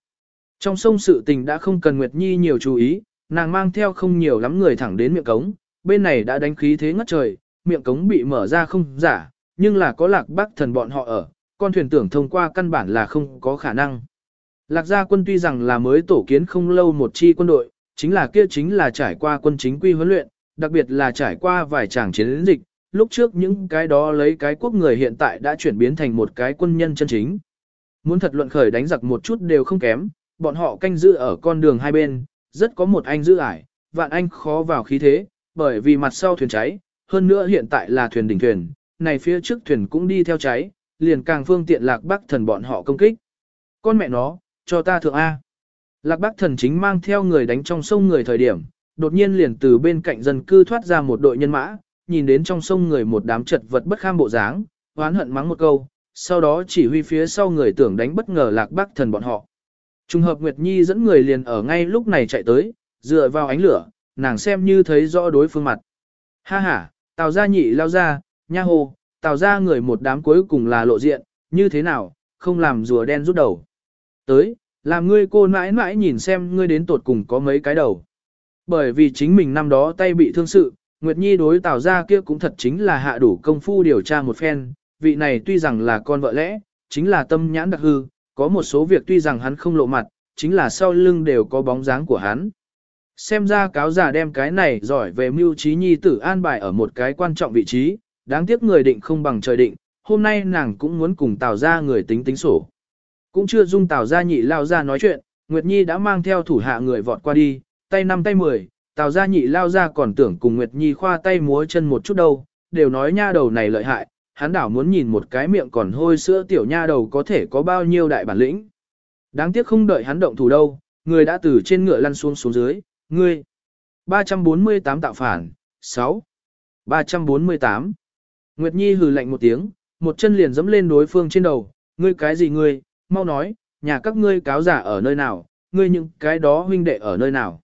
Trong sông sự tình đã không cần Nguyệt Nhi nhiều chú ý, nàng mang theo không nhiều lắm người thẳng đến miệng cống, bên này đã đánh khí thế ngất trời, miệng cống bị mở ra không giả, nhưng là có lạc bắc thần bọn họ ở, con thuyền tưởng thông qua căn bản là không có khả năng. Lạc gia quân tuy rằng là mới tổ kiến không lâu một chi quân đội, chính là kia chính là trải qua quân chính quy huấn luyện, đặc biệt là trải qua vài tràng chiến dịch, lúc trước những cái đó lấy cái quốc người hiện tại đã chuyển biến thành một cái quân nhân chân chính. Muốn thật luận khởi đánh giặc một chút đều không kém, bọn họ canh giữ ở con đường hai bên, rất có một anh giữ ải, vạn anh khó vào khí thế, bởi vì mặt sau thuyền cháy, hơn nữa hiện tại là thuyền đỉnh thuyền, này phía trước thuyền cũng đi theo cháy, liền càng phương tiện lạc bắc thần bọn họ công kích. Con mẹ nó, cho ta thượng A. Lạc bắc thần chính mang theo người đánh trong sông người thời điểm, đột nhiên liền từ bên cạnh dân cư thoát ra một đội nhân mã, nhìn đến trong sông người một đám chật vật bất kham bộ dáng, oán hận mắng một câu, sau đó chỉ huy phía sau người tưởng đánh bất ngờ lạc bắc thần bọn họ. Trùng hợp Nguyệt Nhi dẫn người liền ở ngay lúc này chạy tới, dựa vào ánh lửa, nàng xem như thấy rõ đối phương mặt. Ha ha, tào gia nhị lao ra, nha hồ, tào gia người một đám cuối cùng là lộ diện, như thế nào, không làm rùa đen rút đầu. Tới, làm ngươi cô mãi mãi nhìn xem ngươi đến tột cùng có mấy cái đầu. Bởi vì chính mình năm đó tay bị thương sự, Nguyệt Nhi đối tào gia kia cũng thật chính là hạ đủ công phu điều tra một phen, vị này tuy rằng là con vợ lẽ, chính là tâm nhãn đặc hư, có một số việc tuy rằng hắn không lộ mặt, chính là sau lưng đều có bóng dáng của hắn. Xem ra cáo giả đem cái này giỏi về mưu trí nhi tử an bài ở một cái quan trọng vị trí, đáng tiếc người định không bằng trời định, hôm nay nàng cũng muốn cùng tào ra người tính tính sổ. Cũng chưa dung Tào gia nhị lao ra nói chuyện, Nguyệt Nhi đã mang theo thủ hạ người vọt qua đi, tay năm tay mười, Tào gia nhị lao ra còn tưởng cùng Nguyệt Nhi khoa tay múa chân một chút đâu, đều nói nha đầu này lợi hại, hắn đảo muốn nhìn một cái miệng còn hôi sữa tiểu nha đầu có thể có bao nhiêu đại bản lĩnh. Đáng tiếc không đợi hắn động thủ đâu, người đã từ trên ngựa lăn xuống xuống dưới, ngươi. 348 tạo phản, 6. 348. Nguyệt Nhi hừ lạnh một tiếng, một chân liền dẫm lên đối phương trên đầu, ngươi cái gì ngươi, mau nói, nhà các ngươi cáo giả ở nơi nào, ngươi những cái đó huynh đệ ở nơi nào.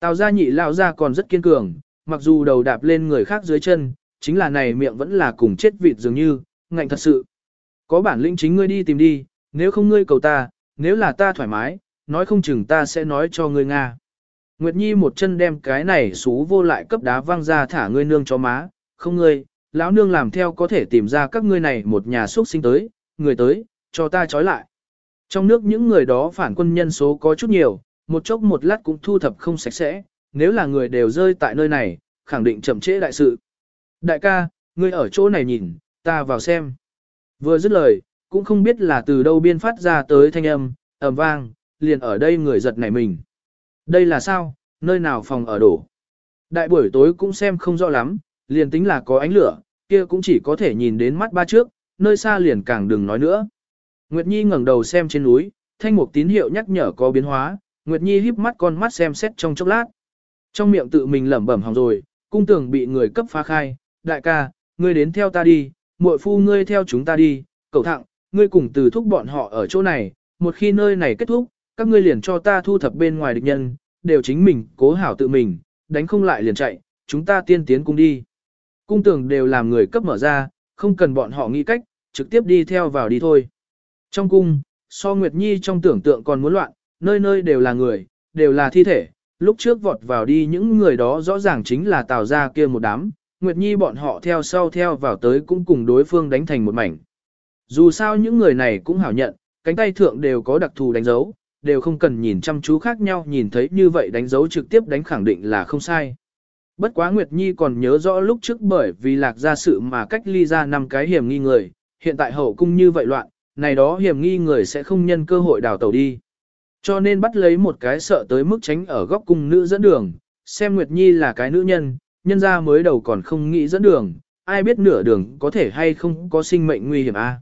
Tào gia nhị lao ra còn rất kiên cường, mặc dù đầu đạp lên người khác dưới chân, chính là này miệng vẫn là cùng chết vịt dường như, ngạnh thật sự. Có bản lĩnh chính ngươi đi tìm đi, nếu không ngươi cầu ta, nếu là ta thoải mái, nói không chừng ta sẽ nói cho ngươi Nga. Nguyệt Nhi một chân đem cái này xú vô lại cấp đá văng ra thả ngươi nương cho má, không ngươi, lão nương làm theo có thể tìm ra các ngươi này một nhà xuất sinh tới, người tới, cho ta trói lại. Trong nước những người đó phản quân nhân số có chút nhiều, một chốc một lát cũng thu thập không sạch sẽ, nếu là người đều rơi tại nơi này, khẳng định chậm trễ đại sự. Đại ca, ngươi ở chỗ này nhìn, ta vào xem. Vừa dứt lời, cũng không biết là từ đâu biên phát ra tới thanh âm, ầm vang, liền ở đây người giật nảy mình. Đây là sao, nơi nào phòng ở đổ. Đại buổi tối cũng xem không rõ lắm, liền tính là có ánh lửa, kia cũng chỉ có thể nhìn đến mắt ba trước, nơi xa liền càng đừng nói nữa. Nguyệt Nhi ngẩng đầu xem trên núi, thanh mục tín hiệu nhắc nhở có biến hóa, Nguyệt Nhi híp mắt con mắt xem xét trong chốc lát. Trong miệng tự mình lẩm bẩm hỏng rồi, cung tưởng bị người cấp phá khai, đại ca, ngươi đến theo ta đi, muội phu ngươi theo chúng ta đi, cậu thẳng, ngươi cùng từ thúc bọn họ ở chỗ này, một khi nơi này kết thúc, các ngươi liền cho ta thu thập bên ngoài địch nhân, đều chính mình, cố hảo tự mình, đánh không lại liền chạy, chúng ta tiên tiến cung đi. Cung tường đều làm người cấp mở ra, không cần bọn họ nghĩ cách, trực tiếp đi theo vào đi thôi. Trong cung, so Nguyệt Nhi trong tưởng tượng còn muốn loạn, nơi nơi đều là người, đều là thi thể, lúc trước vọt vào đi những người đó rõ ràng chính là tào ra kia một đám, Nguyệt Nhi bọn họ theo sau theo vào tới cũng cùng đối phương đánh thành một mảnh. Dù sao những người này cũng hảo nhận, cánh tay thượng đều có đặc thù đánh dấu, đều không cần nhìn chăm chú khác nhau nhìn thấy như vậy đánh dấu trực tiếp đánh khẳng định là không sai. Bất quá Nguyệt Nhi còn nhớ rõ lúc trước bởi vì lạc ra sự mà cách ly ra năm cái hiểm nghi người, hiện tại hậu cung như vậy loạn, này đó hiểm nghi người sẽ không nhân cơ hội đào tàu đi. Cho nên bắt lấy một cái sợ tới mức tránh ở góc cung nữ dẫn đường, xem Nguyệt Nhi là cái nữ nhân, nhân ra mới đầu còn không nghĩ dẫn đường, ai biết nửa đường có thể hay không có sinh mệnh nguy hiểm a. À?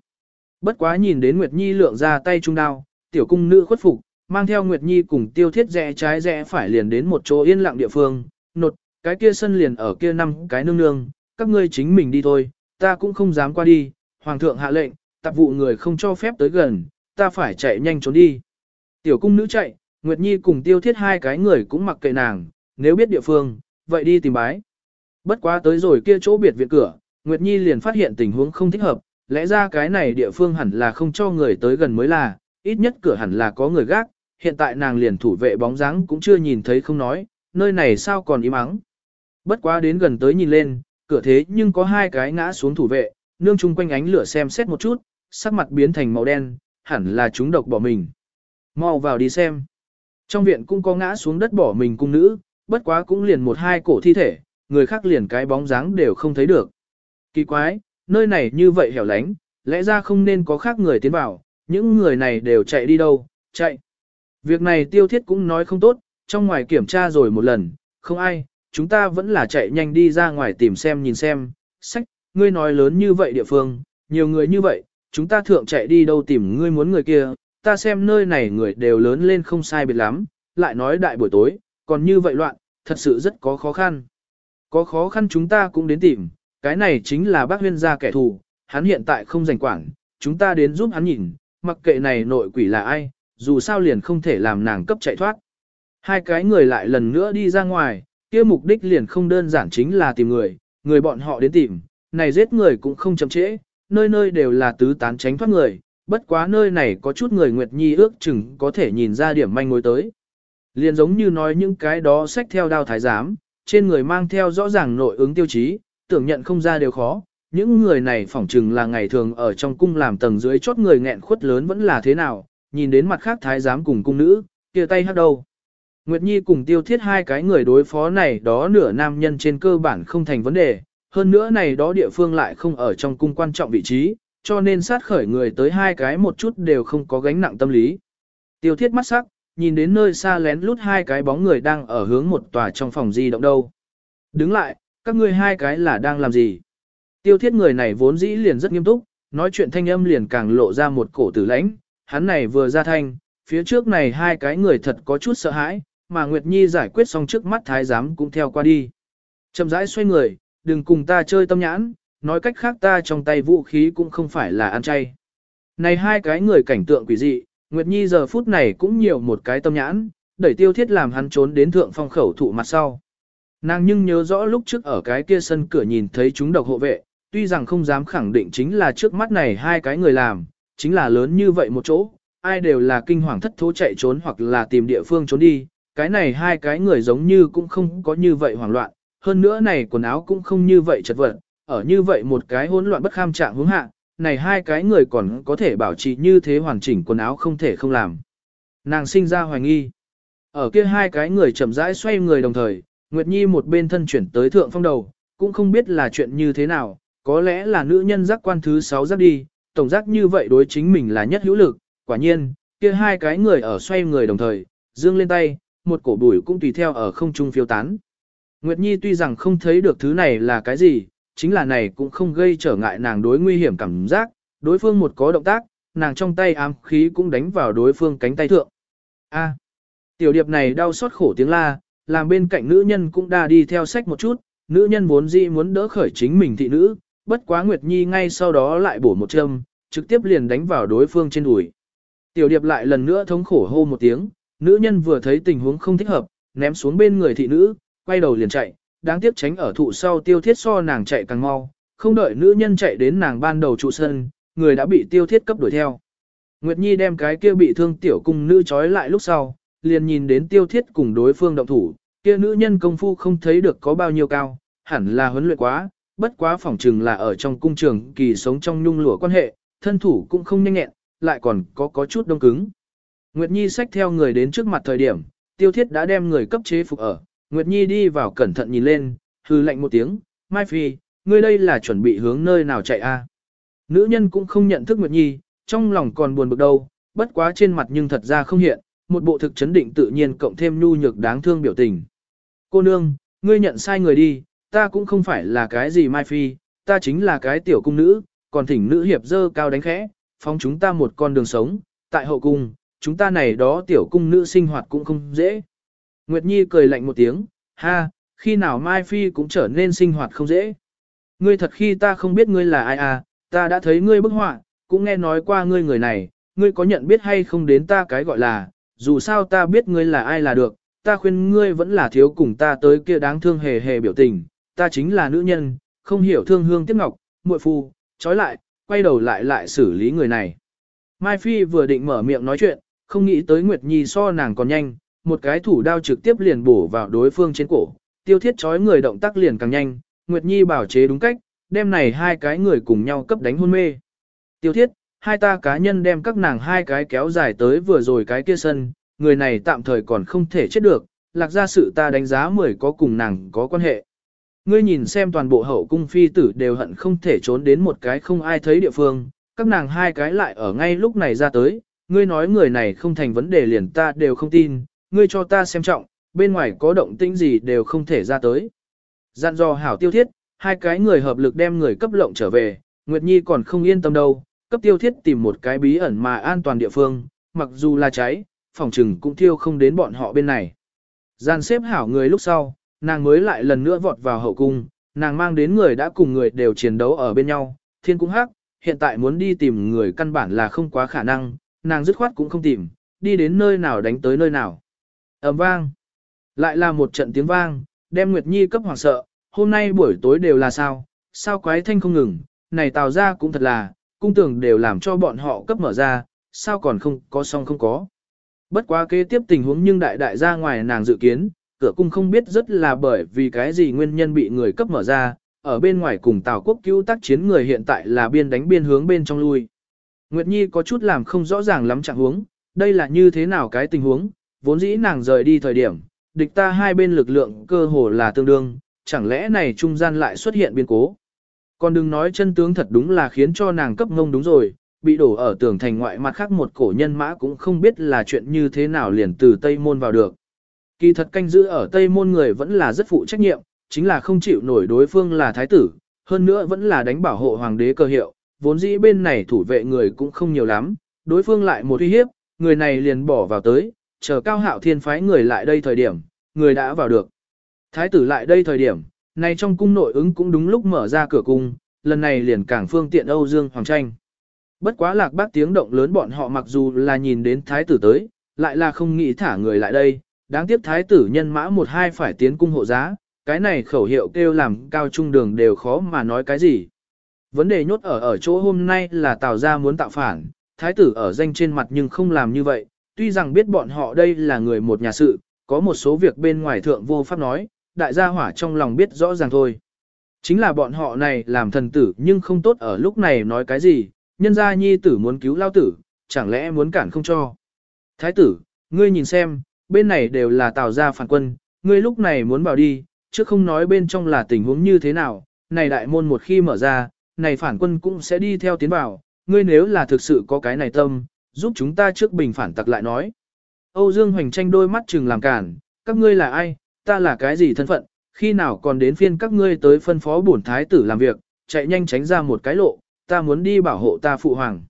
Bất quá nhìn đến Nguyệt Nhi lượng ra tay trung đao, tiểu cung nữ khuất phục, mang theo Nguyệt Nhi cùng tiêu thiết rẽ trái rẽ phải liền đến một chỗ yên lặng địa phương, nột, cái kia sân liền ở kia năm cái nương nương, các ngươi chính mình đi thôi, ta cũng không dám qua đi, hoàng thượng hạ lệnh, tạp vụ người không cho phép tới gần, ta phải chạy nhanh trốn đi. Tiểu cung nữ chạy, Nguyệt Nhi cùng tiêu thiết hai cái người cũng mặc kệ nàng, nếu biết địa phương, vậy đi tìm bái. Bất quá tới rồi kia chỗ biệt viện cửa, Nguyệt Nhi liền phát hiện tình huống không thích hợp, lẽ ra cái này địa phương hẳn là không cho người tới gần mới là, ít nhất cửa hẳn là có người gác, hiện tại nàng liền thủ vệ bóng dáng cũng chưa nhìn thấy không nói, nơi này sao còn im ắng. Bất quá đến gần tới nhìn lên, cửa thế nhưng có hai cái ngã xuống thủ vệ, nương chung quanh ánh lửa xem xét một chút, sắc mặt biến thành màu đen, hẳn là chúng độc bỏ mình. Mau vào đi xem. Trong viện cũng có ngã xuống đất bỏ mình cung nữ, bất quá cũng liền một hai cổ thi thể, người khác liền cái bóng dáng đều không thấy được. Kỳ quái, nơi này như vậy hẻo lánh, lẽ ra không nên có khác người tiến vào, những người này đều chạy đi đâu, chạy. Việc này tiêu thiết cũng nói không tốt, trong ngoài kiểm tra rồi một lần, không ai, chúng ta vẫn là chạy nhanh đi ra ngoài tìm xem nhìn xem, sách, ngươi nói lớn như vậy địa phương, nhiều người như vậy, chúng ta thượng chạy đi đâu tìm ngươi muốn người kia, ta xem nơi này người đều lớn lên không sai biệt lắm, lại nói đại buổi tối, còn như vậy loạn, thật sự rất có khó khăn. Có khó khăn chúng ta cũng đến tìm, cái này chính là bác huyên gia kẻ thù, hắn hiện tại không giành quản, chúng ta đến giúp hắn nhìn, mặc kệ này nội quỷ là ai, dù sao liền không thể làm nàng cấp chạy thoát. Hai cái người lại lần nữa đi ra ngoài, kia mục đích liền không đơn giản chính là tìm người, người bọn họ đến tìm, này giết người cũng không chậm trễ, nơi nơi đều là tứ tán tránh thoát người, bất quá nơi này có chút người Nguyệt Nhi ước chừng có thể nhìn ra điểm manh mối tới. Liền giống như nói những cái đó sách theo đao thái giám, trên người mang theo rõ ràng nội ứng tiêu chí, tưởng nhận không ra đều khó. Những người này phỏng chừng là ngày thường ở trong cung làm tầng dưới chốt người nghẹn khuất lớn vẫn là thế nào, nhìn đến mặt khác thái giám cùng cung nữ, kia tay hát đâu. Nguyệt Nhi cùng tiêu thiết hai cái người đối phó này đó nửa nam nhân trên cơ bản không thành vấn đề, hơn nữa này đó địa phương lại không ở trong cung quan trọng vị trí, cho nên sát khởi người tới hai cái một chút đều không có gánh nặng tâm lý. Tiêu thiết mắt sắc, nhìn đến nơi xa lén lút hai cái bóng người đang ở hướng một tòa trong phòng di động đâu. Đứng lại, các ngươi hai cái là đang làm gì? Tiêu thiết người này vốn dĩ liền rất nghiêm túc, nói chuyện thanh âm liền càng lộ ra một cổ tử lãnh, hắn này vừa ra thanh, phía trước này hai cái người thật có chút sợ hãi, mà Nguyệt Nhi giải quyết xong trước mắt thái giám cũng theo qua đi. Chậm rãi xoay người, đừng cùng ta chơi tâm nhãn, nói cách khác ta trong tay vũ khí cũng không phải là ăn chay. Này hai cái người cảnh tượng quỷ dị, Nguyệt Nhi giờ phút này cũng nhiều một cái tâm nhãn, đẩy tiêu thiết làm hắn trốn đến thượng phong khẩu thụ mặt sau. Nàng nhưng nhớ rõ lúc trước ở cái kia sân cửa nhìn thấy chúng độc hộ vệ, tuy rằng không dám khẳng định chính là trước mắt này hai cái người làm, chính là lớn như vậy một chỗ, ai đều là kinh hoàng thất thố chạy trốn hoặc là tìm địa phương trốn đi, cái này hai cái người giống như cũng không có như vậy hoảng loạn, hơn nữa này quần áo cũng không như vậy chật vật, ở như vậy một cái hỗn loạn bất kham trạng hướng hạ, này hai cái người còn có thể bảo trì như thế hoàn chỉnh quần áo không thể không làm. Nàng sinh ra hoài nghi. Ở kia hai cái người chậm rãi xoay người đồng thời, Nguyệt Nhi một bên thân chuyển tới thượng phong đầu, cũng không biết là chuyện như thế nào, có lẽ là nữ nhân giác quan thứ sáu giác đi, tổng giác như vậy đối chính mình là nhất hữu lực, quả nhiên, kia hai cái người ở xoay người đồng thời, dương lên tay, một cổ bụi cũng tùy theo ở không trung phiêu tán. Nguyệt Nhi tuy rằng không thấy được thứ này là cái gì, chính là này cũng không gây trở ngại nàng đối nguy hiểm cảm giác, đối phương một có động tác, nàng trong tay ám khí cũng đánh vào đối phương cánh tay thượng. A. tiểu điệp này đau xót khổ tiếng la, làm bên cạnh nữ nhân cũng đa đi theo sách một chút, nữ nhân vốn dĩ muốn đỡ khởi chính mình thị nữ, bất quá Nguyệt Nhi ngay sau đó lại bổ một châm, trực tiếp liền đánh vào đối phương trên đùi. Tiểu điệp lại lần nữa thống khổ hô một tiếng, nữ nhân vừa thấy tình huống không thích hợp, ném xuống bên người thị nữ, quay đầu liền chạy, đáng tiếc tránh ở thụ sau tiêu thiết so nàng chạy càng mau, không đợi nữ nhân chạy đến nàng ban đầu trụ sân, người đã bị tiêu thiết cấp đuổi theo. Nguyệt Nhi đem cái kia bị thương tiểu cung nữ trói lại lúc sau, liền nhìn đến tiêu thiết cùng đối phương động thủ, kia nữ nhân công phu không thấy được có bao nhiêu cao, hẳn là huấn luyện quá, bất quá phỏng chừng là ở trong cung trường kỳ sống trong nhung lụa quan hệ, thân thủ cũng không nhanh nhẹn, lại còn có có chút đông cứng. Nguyệt Nhi xách theo người đến trước mặt thời điểm, tiêu thiết đã đem người cấp chế phục ở, Nguyệt Nhi đi vào cẩn thận nhìn lên, hư lạnh một tiếng, Mai Phi, ngươi đây là chuẩn bị hướng nơi nào chạy a? Nữ nhân cũng không nhận thức Nguyệt Nhi, trong lòng còn buồn bực đâu, bất quá trên mặt nhưng thật ra không hiện, một bộ thực chấn định tự nhiên cộng thêm nhu nhược đáng thương biểu tình. Cô nương, ngươi nhận sai người đi, ta cũng không phải là cái gì Mai Phi, ta chính là cái tiểu cung nữ, còn thỉnh nữ hiệp dơ cao đánh khẽ, phóng chúng ta một con đường sống, tại hậu cung, chúng ta này đó tiểu cung nữ sinh hoạt cũng không dễ. Nguyệt Nhi cười lạnh một tiếng, ha, khi nào Mai Phi cũng trở nên sinh hoạt không dễ. Ngươi thật khi ta không biết ngươi là ai à, ta đã thấy ngươi bức họa, cũng nghe nói qua ngươi người này, ngươi có nhận biết hay không đến ta cái gọi là, dù sao ta biết ngươi là ai là được, ta khuyên ngươi vẫn là thiếu cùng ta tới kia đáng thương hề hề biểu tình, ta chính là nữ nhân, không hiểu thương hương tiếc ngọc, muội phu, trói lại, quay đầu lại lại xử lý người này. Mai Phi vừa định mở miệng nói chuyện, không nghĩ tới Nguyệt Nhi so nàng còn nhanh, một cái thủ đao trực tiếp liền bổ vào đối phương trên cổ, tiêu thiết trói người động tác liền càng nhanh, Nguyệt Nhi bảo chế đúng cách, đem này hai cái người cùng nhau cấp đánh hôn mê. Tiêu thiết, hai ta cá nhân đem các nàng hai cái kéo dài tới vừa rồi cái kia sân, người này tạm thời còn không thể chết được, lạc ra sự ta đánh giá mười có cùng nàng có quan hệ. Ngươi nhìn xem toàn bộ hậu cung phi tử đều hận không thể trốn đến một cái không ai thấy địa phương, các nàng hai cái lại ở ngay lúc này ra tới, ngươi nói người này không thành vấn đề liền ta đều không tin, ngươi cho ta xem trọng, bên ngoài có động tĩnh gì đều không thể ra tới. Dặn dò hảo tiêu thiết, hai cái người hợp lực đem người cấp lộng trở về, Nguyệt Nhi còn không yên tâm đâu, cấp tiêu thiết tìm một cái bí ẩn mà an toàn địa phương, mặc dù là cháy, phòng trừng cũng thiêu không đến bọn họ bên này. Gian xếp hảo người lúc sau, nàng mới lại lần nữa vọt vào hậu cung, nàng mang đến người đã cùng người đều chiến đấu ở bên nhau, thiên cung hắc, hiện tại muốn đi tìm người căn bản là không quá khả năng, nàng dứt khoát cũng không tìm, đi đến nơi nào đánh tới nơi nào. ầm vang, lại là một trận tiếng vang, đem Nguyệt Nhi cấp hoảng sợ, hôm nay buổi tối đều là sao, sao quái thanh không ngừng, này tào ra cũng thật là, cung tưởng đều làm cho bọn họ cấp mở ra, sao còn không có xong không có. Bất quá kế tiếp tình huống nhưng đại đại ra ngoài nàng dự kiến, cửa cung không biết rất là bởi vì cái gì nguyên nhân bị người cấp mở ra, ở bên ngoài cùng Tào quốc cứu tác chiến người hiện tại là biên đánh biên hướng bên trong lui. Nguyệt Nhi có chút làm không rõ ràng lắm trạng huống, đây là như thế nào cái tình huống, vốn dĩ nàng rời đi thời điểm, địch ta hai bên lực lượng cơ hồ là tương đương, chẳng lẽ này trung gian lại xuất hiện biến cố. Còn đừng nói chân tướng thật đúng là khiến cho nàng cấp ngông đúng rồi, bị đổ ở tường thành ngoại mặt khác một cổ nhân mã cũng không biết là chuyện như thế nào liền từ Tây Môn vào được. Kỳ thật canh giữ ở Tây Môn người vẫn là rất phụ trách nhiệm, chính là không chịu nổi đối phương là thái tử, hơn nữa vẫn là đánh bảo hộ hoàng đế cơ hiệu, vốn dĩ bên này thủ vệ người cũng không nhiều lắm, đối phương lại một uy hiếp, người này liền bỏ vào tới, chờ cao hạo thiên phái người lại đây thời điểm, người đã vào được. Thái tử lại đây thời điểm, này trong cung nội ứng cũng đúng lúc mở ra cửa cung, lần này liền cảng phương tiện Âu Dương Hoàng Tranh. Bất quá lạc bác tiếng động lớn bọn họ mặc dù là nhìn đến thái tử tới, lại là không nghĩ thả người lại đây, đáng tiếc thái tử nhân mã một hai phải tiến cung hộ giá, cái này khẩu hiệu kêu làm cao trung đường đều khó mà nói cái gì. Vấn đề nhốt ở ở chỗ hôm nay là Tào gia muốn tạo phản, thái tử ở danh trên mặt nhưng không làm như vậy, tuy rằng biết bọn họ đây là người một nhà sự, có một số việc bên ngoài thượng vô pháp nói, đại gia hỏa trong lòng biết rõ ràng thôi. Chính là bọn họ này làm thần tử nhưng không tốt ở lúc này nói cái gì, nhân gia nhi tử muốn cứu lao tử, chẳng lẽ muốn cản không cho. Thái tử, ngươi nhìn xem, bên này đều là tào gia phản quân, ngươi lúc này muốn bảo đi, chứ không nói bên trong là tình huống như thế nào, này đại môn một khi mở ra, này phản quân cũng sẽ đi theo tiến vào, ngươi nếu là thực sự có cái này tâm, giúp chúng ta trước bình phản tặc lại nói. Âu Dương Hoành tranh đôi mắt chừng làm cản, các ngươi là ai, ta là cái gì thân phận, khi nào còn đến phiên các ngươi tới phân phó bổn thái tử làm việc, chạy nhanh tránh ra một cái lộ, ta muốn đi bảo hộ ta phụ hoàng.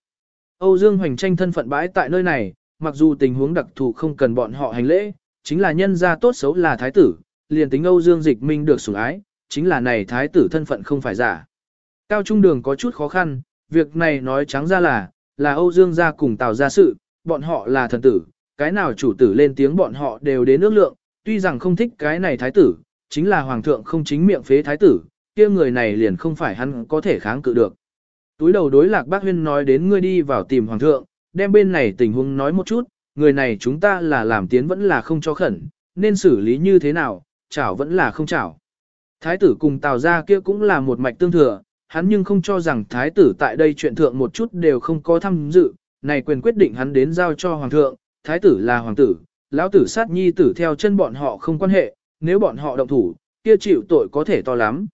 Âu Dương Hoành tranh thân phận bãi tại nơi này, mặc dù tình huống đặc thù không cần bọn họ hành lễ, chính là nhân gia tốt xấu là thái tử, liền tính Âu Dương Dịch Minh được sủng ái, chính là này thái tử thân phận không phải giả. Cao Trung Đường có chút khó khăn, việc này nói trắng ra là, là Âu Dương gia cùng Tào gia sự, bọn họ là thần tử, cái nào chủ tử lên tiếng bọn họ đều đến nước lượng, tuy rằng không thích cái này thái tử, chính là hoàng thượng không chính miệng phế thái tử, kia người này liền không phải hắn có thể kháng cự được. Túi đầu đối lạc bác huyên nói đến ngươi đi vào tìm hoàng thượng, đem bên này tình huống nói một chút, người này chúng ta là làm tiến vẫn là không cho khẩn, nên xử lý như thế nào, chảo vẫn là không chảo. Thái tử cùng tào gia kia cũng là một mạch tương thừa, hắn nhưng không cho rằng thái tử tại đây chuyện thượng một chút đều không có tham dự, này quyền quyết định hắn đến giao cho hoàng thượng, thái tử là hoàng tử, lão tử sát nhi tử theo chân bọn họ không quan hệ, nếu bọn họ động thủ, kia chịu tội có thể to lắm.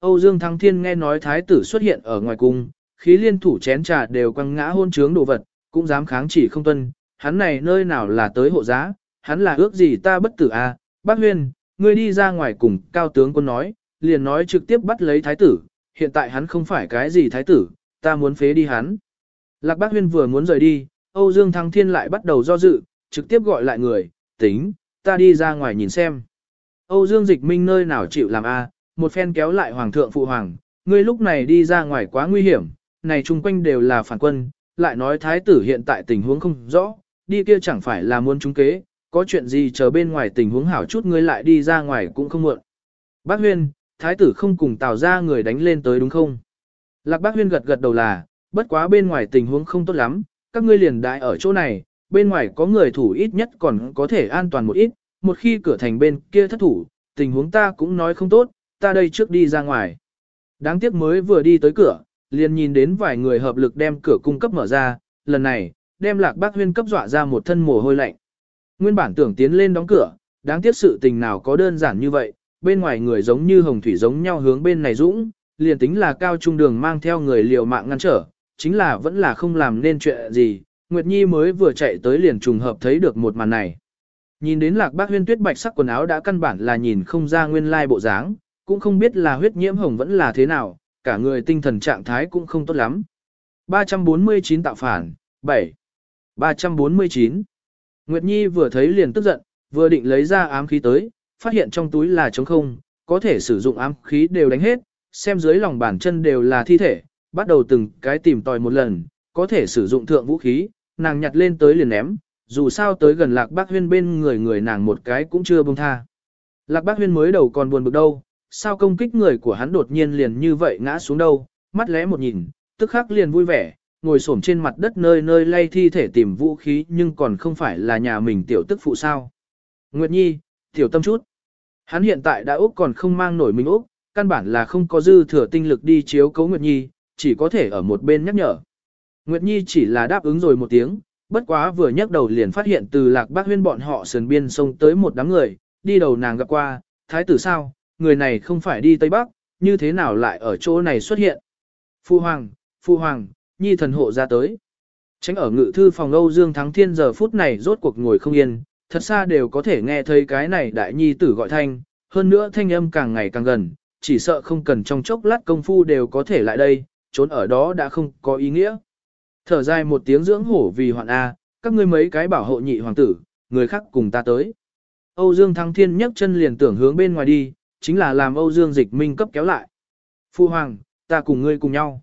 Âu Dương Thăng Thiên nghe nói thái tử xuất hiện ở ngoài cung, khí liên thủ chén trà đều quăng ngã hôn trướng đồ vật, cũng dám kháng chỉ không tuân, hắn này nơi nào là tới hộ giá, hắn là ước gì ta bất tử à, bác huyên, ngươi đi ra ngoài cùng cao tướng quân nói, liền nói trực tiếp bắt lấy thái tử, hiện tại hắn không phải cái gì thái tử, ta muốn phế đi hắn. Lạc bác huyên vừa muốn rời đi, Âu Dương Thăng Thiên lại bắt đầu do dự, trực tiếp gọi lại người, tính, ta đi ra ngoài nhìn xem. Âu Dương Dịch Minh nơi nào chịu làm a, một phen kéo lại Hoàng thượng Phụ Hoàng, ngươi lúc này đi ra ngoài quá nguy hiểm, này chung quanh đều là phản quân, lại nói thái tử hiện tại tình huống không rõ, đi kia chẳng phải là muốn trúng kế, có chuyện gì chờ bên ngoài tình huống hảo chút ngươi lại đi ra ngoài cũng không muộn. Bác Huyên, thái tử không cùng tào ra người đánh lên tới đúng không? Lạc Bác Huyên gật gật đầu là, bất quá bên ngoài tình huống không tốt lắm, các ngươi liền đại ở chỗ này, bên ngoài có người thủ ít nhất còn có thể an toàn một ít, một khi cửa thành bên kia thất thủ, tình huống ta cũng nói không tốt, ta đây trước đi ra ngoài. Đáng tiếc mới vừa đi tới cửa, liền nhìn đến vài người hợp lực đem cửa cung cấp mở ra, lần này, đem lạc bác huyên cấp dọa ra một thân mồ hôi lạnh. Nguyên bản tưởng tiến lên đóng cửa, đáng tiếc sự tình nào có đơn giản như vậy, bên ngoài người giống như hồng thủy giống nhau hướng bên này dũng, liền tính là cao trung đường mang theo người liều mạng ngăn trở, chính là vẫn là không làm nên chuyện gì, Nguyệt Nhi mới vừa chạy tới liền trùng hợp thấy được một màn này. Nhìn đến lạc bác huyên tuyết bạch sắc quần áo đã căn bản là nhìn không ra nguyên lai bộ dáng, cũng không biết là huyết nhiễm hồng vẫn là thế nào, cả người tinh thần trạng thái cũng không tốt lắm. 349 tạo phản, 7. 349. Nguyệt Nhi vừa thấy liền tức giận, vừa định lấy ra ám khí tới, phát hiện trong túi là trống không, có thể sử dụng ám khí đều đánh hết, xem dưới lòng bàn chân đều là thi thể, bắt đầu từng cái tìm tòi một lần, có thể sử dụng thượng vũ khí, nàng nhặt lên tới liền ném, dù sao tới gần lạc bác huyên bên người người nàng một cái cũng chưa buông tha. Lạc bác huyên mới đầu còn buồn bực đâu, sao công kích người của hắn đột nhiên liền như vậy ngã xuống đâu, mắt lẽ một nhìn, tức khắc liền vui vẻ, ngồi xổm trên mặt đất nơi nơi lay thi thể tìm vũ khí nhưng còn không phải là nhà mình tiểu tức phụ sao. Nguyệt Nhi, tiểu tâm chút. Hắn hiện tại đã Úc còn không mang nổi mình Úc, căn bản là không có dư thừa tinh lực đi chiếu cấu Nguyệt Nhi, chỉ có thể ở một bên nhắc nhở. Nguyệt Nhi chỉ là đáp ứng rồi một tiếng, bất quá vừa nhắc đầu liền phát hiện từ lạc bác huyên bọn họ sườn biên sông tới một đám người, đi đầu nàng gặp qua, thái tử sao, người này không phải đi Tây Bắc, như thế nào lại ở chỗ này xuất hiện. Phu Hoàng, Phu Hoàng, nhi thần hộ ra tới. Tránh ở ngự thư phòng Âu Dương Thắng Thiên giờ phút này rốt cuộc ngồi không yên, thật xa đều có thể nghe thấy cái này đại nhi tử gọi thanh, hơn nữa thanh âm càng ngày càng gần, chỉ sợ không cần trong chốc lát công phu đều có thể lại đây, trốn ở đó đã không có ý nghĩa. Thở dài một tiếng dưỡng hổ vì hoạn A, các ngươi mấy cái bảo hộ nhị hoàng tử, người khác cùng ta tới. Âu Dương Thắng Thiên nhấc chân liền tưởng hướng bên ngoài đi, chính là làm Âu Dương Dịch Minh cấp kéo lại. Phu Hoàng, ta cùng ngươi cùng nhau.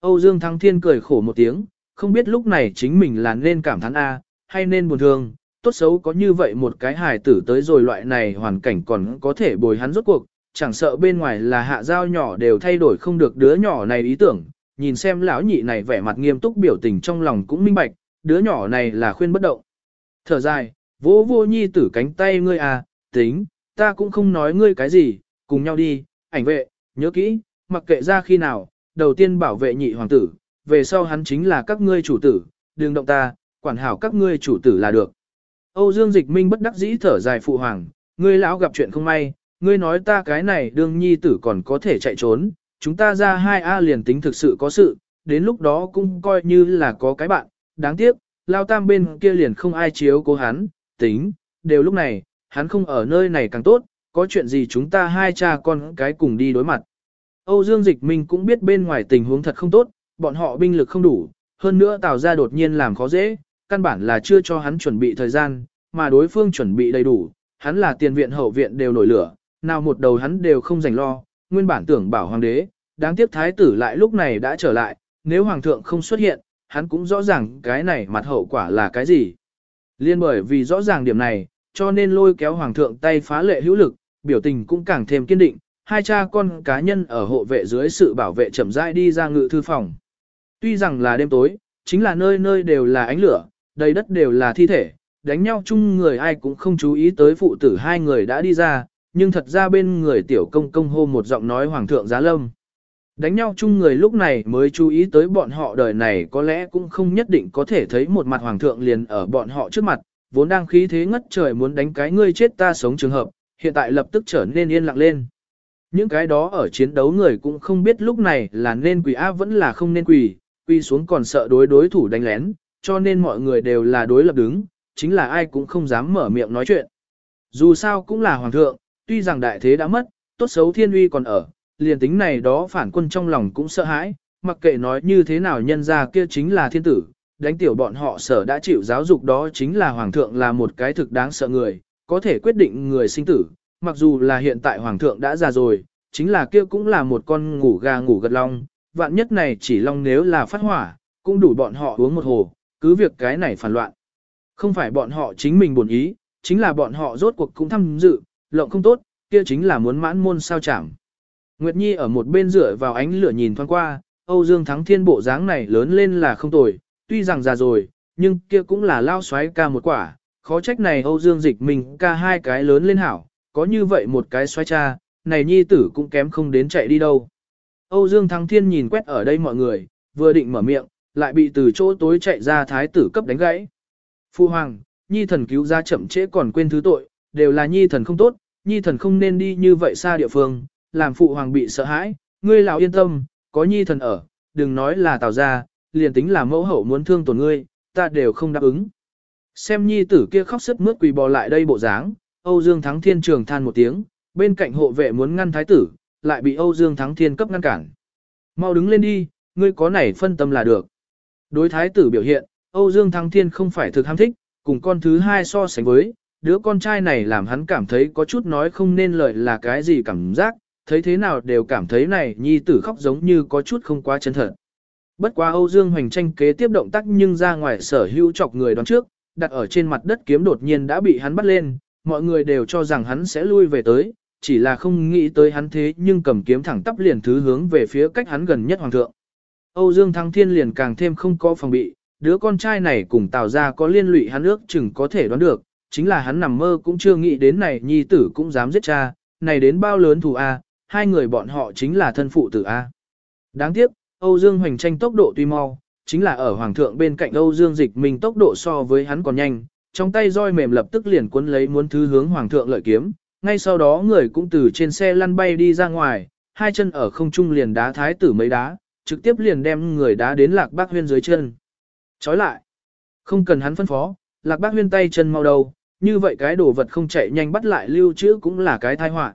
Âu Dương Thăng Thiên cười khổ một tiếng, không biết lúc này chính mình là nên cảm thán A, hay nên buồn thương, tốt xấu có như vậy một cái hài tử tới rồi loại này hoàn cảnh còn có thể bồi hắn rốt cuộc, chẳng sợ bên ngoài là hạ giao nhỏ đều thay đổi không được đứa nhỏ này ý tưởng, nhìn xem lão nhị này vẻ mặt nghiêm túc biểu tình trong lòng cũng minh bạch, đứa nhỏ này là khuyên bất động. Thở dài, vô vô nhi tử cánh tay ngươi à, tính, ta cũng không nói ngươi cái gì, cùng nhau đi, ảnh vệ, nhớ kỹ, mặc kệ ra khi nào, đầu tiên bảo vệ nhị hoàng tử, về sau hắn chính là các ngươi chủ tử, đừng động ta, quản hảo các ngươi chủ tử là được. Âu Dương Dịch Minh bất đắc dĩ thở dài phụ hoàng, ngươi lão gặp chuyện không may, ngươi nói ta cái này đương nhi tử còn có thể chạy trốn, chúng ta ra hai a liền tính thực sự có sự, đến lúc đó cũng coi như là có cái bạn, đáng tiếc, lao tam bên kia liền không ai chiếu cố hắn, tính, đều lúc này, hắn không ở nơi này càng tốt, có chuyện gì chúng ta hai cha con cái cùng đi đối mặt. Âu Dương Dịch Minh cũng biết bên ngoài tình huống thật không tốt, bọn họ binh lực không đủ, hơn nữa tạo ra đột nhiên làm khó dễ, căn bản là chưa cho hắn chuẩn bị thời gian, mà đối phương chuẩn bị đầy đủ, hắn là tiền viện hậu viện đều nổi lửa, nào một đầu hắn đều không dành lo, nguyên bản tưởng bảo hoàng đế, đáng tiếc thái tử lại lúc này đã trở lại, nếu hoàng thượng không xuất hiện, hắn cũng rõ ràng cái này mặt hậu quả là cái gì. Liên bởi vì rõ ràng điểm này, cho nên lôi kéo hoàng thượng tay phá lệ hữu lực, biểu tình cũng càng thêm kiên định, hai cha con cá nhân ở hộ vệ dưới sự bảo vệ chậm rãi đi ra ngự thư phòng. Tuy rằng là đêm tối, chính là nơi nơi đều là ánh lửa, đầy đất đều là thi thể, đánh nhau chung người ai cũng không chú ý tới phụ tử hai người đã đi ra, nhưng thật ra bên người tiểu công công hô một giọng nói hoàng thượng giá lâm. Đánh nhau chung người lúc này mới chú ý tới bọn họ đời này có lẽ cũng không nhất định có thể thấy một mặt hoàng thượng liền ở bọn họ trước mặt, vốn đang khí thế ngất trời muốn đánh cái ngươi chết ta sống trường hợp, hiện tại lập tức trở nên yên lặng lên. Những cái đó ở chiến đấu người cũng không biết lúc này là nên quỳ áp vẫn là không nên quỳ, quỳ xuống còn sợ đối đối thủ đánh lén, cho nên mọi người đều là đối lập đứng, chính là ai cũng không dám mở miệng nói chuyện. Dù sao cũng là hoàng thượng, tuy rằng đại thế đã mất, tốt xấu thiên uy còn ở, liền tính này đó phản quân trong lòng cũng sợ hãi, mặc kệ nói như thế nào nhân ra kia chính là thiên tử, đánh tiểu bọn họ sở đã chịu giáo dục đó chính là hoàng thượng là một cái thực đáng sợ người, có thể quyết định người sinh tử, mặc dù là hiện tại hoàng thượng đã già rồi, chính là kia cũng là một con ngủ gà ngủ gật long, vạn nhất này chỉ long nếu là phát hỏa, cũng đủ bọn họ uống một hồ, cứ việc cái này phản loạn. Không phải bọn họ chính mình buồn ý, chính là bọn họ rốt cuộc cũng tham dự, lộng không tốt, kia chính là muốn mãn môn sao chẳng. Nguyệt Nhi ở một bên rửa vào ánh lửa nhìn thoáng qua, Âu Dương Thắng Thiên bộ dáng này lớn lên là không tồi, tuy rằng già rồi, nhưng kia cũng là lao xoáy ca một quả, khó trách này Âu Dương dịch mình ca hai cái lớn lên hảo, có như vậy một cái xoáy cha, này Nhi tử cũng kém không đến chạy đi đâu. Âu Dương Thắng Thiên nhìn quét ở đây mọi người, vừa định mở miệng, lại bị từ chỗ tối chạy ra thái tử cấp đánh gãy. Phu Hoàng, Nhi thần cứu ra chậm trễ còn quên thứ tội, đều là Nhi thần không tốt, Nhi thần không nên đi như vậy xa địa phương, làm Phụ Hoàng bị sợ hãi, ngươi lão yên tâm, có Nhi thần ở, đừng nói là tào ra, liền tính là mẫu hậu muốn thương tổn ngươi, ta đều không đáp ứng. Xem Nhi tử kia khóc sức mướt quỳ bò lại đây bộ dáng, Âu Dương Thắng Thiên trường than một tiếng, bên cạnh hộ vệ muốn ngăn thái tử, lại bị Âu Dương Thắng Thiên cấp ngăn cản. Mau đứng lên đi, ngươi có này phân tâm là được. Đối thái tử biểu hiện, Âu Dương Thắng Thiên không phải thực ham thích, cùng con thứ hai so sánh với, đứa con trai này làm hắn cảm thấy có chút nói không nên lời là cái gì cảm giác, thấy thế nào đều cảm thấy này nhi tử khóc giống như có chút không quá chân thật. Bất quá Âu Dương Hoành tranh kế tiếp động tác nhưng ra ngoài sở hữu chọc người đoán trước, đặt ở trên mặt đất kiếm đột nhiên đã bị hắn bắt lên, mọi người đều cho rằng hắn sẽ lui về tới, chỉ là không nghĩ tới hắn thế nhưng cầm kiếm thẳng tắp liền thứ hướng về phía cách hắn gần nhất hoàng thượng. Âu Dương Thăng Thiên liền càng thêm không có phòng bị, đứa con trai này cùng Tào ra có liên lụy hắn ước chừng có thể đoán được, chính là hắn nằm mơ cũng chưa nghĩ đến này nhi tử cũng dám giết cha, này đến bao lớn thù A, hai người bọn họ chính là thân phụ tử A. Đáng tiếc, Âu Dương Hoành tranh tốc độ tuy mau, chính là ở Hoàng thượng bên cạnh Âu Dương Dịch Minh tốc độ so với hắn còn nhanh, trong tay roi mềm lập tức liền cuốn lấy muốn thứ hướng Hoàng thượng lợi kiếm, ngay sau đó người cũng từ trên xe lăn bay đi ra ngoài, hai chân ở không trung liền đá thái tử mấy đá, trực tiếp liền đem người đá đến lạc bác huyên dưới chân. Chói lại, không cần hắn phân phó, lạc bác huyên tay chân mau đầu, như vậy cái đồ vật không chạy nhanh bắt lại lưu trữ cũng là cái tai họa.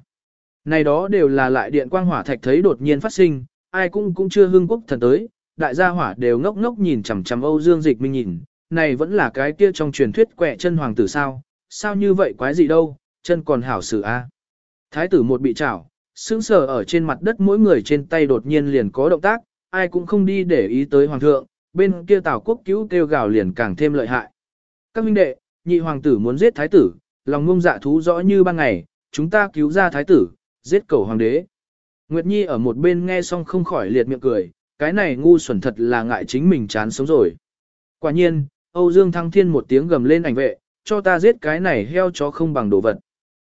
Này đó đều là lại điện quang hỏa thạch thấy đột nhiên phát sinh, ai cũng cũng chưa hương quốc thần tới, đại gia hỏa đều ngốc ngốc nhìn chằm chằm Âu Dương Dịch Minh nhìn, này vẫn là cái kia trong truyền thuyết quẻ chân hoàng tử sao, sao như vậy quái gì đâu, chân còn hảo xử a. Thái tử một bị chảo, sững sờ ở trên mặt đất mỗi người trên tay đột nhiên liền có động tác, ai cũng không đi để ý tới hoàng thượng, bên kia Tào quốc cứu kêu gào liền càng thêm lợi hại. Các huynh đệ, nhị hoàng tử muốn giết thái tử, lòng ngông dạ thú rõ như ban ngày, chúng ta cứu ra thái tử, giết cầu hoàng đế. Nguyệt Nhi ở một bên nghe xong không khỏi liệt miệng cười, cái này ngu xuẩn thật là ngại chính mình chán sống rồi. Quả nhiên, Âu Dương Thăng Thiên một tiếng gầm lên ảnh vệ, cho ta giết cái này heo chó không bằng đồ vật.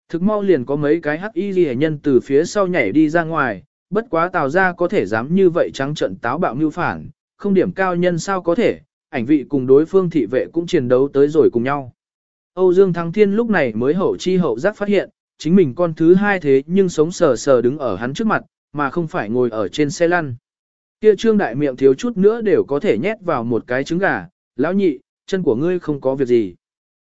Thực mau liền có mấy cái hắc y ghi nhân từ phía sau nhảy đi ra ngoài, bất quá tào ra có thể dám như vậy trắng trận táo bạo mưu phản, không điểm cao nhân sao có thể, ảnh vị cùng đối phương thị vệ cũng chiến đấu tới rồi cùng nhau. Âu Dương Thăng Thiên lúc này mới hậu chi hậu giác phát hiện, chính mình con thứ hai thế nhưng sống sờ sờ đứng ở hắn trước mặt, mà không phải ngồi ở trên xe lăn. Kia trương đại miệng thiếu chút nữa đều có thể nhét vào một cái trứng gà, lão nhị, chân của ngươi không có việc gì.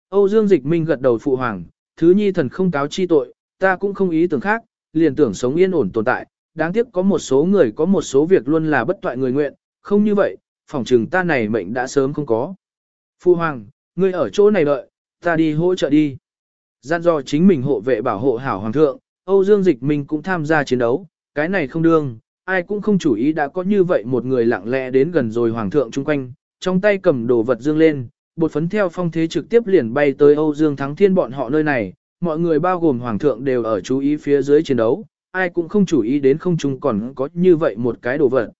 Âu Dương Dịch Minh gật đầu phụ hoàng, thứ nhi thần không cáo chi tội, ta cũng không ý tưởng khác, liền tưởng sống yên ổn tồn tại, đáng tiếc có một số người có một số việc luôn là bất toại người nguyện, không như vậy, phỏng trừng ta này mệnh đã sớm không có. Phụ hoàng, ngươi ở chỗ này đợi, ta đi hỗ trợ đi. Gian do chính mình hộ vệ bảo hộ hảo hoàng thượng, Âu Dương Dịch Minh cũng tham gia chiến đấu, cái này không đương, ai cũng không chủ ý đã có như vậy một người lặng lẽ đến gần rồi hoàng thượng chung quanh, trong tay cầm đồ vật dương lên, bột phấn theo phong thế trực tiếp liền bay tới Âu Dương Thắng Thiên bọn họ nơi này, mọi người bao gồm hoàng thượng đều ở chú ý phía dưới chiến đấu, ai cũng không chủ ý đến không chung còn có như vậy một cái đồ vật.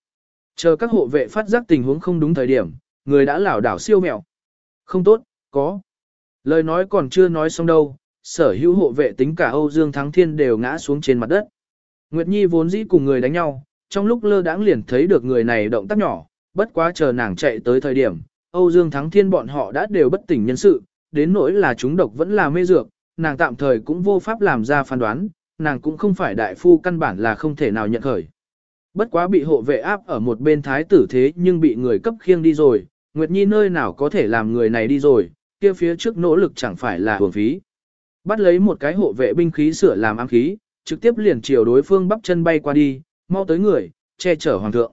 Chờ các hộ vệ phát giác tình huống không đúng thời điểm, người đã lảo đảo siêu mẹo. Không tốt, có. Lời nói còn chưa nói xong đâu, sở hữu hộ vệ tính cả Âu Dương Thắng Thiên đều ngã xuống trên mặt đất. Nguyệt Nhi vốn dĩ cùng người đánh nhau, trong lúc lơ đãng liền thấy được người này động tác nhỏ, bất quá chờ nàng chạy tới thời điểm, Âu Dương Thắng Thiên bọn họ đã đều bất tỉnh nhân sự, đến nỗi là chúng độc vẫn là mê dược, nàng tạm thời cũng vô pháp làm ra phán đoán, nàng cũng không phải đại phu căn bản là không thể nào nhận khởi. Bất quá bị hộ vệ áp ở một bên thái tử thế nhưng bị người cấp khiêng đi rồi, Nguyệt Nhi nơi nào có thể làm người này đi rồi, kia phía trước nỗ lực chẳng phải là hưởng phí. Bắt lấy một cái hộ vệ binh khí sửa làm ám khí, trực tiếp liền chiều đối phương bắp chân bay qua đi, mau tới người, che chở hoàng thượng.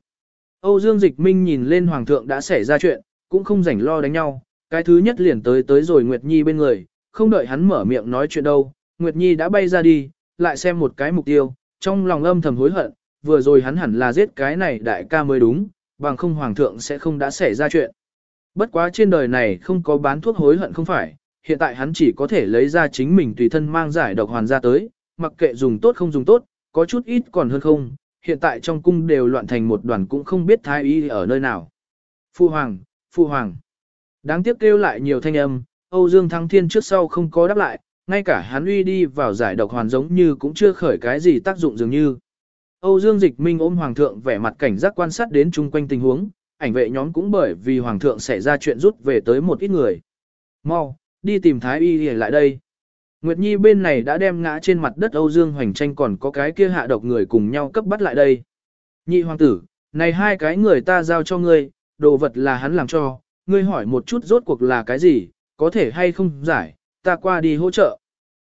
Âu Dương Dịch Minh nhìn lên hoàng thượng đã xảy ra chuyện, cũng không rảnh lo đánh nhau, cái thứ nhất liền tới tới rồi Nguyệt Nhi bên người, không đợi hắn mở miệng nói chuyện đâu, Nguyệt Nhi đã bay ra đi, lại xem một cái mục tiêu, trong lòng âm thầm hối hận, vừa rồi hắn hẳn là giết cái này đại ca mới đúng, bằng không hoàng thượng sẽ không đã xảy ra chuyện. Bất quá trên đời này không có bán thuốc hối hận không phải, hiện tại hắn chỉ có thể lấy ra chính mình tùy thân mang giải độc hoàn ra tới, mặc kệ dùng tốt không dùng tốt, có chút ít còn hơn không, hiện tại trong cung đều loạn thành một đoàn cũng không biết thái y ở nơi nào. Phu hoàng, phu hoàng. Đáng tiếc kêu lại nhiều thanh âm, Âu Dương Thăng Thiên trước sau không có đáp lại, ngay cả hắn uy đi vào giải độc hoàn giống như cũng chưa khởi cái gì tác dụng dường như. Âu Dương Dịch Minh ôm Hoàng thượng vẻ mặt cảnh giác quan sát đến chung quanh tình huống, ảnh vệ nhóm cũng bởi vì Hoàng thượng xảy ra chuyện rút về tới một ít người. Mau, đi tìm Thái Y để lại đây. Nguyệt Nhi bên này đã đem ngã trên mặt đất Âu Dương Hoành Tranh còn có cái kia hạ độc người cùng nhau cấp bắt lại đây. Nhị hoàng tử, này hai cái người ta giao cho ngươi, đồ vật là hắn làm cho, ngươi hỏi một chút rốt cuộc là cái gì, có thể hay không giải, ta qua đi hỗ trợ.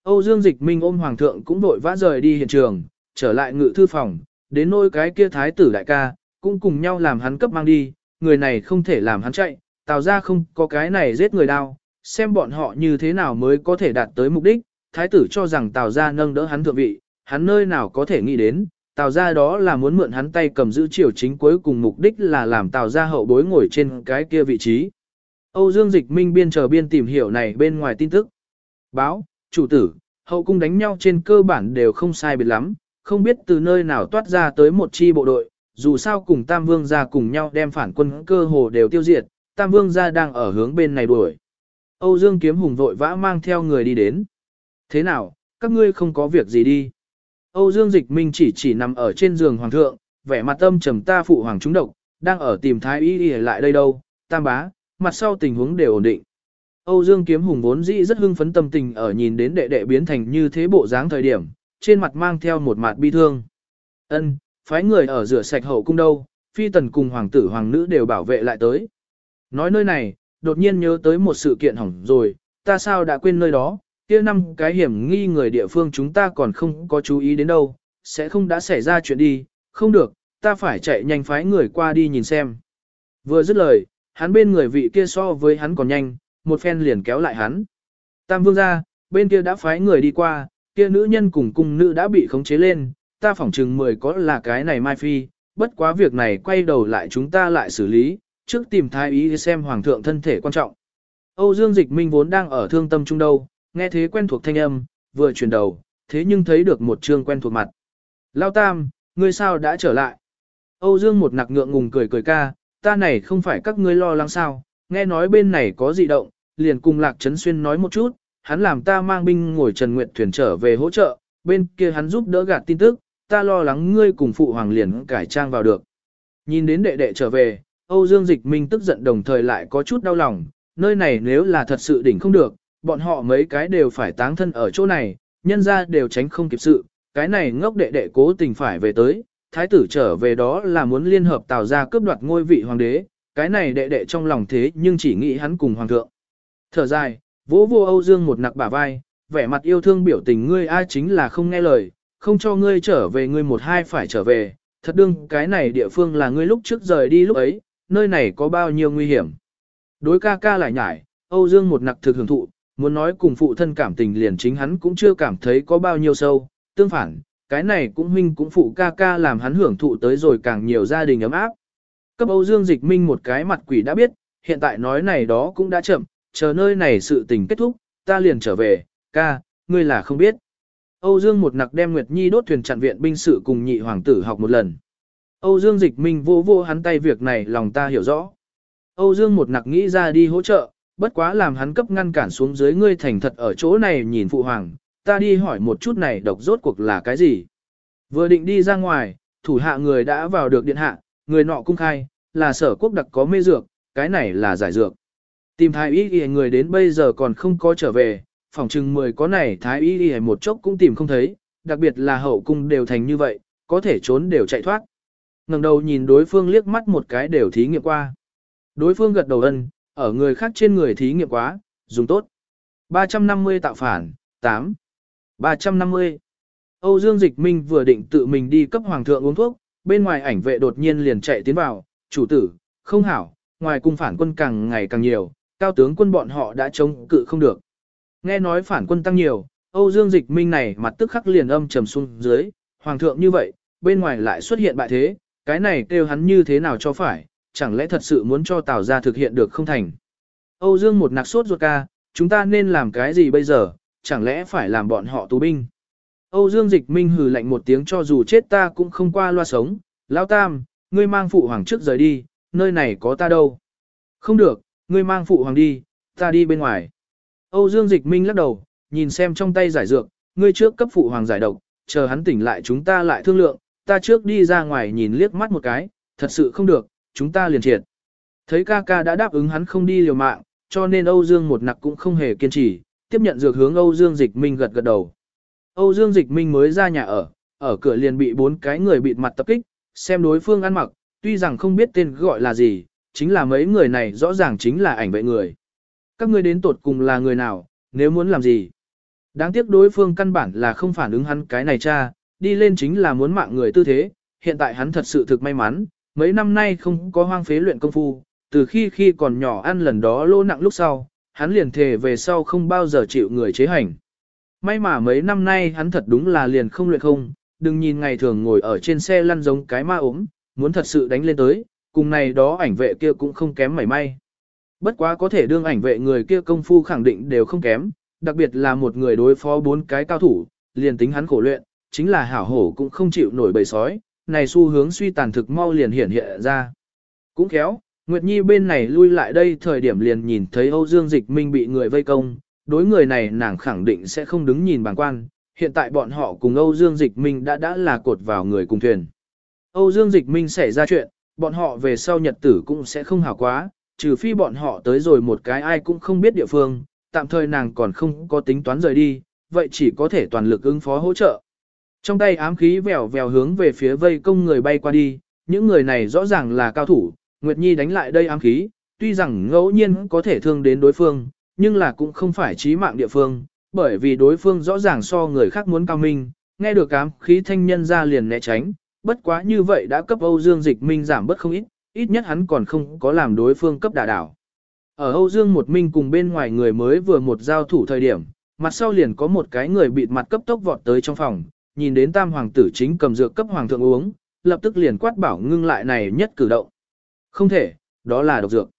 Âu Dương Dịch Minh ôm hoàng thượng cũng vội vã rời đi hiện trường, trở lại ngự thư phòng, đến nôi cái kia thái tử đại ca, cũng cùng nhau làm hắn cấp mang đi, người này không thể làm hắn chạy, tào ra không có cái này giết người đau, xem bọn họ như thế nào mới có thể đạt tới mục đích, thái tử cho rằng tào gia nâng đỡ hắn thượng vị, hắn nơi nào có thể nghĩ đến, tào gia đó là muốn mượn hắn tay cầm giữ triều chính cuối cùng mục đích là làm tào gia hậu bối ngồi trên cái kia vị trí. Âu Dương Dịch Minh biên chờ biên tìm hiểu này bên ngoài tin tức. Báo, chủ tử, hậu cung đánh nhau trên cơ bản đều không sai biệt lắm, không biết từ nơi nào toát ra tới một chi bộ đội, dù sao cùng Tam Vương gia cùng nhau đem phản quân cơ hồ đều tiêu diệt, Tam Vương gia đang ở hướng bên này đuổi. Âu Dương Kiếm Hùng vội vã mang theo người đi đến. Thế nào, các ngươi không có việc gì đi. Âu Dương Dịch Minh chỉ chỉ nằm ở trên giường hoàng thượng, vẻ mặt tâm trầm ta phụ hoàng trúng độc, đang ở tìm thái y y lại đây đâu, tam bá, mặt sau tình huống đều ổn định. Âu Dương Kiếm Hùng vốn dĩ rất hưng phấn tâm tình ở nhìn đến đệ đệ biến thành như thế bộ dáng thời điểm, trên mặt mang theo một mặt bi thương. Ân, phái người ở rửa sạch hậu cung đâu, phi tần cùng hoàng tử hoàng nữ đều bảo vệ lại tới. Nói nơi này, đột nhiên nhớ tới một sự kiện hỏng rồi, ta sao đã quên nơi đó, kia năm cái hiểm nghi người địa phương chúng ta còn không có chú ý đến đâu, sẽ không đã xảy ra chuyện đi, không được, ta phải chạy nhanh phái người qua đi nhìn xem. Vừa dứt lời, hắn bên người vị kia so với hắn còn nhanh, một phen liền kéo lại hắn. Tam vương ra, bên kia đã phái người đi qua, kia nữ nhân cùng cung nữ đã bị khống chế lên, ta phỏng chừng mười có là cái này Mai Phi, bất quá việc này quay đầu lại chúng ta lại xử lý, trước tìm thái ý xem hoàng thượng thân thể quan trọng. Âu Dương Dịch Minh vốn đang ở thương tâm trung đâu, nghe thế quen thuộc thanh âm, vừa chuyển đầu, thế nhưng thấy được một trương quen thuộc mặt. Lao Tam, ngươi sao đã trở lại? Âu Dương một nặc ngượng ngùng cười cười ca, ta này không phải các ngươi lo lắng sao, nghe nói bên này có dị động, liền cùng Lạc Trấn Xuyên nói một chút, hắn làm ta mang binh ngồi Trần Nguyệt thuyền trở về hỗ trợ, bên kia hắn giúp đỡ gạt tin tức, ta lo lắng ngươi cùng phụ hoàng liền cải trang vào được. Nhìn đến đệ đệ trở về, Âu Dương Dịch Minh tức giận đồng thời lại có chút đau lòng, nơi này nếu là thật sự đỉnh không được, bọn họ mấy cái đều phải táng thân ở chỗ này, nhân ra đều tránh không kịp sự, cái này ngốc đệ đệ cố tình phải về tới, thái tử trở về đó là muốn liên hợp tạo ra cướp đoạt ngôi vị hoàng đế, cái này đệ đệ trong lòng thế nhưng chỉ nghĩ hắn cùng hoàng thượng. Thở dài, vỗ vô Âu Dương một nặc bả vai, vẻ mặt yêu thương biểu tình ngươi ai chính là không nghe lời, không cho ngươi trở về ngươi một hai phải trở về, thật đương cái này địa phương là ngươi lúc trước rời đi lúc ấy, nơi này có bao nhiêu nguy hiểm. Đối ca ca lại nhải, Âu Dương một nặc thực hưởng thụ, muốn nói cùng phụ thân cảm tình liền chính hắn cũng chưa cảm thấy có bao nhiêu sâu, tương phản, cái này cũng huynh cũng phụ ca ca làm hắn hưởng thụ tới rồi càng nhiều gia đình ấm áp. Cấp Âu Dương Dịch Minh một cái mặt quỷ đã biết, hiện tại nói này đó cũng đã chậm, chờ nơi này sự tình kết thúc, ta liền trở về, ca, ngươi là không biết. Âu Dương một nặc đem Nguyệt Nhi đốt thuyền chặn viện binh sự cùng nhị hoàng tử học một lần. Âu Dương Dịch Minh vô vô hắn tay việc này lòng ta hiểu rõ. Âu Dương một nặc nghĩ ra đi hỗ trợ, bất quá làm hắn cấp ngăn cản xuống dưới ngươi thành thật ở chỗ này nhìn phụ hoàng, ta đi hỏi một chút này độc rốt cuộc là cái gì. Vừa định đi ra ngoài, thủ hạ người đã vào được điện hạ, người nọ cung khai, là sở quốc đặc có mê dược, cái này là giải dược. Tìm thái y y người đến bây giờ còn không có trở về, phòng chừng mười có này thái y y một chốc cũng tìm không thấy, đặc biệt là hậu cung đều thành như vậy, có thể trốn đều chạy thoát ngẩng đầu nhìn đối phương liếc mắt một cái đều thí nghiệm qua. Đối phương gật đầu ân, ở người khác trên người thí nghiệm quá, dùng tốt. 350 tạo phản, 8. 350. Âu Dương Dịch Minh vừa định tự mình đi cấp hoàng thượng uống thuốc, bên ngoài ảnh vệ đột nhiên liền chạy tiến vào, chủ tử, không hảo, ngoài cung phản quân càng ngày càng nhiều, cao tướng quân bọn họ đã chống cự không được. Nghe nói phản quân tăng nhiều, Âu Dương Dịch Minh này mặt tức khắc liền âm trầm xuống dưới, hoàng thượng như vậy, bên ngoài lại xuất hiện bại thế, cái này kêu hắn như thế nào cho phải, chẳng lẽ thật sự muốn cho Tào gia thực hiện được không thành. Âu Dương một nạc sốt ruột ca, chúng ta nên làm cái gì bây giờ, chẳng lẽ phải làm bọn họ tù binh. Âu Dương Dịch Minh hừ lạnh một tiếng cho dù chết ta cũng không qua loa sống, Lão Tam, ngươi mang phụ hoàng trước rời đi, nơi này có ta đâu. Không được, ngươi mang phụ hoàng đi, ta đi bên ngoài. Âu Dương Dịch Minh lắc đầu, nhìn xem trong tay giải dược, ngươi trước cấp phụ hoàng giải độc, chờ hắn tỉnh lại chúng ta lại thương lượng, ta trước đi ra ngoài nhìn liếc mắt một cái, thật sự không được, chúng ta liền triệt. Thấy ca ca đã đáp ứng hắn không đi liều mạng, cho nên Âu Dương một nặc cũng không hề kiên trì, tiếp nhận dược hướng Âu Dương Dịch Minh gật gật đầu. Âu Dương Dịch Minh mới ra nhà ở, ở cửa liền bị bốn cái người bịt mặt tập kích, xem đối phương ăn mặc, tuy rằng không biết tên gọi là gì, chính là mấy người này rõ ràng chính là ảnh vệ người. Các ngươi đến tột cùng là người nào, nếu muốn làm gì? Đáng tiếc đối phương căn bản là không phản ứng hắn cái này cha, đi lên chính là muốn mạng người tư thế, hiện tại hắn thật sự thực may mắn, mấy năm nay không có hoang phế luyện công phu, từ khi khi còn nhỏ ăn lần đó lô nặng lúc sau, hắn liền thề về sau không bao giờ chịu người chế hành. May mà mấy năm nay hắn thật đúng là liền không luyện không, đừng nhìn ngày thường ngồi ở trên xe lăn giống cái ma ốm, muốn thật sự đánh lên tới, cùng này đó ảnh vệ kia cũng không kém mảy may. Bất quá có thể đương ảnh vệ người kia công phu khẳng định đều không kém, đặc biệt là một người đối phó bốn cái cao thủ, liền tính hắn khổ luyện, chính là hảo hổ cũng không chịu nổi bầy sói, này xu hướng suy tàn thực mau liền hiện hiện ra. Cũng khéo, Nguyệt Nhi bên này lui lại đây thời điểm liền nhìn thấy Âu Dương Dịch Minh bị người vây công, đối người này nàng khẳng định sẽ không đứng nhìn bằng quan, hiện tại bọn họ cùng Âu Dương Dịch Minh đã đã là cột vào người cùng thuyền. Âu Dương Dịch Minh xảy ra chuyện, bọn họ về sau nhật tử cũng sẽ không hảo quá, trừ phi bọn họ tới rồi một cái ai cũng không biết địa phương, tạm thời nàng còn không có tính toán rời đi, vậy chỉ có thể toàn lực ứng phó hỗ trợ. Trong tay ám khí vèo vèo hướng về phía vây công người bay qua đi, những người này rõ ràng là cao thủ, Nguyệt Nhi đánh lại đây ám khí, tuy rằng ngẫu nhiên có thể thương đến đối phương, nhưng là cũng không phải chí mạng địa phương, bởi vì đối phương rõ ràng so người khác muốn cao minh, nghe được ám khí thanh nhân ra liền né tránh, bất quá như vậy đã cấp Âu Dương Dịch Minh giảm bất không ít, ít nhất hắn còn không có làm đối phương cấp đả đảo. Ở Âu Dương một minh cùng bên ngoài người mới vừa một giao thủ thời điểm, mặt sau liền có một cái người bịt mặt cấp tốc vọt tới trong phòng, nhìn đến tam hoàng tử chính cầm dược cấp hoàng thượng uống, lập tức liền quát bảo ngưng lại này nhất cử động. Không thể, đó là độc dược.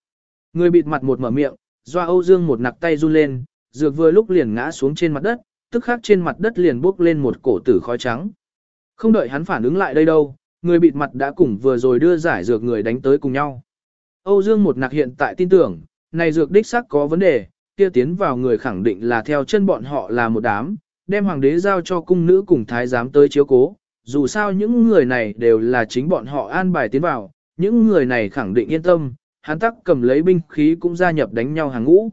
Người bịt mặt một mở miệng, doa Âu Dương một nặc tay run lên, dược vừa lúc liền ngã xuống trên mặt đất, tức khắc trên mặt đất liền bốc lên một cổ tử khói trắng. Không đợi hắn phản ứng lại đây đâu, người bịt mặt đã cùng vừa rồi đưa giải dược người đánh tới cùng nhau. Âu Dương một nặc hiện tại tin tưởng, này dược đích xác có vấn đề, kia tiến vào người khẳng định là theo chân bọn họ là một đám, đem hoàng đế giao cho cung nữ cùng thái giám tới chiếu cố, dù sao những người này đều là chính bọn họ an bài tiến vào, những người này khẳng định yên tâm, hắn tắc cầm lấy binh khí cũng gia nhập đánh nhau hàng ngũ.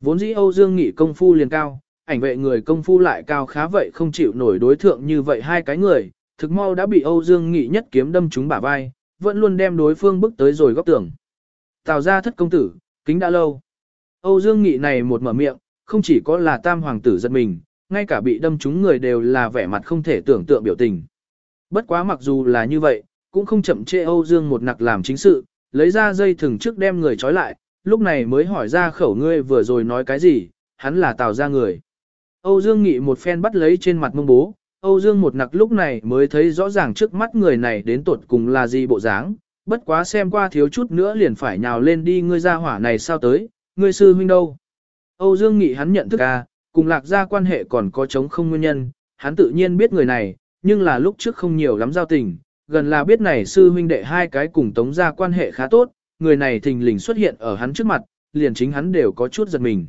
Vốn dĩ Âu Dương Nghị công phu liền cao, ảnh vệ người công phu lại cao khá vậy không chịu nổi đối thượng như vậy hai cái người, thực mau đã bị Âu Dương Nghị nhất kiếm đâm trúng bả vai, vẫn luôn đem đối phương bước tới rồi góc tường. Tào ra thất công tử, kính đã lâu. Âu Dương Nghị này một mở miệng, không chỉ có là tam hoàng tử giật mình, ngay cả bị đâm trúng người đều là vẻ mặt không thể tưởng tượng biểu tình. Bất quá mặc dù là như vậy, cũng không chậm trễ Âu Dương một nặc làm chính sự, lấy ra dây thừng trước đem người trói lại, lúc này mới hỏi ra khẩu ngươi vừa rồi nói cái gì, hắn là tào ra người. Âu Dương Nghị một phen bắt lấy trên mặt mông bố, Âu Dương một nặc lúc này mới thấy rõ ràng trước mắt người này đến tuột cùng là gì bộ dáng, bất quá xem qua thiếu chút nữa liền phải nhào lên đi ngươi ra hỏa này sao tới, ngươi sư huynh đâu. Âu Dương Nghị hắn nhận thức à, cùng lạc gia quan hệ còn có chống không nguyên nhân, hắn tự nhiên biết người này, nhưng là lúc trước không nhiều lắm giao tình, gần là biết này sư huynh đệ hai cái cùng tống gia quan hệ khá tốt, người này thình lình xuất hiện ở hắn trước mặt, liền chính hắn đều có chút giật mình.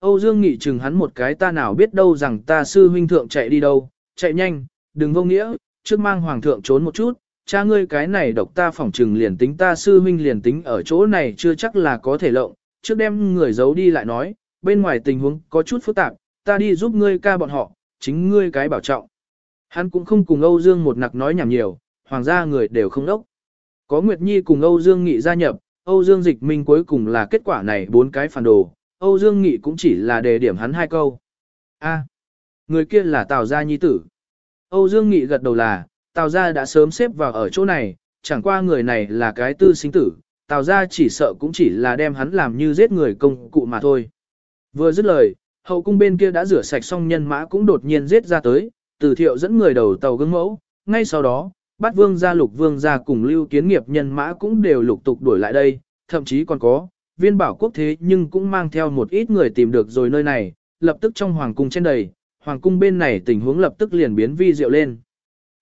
Âu Dương Nghị chừng hắn một cái ta nào biết đâu rằng ta sư huynh thượng chạy đi đâu, chạy nhanh, đừng vô nghĩa, trước mang hoàng thượng trốn một chút, cha ngươi cái này độc ta phỏng trừng liền tính ta sư huynh liền tính ở chỗ này chưa chắc là có thể lộng, trước đem người giấu đi lại nói, bên ngoài tình huống có chút phức tạp, ta đi giúp ngươi ca bọn họ, chính ngươi cái bảo trọng. Hắn cũng không cùng Âu Dương một nặc nói nhảm nhiều, hoàng gia người đều không đốc. Có Nguyệt Nhi cùng Âu Dương Nghị gia nhập, Âu Dương Dịch Minh cuối cùng là kết quả này bốn cái phản đồ, Âu Dương Nghị cũng chỉ là đề điểm hắn hai câu. A, người kia là Tào Gia Nhi tử. Âu Dương Nghị gật đầu là, Tào Gia đã sớm xếp vào ở chỗ này, chẳng qua người này là cái tư sinh tử, Tào Gia chỉ sợ cũng chỉ là đem hắn làm như giết người công cụ mà thôi. Vừa dứt lời, hậu cung bên kia đã rửa sạch xong nhân mã cũng đột nhiên giết ra tới, từ thiệu dẫn người đầu tàu gương mẫu, ngay sau đó, bát vương gia lục vương gia cùng lưu kiến nghiệp nhân mã cũng đều lục tục đuổi lại đây, thậm chí còn có, viên bảo quốc thế nhưng cũng mang theo một ít người tìm được rồi nơi này, lập tức trong hoàng cung trên đầy, hoàng cung bên này tình huống lập tức liền biến vi diệu lên.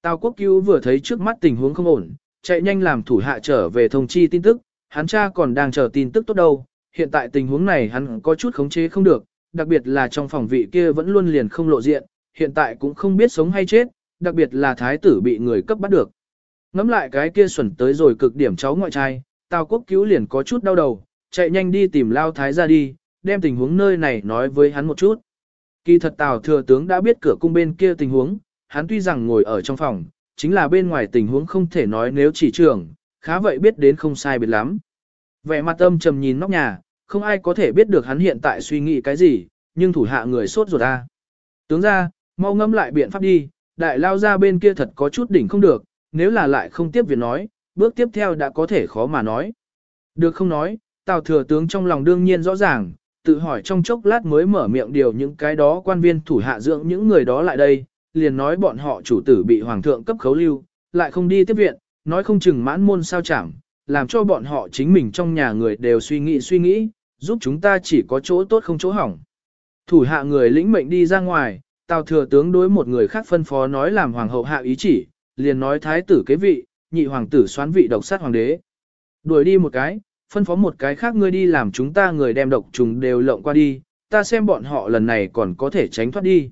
Tào quốc cứu vừa thấy trước mắt tình huống không ổn, chạy nhanh làm thủ hạ trở về thông chi tin tức, hắn cha còn đang chờ tin tức tốt đâu, hiện tại tình huống này hắn có chút khống chế không được, đặc biệt là trong phòng vị kia vẫn luôn liền không lộ diện, hiện tại cũng không biết sống hay chết, đặc biệt là thái tử bị người cấp bắt được. Ngắm lại cái kia xuẩn tới rồi cực điểm cháu ngoại trai, Tào quốc cứu liền có chút đau đầu, chạy nhanh đi tìm lao thái ra đi, đem tình huống nơi này nói với hắn một chút. Kỳ thật Tào thừa tướng đã biết cửa cung bên kia tình huống, hắn tuy rằng ngồi ở trong phòng, chính là bên ngoài tình huống không thể nói nếu chỉ trưởng, khá vậy biết đến không sai biệt lắm. Vẻ mặt âm trầm nhìn nóc nhà, không ai có thể biết được hắn hiện tại suy nghĩ cái gì, nhưng thủ hạ người sốt ruột ta. Tướng ra, mau ngâm lại biện pháp đi, đại lao ra bên kia thật có chút đỉnh không được, nếu là lại không tiếp việc nói, bước tiếp theo đã có thể khó mà nói. Được không nói, Tào thừa tướng trong lòng đương nhiên rõ ràng, tự hỏi trong chốc lát mới mở miệng điều những cái đó quan viên thủ hạ dưỡng những người đó lại đây, liền nói bọn họ chủ tử bị hoàng thượng cấp khấu lưu, lại không đi tiếp viện, nói không chừng mãn môn sao chẳng, làm cho bọn họ chính mình trong nhà người đều suy nghĩ suy nghĩ, giúp chúng ta chỉ có chỗ tốt không chỗ hỏng. Thủ hạ người lĩnh mệnh đi ra ngoài, Tào thừa tướng đối một người khác phân phó nói làm hoàng hậu hạ ý chỉ, liền nói thái tử kế vị, nhị hoàng tử xoán vị độc sát hoàng đế. Đuổi đi một cái, phân phó một cái khác ngươi đi làm chúng ta người đem độc trùng đều lộng qua đi, ta xem bọn họ lần này còn có thể tránh thoát đi.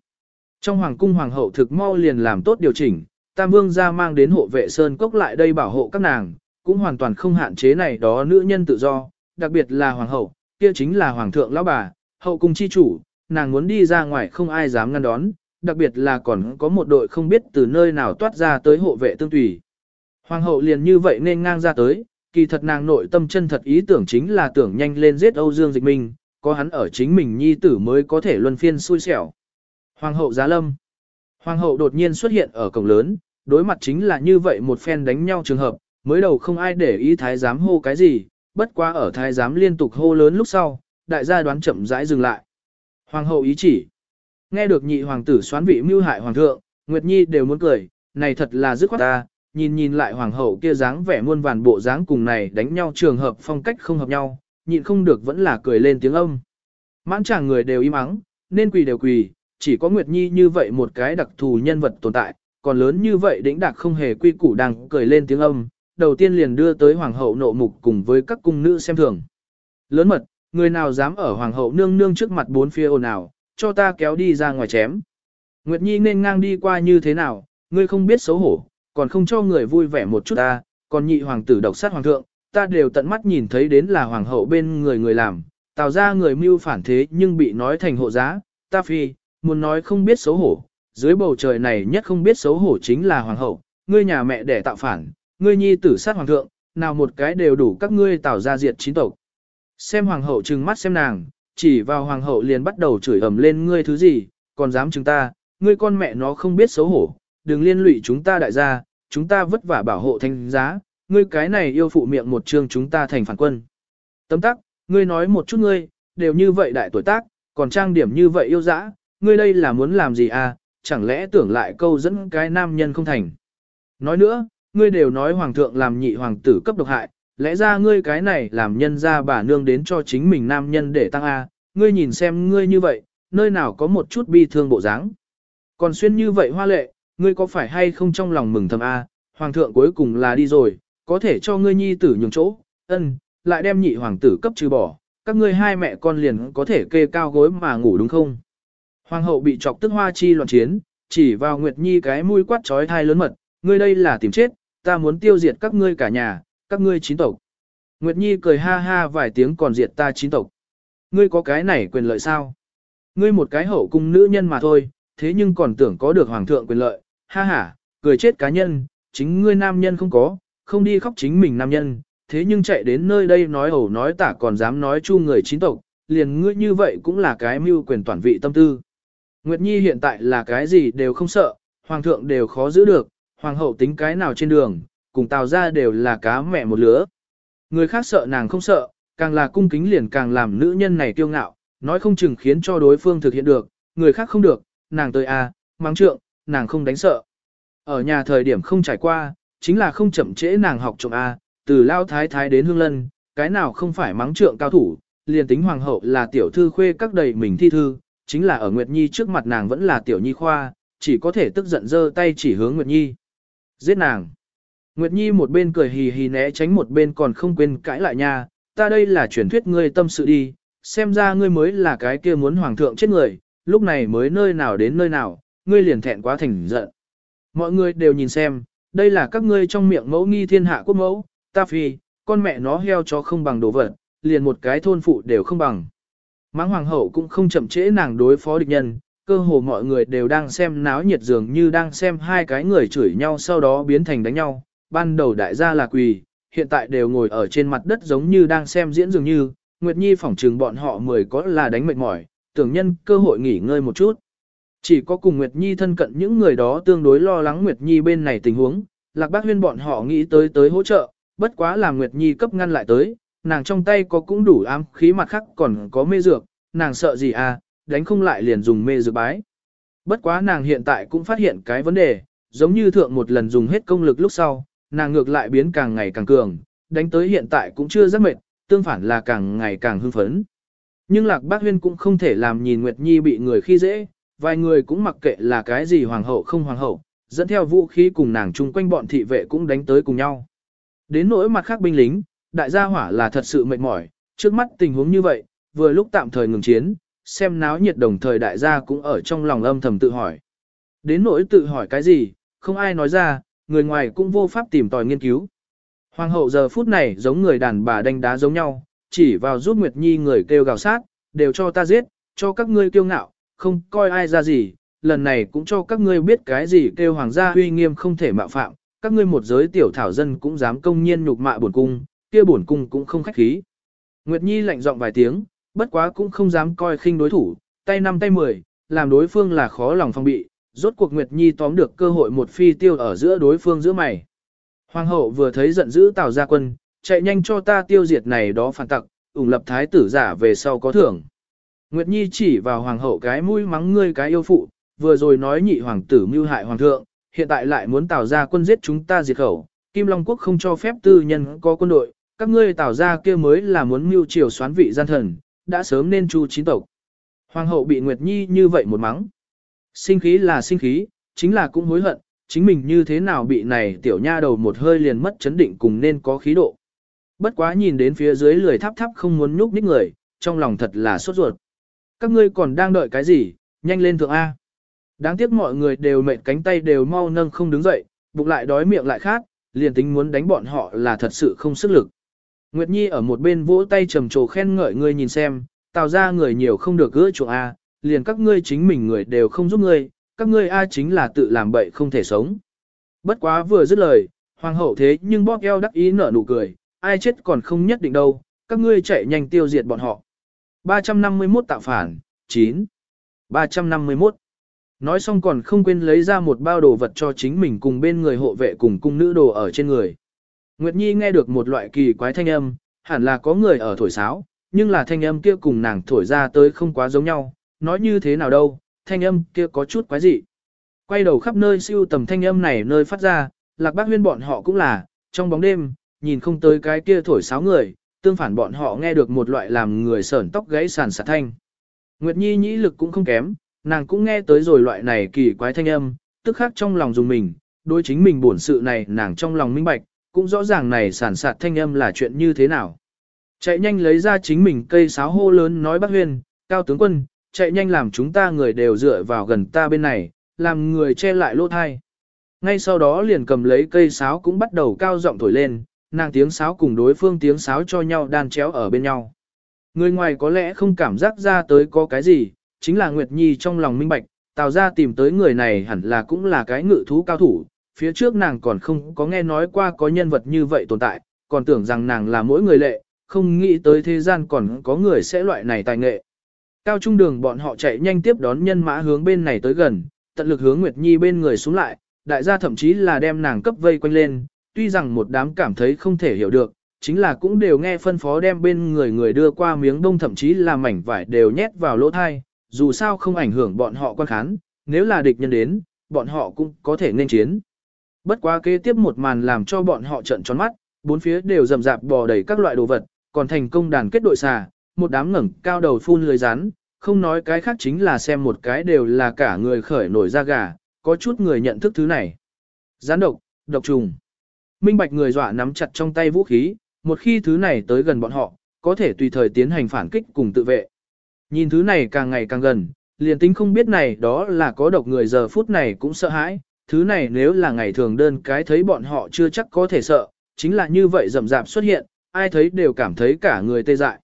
Trong hoàng cung hoàng hậu thực mau liền làm tốt điều chỉnh, Tam Vương ra mang đến hộ vệ Sơn Cốc lại đây bảo hộ các nàng, cũng hoàn toàn không hạn chế này đó nữ nhân tự do, đặc biệt là hoàng hậu, kia chính là hoàng thượng lão bà, hậu cung chi chủ, nàng muốn đi ra ngoài không ai dám ngăn đón, đặc biệt là còn có một đội không biết từ nơi nào toát ra tới hộ vệ tương tùy. Hoàng hậu liền như vậy nên ngang ra tới, kỳ thật nàng nội tâm chân thật ý tưởng chính là tưởng nhanh lên giết Âu Dương Dịch Minh, có hắn ở chính mình nhi tử mới có thể luân phiên xui xẻo. Hoàng hậu giá lâm. Hoàng hậu đột nhiên xuất hiện ở cổng lớn, đối mặt chính là như vậy một phen đánh nhau trường hợp, mới đầu không ai để ý thái giám hô cái gì, bất quá ở thái giám liên tục hô lớn lúc sau, đại gia đoán chậm rãi dừng lại. Hoàng hậu ý chỉ. Nghe được nhị hoàng tử xoán vị mưu hại hoàng thượng, Nguyệt Nhi đều muốn cười, này thật là dứt khoát ta, nhìn nhìn lại hoàng hậu kia dáng vẻ muôn vàn bộ dáng cùng này đánh nhau trường hợp phong cách không hợp nhau, nhịn không được vẫn là cười lên tiếng âm. Mãn chàng người đều im ắng, nên quỳ đều quỳ, chỉ có Nguyệt Nhi như vậy một cái đặc thù nhân vật tồn tại, còn lớn như vậy đĩnh đạc không hề quy củ đang cười lên tiếng âm, đầu tiên liền đưa tới hoàng hậu nộ mục cùng với các cung nữ xem thường. Lớn mật, người nào dám ở hoàng hậu nương nương trước mặt bốn phía ồn ào, cho ta kéo đi ra ngoài chém. Nguyệt Nhi nên ngang đi qua như thế nào, ngươi không biết xấu hổ, còn không cho người vui vẻ một chút ta, còn nhị hoàng tử độc sát hoàng thượng, ta đều tận mắt nhìn thấy đến là hoàng hậu bên người người làm, tạo ra người mưu phản thế nhưng bị nói thành hộ giá, ta phi, muốn nói không biết xấu hổ, dưới bầu trời này nhất không biết xấu hổ chính là hoàng hậu, ngươi nhà mẹ đẻ tạo phản, ngươi nhi tử sát hoàng thượng, nào một cái đều đủ các ngươi tạo ra diệt chín tộc. Xem hoàng hậu trừng mắt xem nàng, chỉ vào hoàng hậu liền bắt đầu chửi ầm lên ngươi thứ gì, còn dám chúng ta, ngươi con mẹ nó không biết xấu hổ, đừng liên lụy chúng ta đại gia, chúng ta vất vả bảo hộ thanh giá, ngươi cái này yêu phụ miệng một chương chúng ta thành phản quân. Tấm tắc, ngươi nói một chút ngươi, đều như vậy đại tuổi tác, còn trang điểm như vậy yêu dã, ngươi đây là muốn làm gì à, chẳng lẽ tưởng lại câu dẫn cái nam nhân không thành. Nói nữa, ngươi đều nói hoàng thượng làm nhị hoàng tử cấp độc hại, lẽ ra ngươi cái này làm nhân ra bà nương đến cho chính mình nam nhân để tăng A, ngươi nhìn xem ngươi như vậy, nơi nào có một chút bi thương bộ dáng. Còn xuyên như vậy hoa lệ, ngươi có phải hay không trong lòng mừng thầm A, hoàng thượng cuối cùng là đi rồi, có thể cho ngươi nhi tử nhường chỗ, ân, lại đem nhị hoàng tử cấp trừ bỏ, các ngươi hai mẹ con liền có thể kê cao gối mà ngủ đúng không? Hoàng hậu bị chọc tức hoa chi loạn chiến, chỉ vào Nguyệt Nhi cái mũi quát trói thai lớn mật, ngươi đây là tìm chết, ta muốn tiêu diệt các ngươi cả nhà, các ngươi chín tộc. Nguyệt Nhi cười ha ha vài tiếng còn diệt ta chín tộc. Ngươi có cái này quyền lợi sao? Ngươi một cái hậu cung nữ nhân mà thôi, thế nhưng còn tưởng có được hoàng thượng quyền lợi, ha ha, cười chết cá nhân, chính ngươi nam nhân không có, không đi khóc chính mình nam nhân, thế nhưng chạy đến nơi đây nói ẩu nói tả còn dám nói chu người chín tộc, liền ngươi như vậy cũng là cái mưu quyền toàn vị tâm tư. Nguyệt Nhi hiện tại là cái gì đều không sợ, hoàng thượng đều khó giữ được, hoàng hậu tính cái nào trên đường, cùng tào ra đều là cá mẹ một lứa. Người khác sợ nàng không sợ, càng là cung kính liền càng làm nữ nhân này kiêu ngạo, nói không chừng khiến cho đối phương thực hiện được, người khác không được, nàng tới à, mang trượng, nàng không đánh sợ. Ở nhà thời điểm không trải qua, chính là không chậm trễ nàng học trộm a, từ lao thái thái đến hương lân, cái nào không phải mắng trượng cao thủ, liền tính hoàng hậu là tiểu thư khuê các đầy mình thi thư, chính là ở Nguyệt Nhi trước mặt nàng vẫn là tiểu nhi khoa, chỉ có thể tức giận giơ tay chỉ hướng Nguyệt Nhi. Giết nàng. Nguyệt Nhi một bên cười hì hì né tránh một bên còn không quên cãi lại nha, ta đây là truyền thuyết ngươi tâm sự đi, xem ra ngươi mới là cái kia muốn hoàng thượng chết người, lúc này mới nơi nào đến nơi nào, ngươi liền thẹn quá thành giận. Mọi người đều nhìn xem, đây là các ngươi trong miệng mẫu nghi thiên hạ quốc mẫu, ta phi, con mẹ nó heo cho không bằng đồ vật, liền một cái thôn phụ đều không bằng. Mãng hoàng hậu cũng không chậm trễ nàng đối phó địch nhân, cơ hồ mọi người đều đang xem náo nhiệt dường như đang xem hai cái người chửi nhau sau đó biến thành đánh nhau. Ban đầu đại gia là quỳ, hiện tại đều ngồi ở trên mặt đất giống như đang xem diễn dường như, Nguyệt Nhi phỏng trừng bọn họ mười có là đánh mệt mỏi, tưởng nhân cơ hội nghỉ ngơi một chút. Chỉ có cùng Nguyệt Nhi thân cận những người đó tương đối lo lắng Nguyệt Nhi bên này tình huống, Lạc Bác Huyên bọn họ nghĩ tới tới hỗ trợ, bất quá là Nguyệt Nhi cấp ngăn lại tới, nàng trong tay có cũng đủ ám khí mặt khác còn có mê dược, nàng sợ gì à, đánh không lại liền dùng mê dược bái. Bất quá nàng hiện tại cũng phát hiện cái vấn đề, giống như thượng một lần dùng hết công lực lúc sau, nàng ngược lại biến càng ngày càng cường, đánh tới hiện tại cũng chưa rất mệt, tương phản là càng ngày càng hưng phấn. Nhưng Lạc Bác Huyên cũng không thể làm nhìn Nguyệt Nhi bị người khi dễ, vài người cũng mặc kệ là cái gì hoàng hậu không hoàng hậu, dẫn theo vũ khí cùng nàng chung quanh bọn thị vệ cũng đánh tới cùng nhau. Đến nỗi mặt khác binh lính, đại gia hỏa là thật sự mệt mỏi, trước mắt tình huống như vậy, vừa lúc tạm thời ngừng chiến, xem náo nhiệt đồng thời đại gia cũng ở trong lòng âm thầm tự hỏi. Đến nỗi tự hỏi cái gì, không ai nói ra, người ngoài cũng vô pháp tìm tòi nghiên cứu. Hoàng hậu giờ phút này giống người đàn bà đánh đá giống nhau, chỉ vào giúp Nguyệt Nhi người kêu gào sát, đều cho ta giết, cho các ngươi kiêu ngạo, không coi ai ra gì, lần này cũng cho các ngươi biết cái gì kêu hoàng gia uy nghiêm không thể mạo phạm, các ngươi một giới tiểu thảo dân cũng dám công nhiên nhục mạ bổn cung, kia bổn cung cũng không khách khí. Nguyệt Nhi lạnh giọng vài tiếng, bất quá cũng không dám coi khinh đối thủ, tay năm tay mười, làm đối phương là khó lòng phòng bị, rốt cuộc Nguyệt Nhi tóm được cơ hội một phi tiêu ở giữa đối phương giữa mày. Hoàng hậu vừa thấy giận dữ Tào gia quân, chạy nhanh cho ta tiêu diệt này đó phản tặc, ủng lập thái tử giả về sau có thưởng. Nguyệt Nhi chỉ vào hoàng hậu cái mũi mắng ngươi cái yêu phụ, vừa rồi nói nhị hoàng tử mưu hại hoàng thượng, hiện tại lại muốn Tào gia quân giết chúng ta diệt khẩu, Kim Long quốc không cho phép tư nhân có quân đội, các ngươi Tào gia kia mới là muốn mưu triều xoán vị gian thần, đã sớm nên chu chín tộc. Hoàng hậu bị Nguyệt Nhi như vậy một mắng. Sinh khí là sinh khí, chính là cũng hối hận, chính mình như thế nào bị này tiểu nha đầu một hơi liền mất chấn định cùng nên có khí độ. Bất quá nhìn đến phía dưới lười thắp thắp không muốn nhúc nhích người, trong lòng thật là sốt ruột. Các ngươi còn đang đợi cái gì, nhanh lên thượng A. Đáng tiếc mọi người đều mệt cánh tay đều mau nâng không đứng dậy, bụng lại đói miệng lại khát, liền tính muốn đánh bọn họ là thật sự không sức lực. Nguyệt Nhi ở một bên vỗ tay trầm trồ khen ngợi ngươi nhìn xem, tạo ra người nhiều không được gỡ chuộng A, liền các ngươi chính mình người đều không giúp ngươi, các ngươi A chính là tự làm bậy không thể sống. Bất quá vừa dứt lời, hoàng hậu thế nhưng bóp eo đắc ý nở nụ cười, ai chết còn không nhất định đâu, các ngươi chạy nhanh tiêu diệt bọn họ. 351 tạo phản, 9. 351. Nói xong còn không quên lấy ra một bao đồ vật cho chính mình cùng bên người hộ vệ cùng cung nữ đồ ở trên người. Nguyệt Nhi nghe được một loại kỳ quái thanh âm, hẳn là có người ở thổi sáo, nhưng là thanh âm kia cùng nàng thổi ra tới không quá giống nhau, nói như thế nào đâu, thanh âm kia có chút quái dị. Quay đầu khắp nơi siêu tầm thanh âm này nơi phát ra, lạc bác huyên bọn họ cũng là, trong bóng đêm, nhìn không tới cái kia thổi sáo người, tương phản bọn họ nghe được một loại làm người sởn tóc gãy sàn sạt thanh. Nguyệt Nhi nhĩ lực cũng không kém, nàng cũng nghe tới rồi loại này kỳ quái thanh âm, tức khắc trong lòng dùng mình, đối chính mình bổn sự này nàng trong lòng minh bạch, cũng rõ ràng này sản sạt thanh âm là chuyện như thế nào. Chạy nhanh lấy ra chính mình cây sáo hô lớn nói bác huyên, cao tướng quân, chạy nhanh làm chúng ta người đều dựa vào gần ta bên này, làm người che lại lỗ thai. Ngay sau đó liền cầm lấy cây sáo cũng bắt đầu cao giọng thổi lên, nàng tiếng sáo cùng đối phương tiếng sáo cho nhau đan chéo ở bên nhau. Người ngoài có lẽ không cảm giác ra tới có cái gì, chính là Nguyệt Nhi trong lòng minh bạch, tào ra tìm tới người này hẳn là cũng là cái ngự thú cao thủ, phía trước nàng còn không có nghe nói qua có nhân vật như vậy tồn tại, còn tưởng rằng nàng là mỗi người lệ, không nghĩ tới thế gian còn có người sẽ loại này tài nghệ. Cao trung đường bọn họ chạy nhanh tiếp đón nhân mã hướng bên này tới gần, tận lực hướng Nguyệt Nhi bên người xuống lại, đại gia thậm chí là đem nàng cấp vây quanh lên, tuy rằng một đám cảm thấy không thể hiểu được, chính là cũng đều nghe phân phó đem bên người người đưa qua miếng đông thậm chí là mảnh vải đều nhét vào lỗ thai, dù sao không ảnh hưởng bọn họ quan khán, nếu là địch nhân đến, bọn họ cũng có thể nên chiến. Bất quá kế tiếp một màn làm cho bọn họ trợn tròn mắt, bốn phía đều rầm rạp bò đầy các loại đồ vật, còn thành công đàn kết đội xà, một đám ngẩng cao đầu phun lưới rắn, không nói cái khác chính là xem một cái đều là cả người khởi nổi da gà, có chút người nhận thức thứ này. Rắn độc, độc trùng. Minh bạch người dọa nắm chặt trong tay vũ khí, một khi thứ này tới gần bọn họ, có thể tùy thời tiến hành phản kích cùng tự vệ. Nhìn thứ này càng ngày càng gần, liền tính không biết này đó là có độc người giờ phút này cũng sợ hãi, thứ này nếu là ngày thường đơn cái thấy bọn họ chưa chắc có thể sợ, chính là như vậy rầm rạp xuất hiện, ai thấy đều cảm thấy cả người tê dại.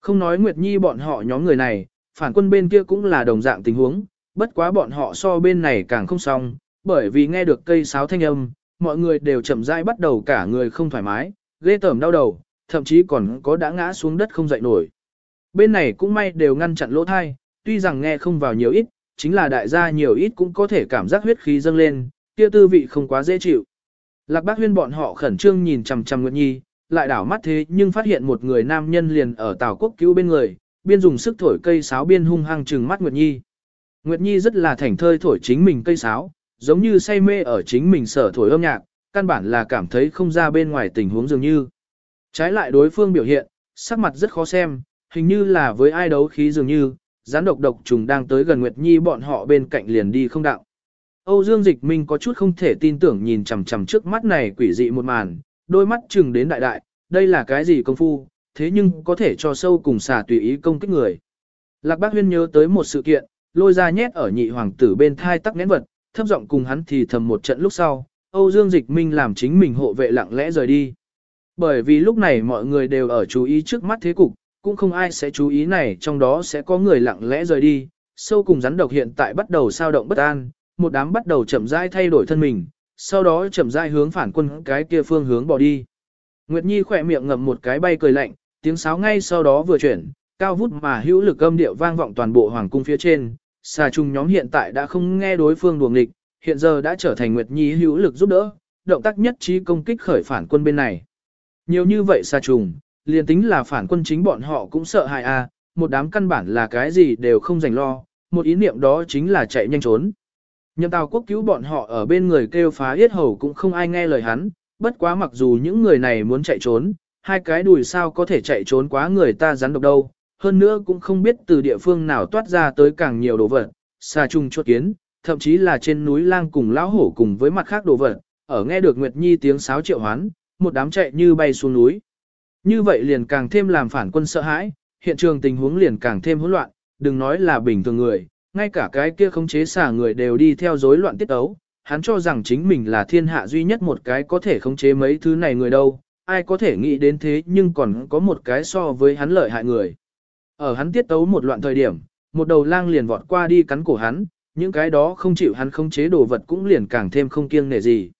Không nói Nguyệt Nhi bọn họ nhóm người này, phản quân bên kia cũng là đồng dạng tình huống, bất quá bọn họ so bên này càng không xong, bởi vì nghe được cây sáo thanh âm, mọi người đều chậm rãi bắt đầu cả người không thoải mái, ghê tởm đau đầu, thậm chí còn có đã ngã xuống đất không dậy nổi. Bên này cũng may đều ngăn chặn lỗ thai, tuy rằng nghe không vào nhiều ít, chính là đại gia nhiều ít cũng có thể cảm giác huyết khí dâng lên, kia tư vị không quá dễ chịu. Lạc bác huyên bọn họ khẩn trương nhìn chằm chằm Nguyệt Nhi, lại đảo mắt thế nhưng phát hiện một người nam nhân liền ở Tào Quốc cứu bên người, biên dùng sức thổi cây sáo biên hung hăng trừng mắt Nguyệt Nhi. Nguyệt Nhi rất là thành thơi thổi chính mình cây sáo, giống như say mê ở chính mình sở thổi âm nhạc, căn bản là cảm thấy không ra bên ngoài tình huống dường như. Trái lại đối phương biểu hiện, sắc mặt rất khó xem, hình như là với ai đấu khí dường như, gián độc độc trùng đang tới gần Nguyệt Nhi bọn họ bên cạnh liền đi không đạo. Âu Dương Dịch Minh có chút không thể tin tưởng nhìn chằm chằm trước mắt này quỷ dị một màn, đôi mắt chừng đến đại đại, đây là cái gì công phu, thế nhưng có thể cho sâu cùng xà tùy ý công kích người. Lạc Bác Huyên nhớ tới một sự kiện, lôi ra nhét ở nhị hoàng tử bên thai tắc nén vật, thấp giọng cùng hắn thì thầm một trận lúc sau, Âu Dương Dịch Minh làm chính mình hộ vệ lặng lẽ rời đi. Bởi vì lúc này mọi người đều ở chú ý trước mắt thế cục, cũng không ai sẽ chú ý này trong đó sẽ có người lặng lẽ rời đi, sâu cùng rắn độc hiện tại bắt đầu sao động bất an, một đám bắt đầu chậm rãi thay đổi thân mình, sau đó chậm rãi hướng phản quân cái kia phương hướng bỏ đi. Nguyệt Nhi khỏe miệng ngậm một cái bay cười lạnh, tiếng sáo ngay sau đó vừa chuyển, cao vút mà hữu lực âm điệu vang vọng toàn bộ hoàng cung phía trên, xà trùng nhóm hiện tại đã không nghe đối phương đuồng địch hiện giờ đã trở thành Nguyệt Nhi hữu lực giúp đỡ, động tác nhất trí công kích khởi phản quân bên này. Nhiều như vậy xà trùng, liền tính là phản quân chính bọn họ cũng sợ hại a, một đám căn bản là cái gì đều không dành lo, một ý niệm đó chính là chạy nhanh trốn. Nhậm Tào Quốc cứu bọn họ ở bên người kêu phá yết hầu cũng không ai nghe lời hắn, bất quá mặc dù những người này muốn chạy trốn, hai cái đùi sao có thể chạy trốn quá người ta rắn độc đâu, hơn nữa cũng không biết từ địa phương nào toát ra tới càng nhiều đồ vật, xa chung chuột kiến, thậm chí là trên núi lang cùng lão hổ cùng với mặt khác đồ vật, ở nghe được Nguyệt Nhi tiếng sáo triệu hoán, một đám chạy như bay xuống núi. Như vậy liền càng thêm làm phản quân sợ hãi, hiện trường tình huống liền càng thêm hỗn loạn, đừng nói là bình thường người, ngay cả cái kia khống chế xả người đều đi theo rối loạn tiết ấu. Hắn cho rằng chính mình là thiên hạ duy nhất một cái có thể khống chế mấy thứ này người đâu, ai có thể nghĩ đến thế nhưng còn có một cái so với hắn lợi hại người. Ở hắn tiết tấu một loạn thời điểm, một đầu lang liền vọt qua đi cắn cổ hắn, những cái đó không chịu hắn khống chế đồ vật cũng liền càng thêm không kiêng nể gì.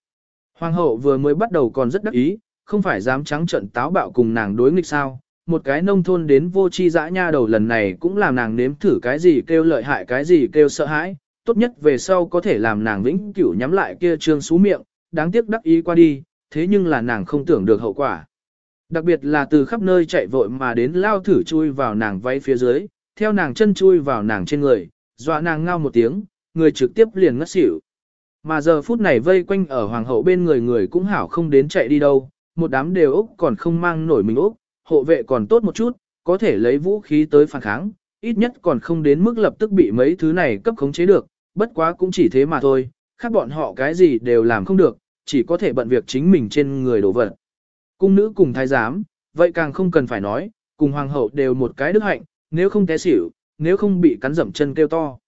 Hoàng hậu vừa mới bắt đầu còn rất đắc ý, không phải dám trắng trận táo bạo cùng nàng đối nghịch sao, một cái nông thôn đến vô chi dã nha đầu lần này cũng làm nàng nếm thử cái gì kêu lợi hại cái gì kêu sợ hãi, tốt nhất về sau có thể làm nàng vĩnh cửu nhắm lại kia trương xú miệng, đáng tiếc đắc ý qua đi, thế nhưng là nàng không tưởng được hậu quả. Đặc biệt là từ khắp nơi chạy vội mà đến lao thử chui vào nàng váy phía dưới, theo nàng chân chui vào nàng trên người, dọa nàng ngao một tiếng, người trực tiếp liền ngất xỉu. Mà giờ phút này vây quanh ở hoàng hậu bên người người cũng hảo không đến chạy đi đâu, một đám đều Úc còn không mang nổi mình Úc, hộ vệ còn tốt một chút, có thể lấy vũ khí tới phản kháng, ít nhất còn không đến mức lập tức bị mấy thứ này cấp khống chế được, bất quá cũng chỉ thế mà thôi, khác bọn họ cái gì đều làm không được, chỉ có thể bận việc chính mình trên người đổ vật. Cung nữ cùng thái giám, vậy càng không cần phải nói, cùng hoàng hậu đều một cái đức hạnh, nếu không té xỉu, nếu không bị cắn dậm chân kêu to.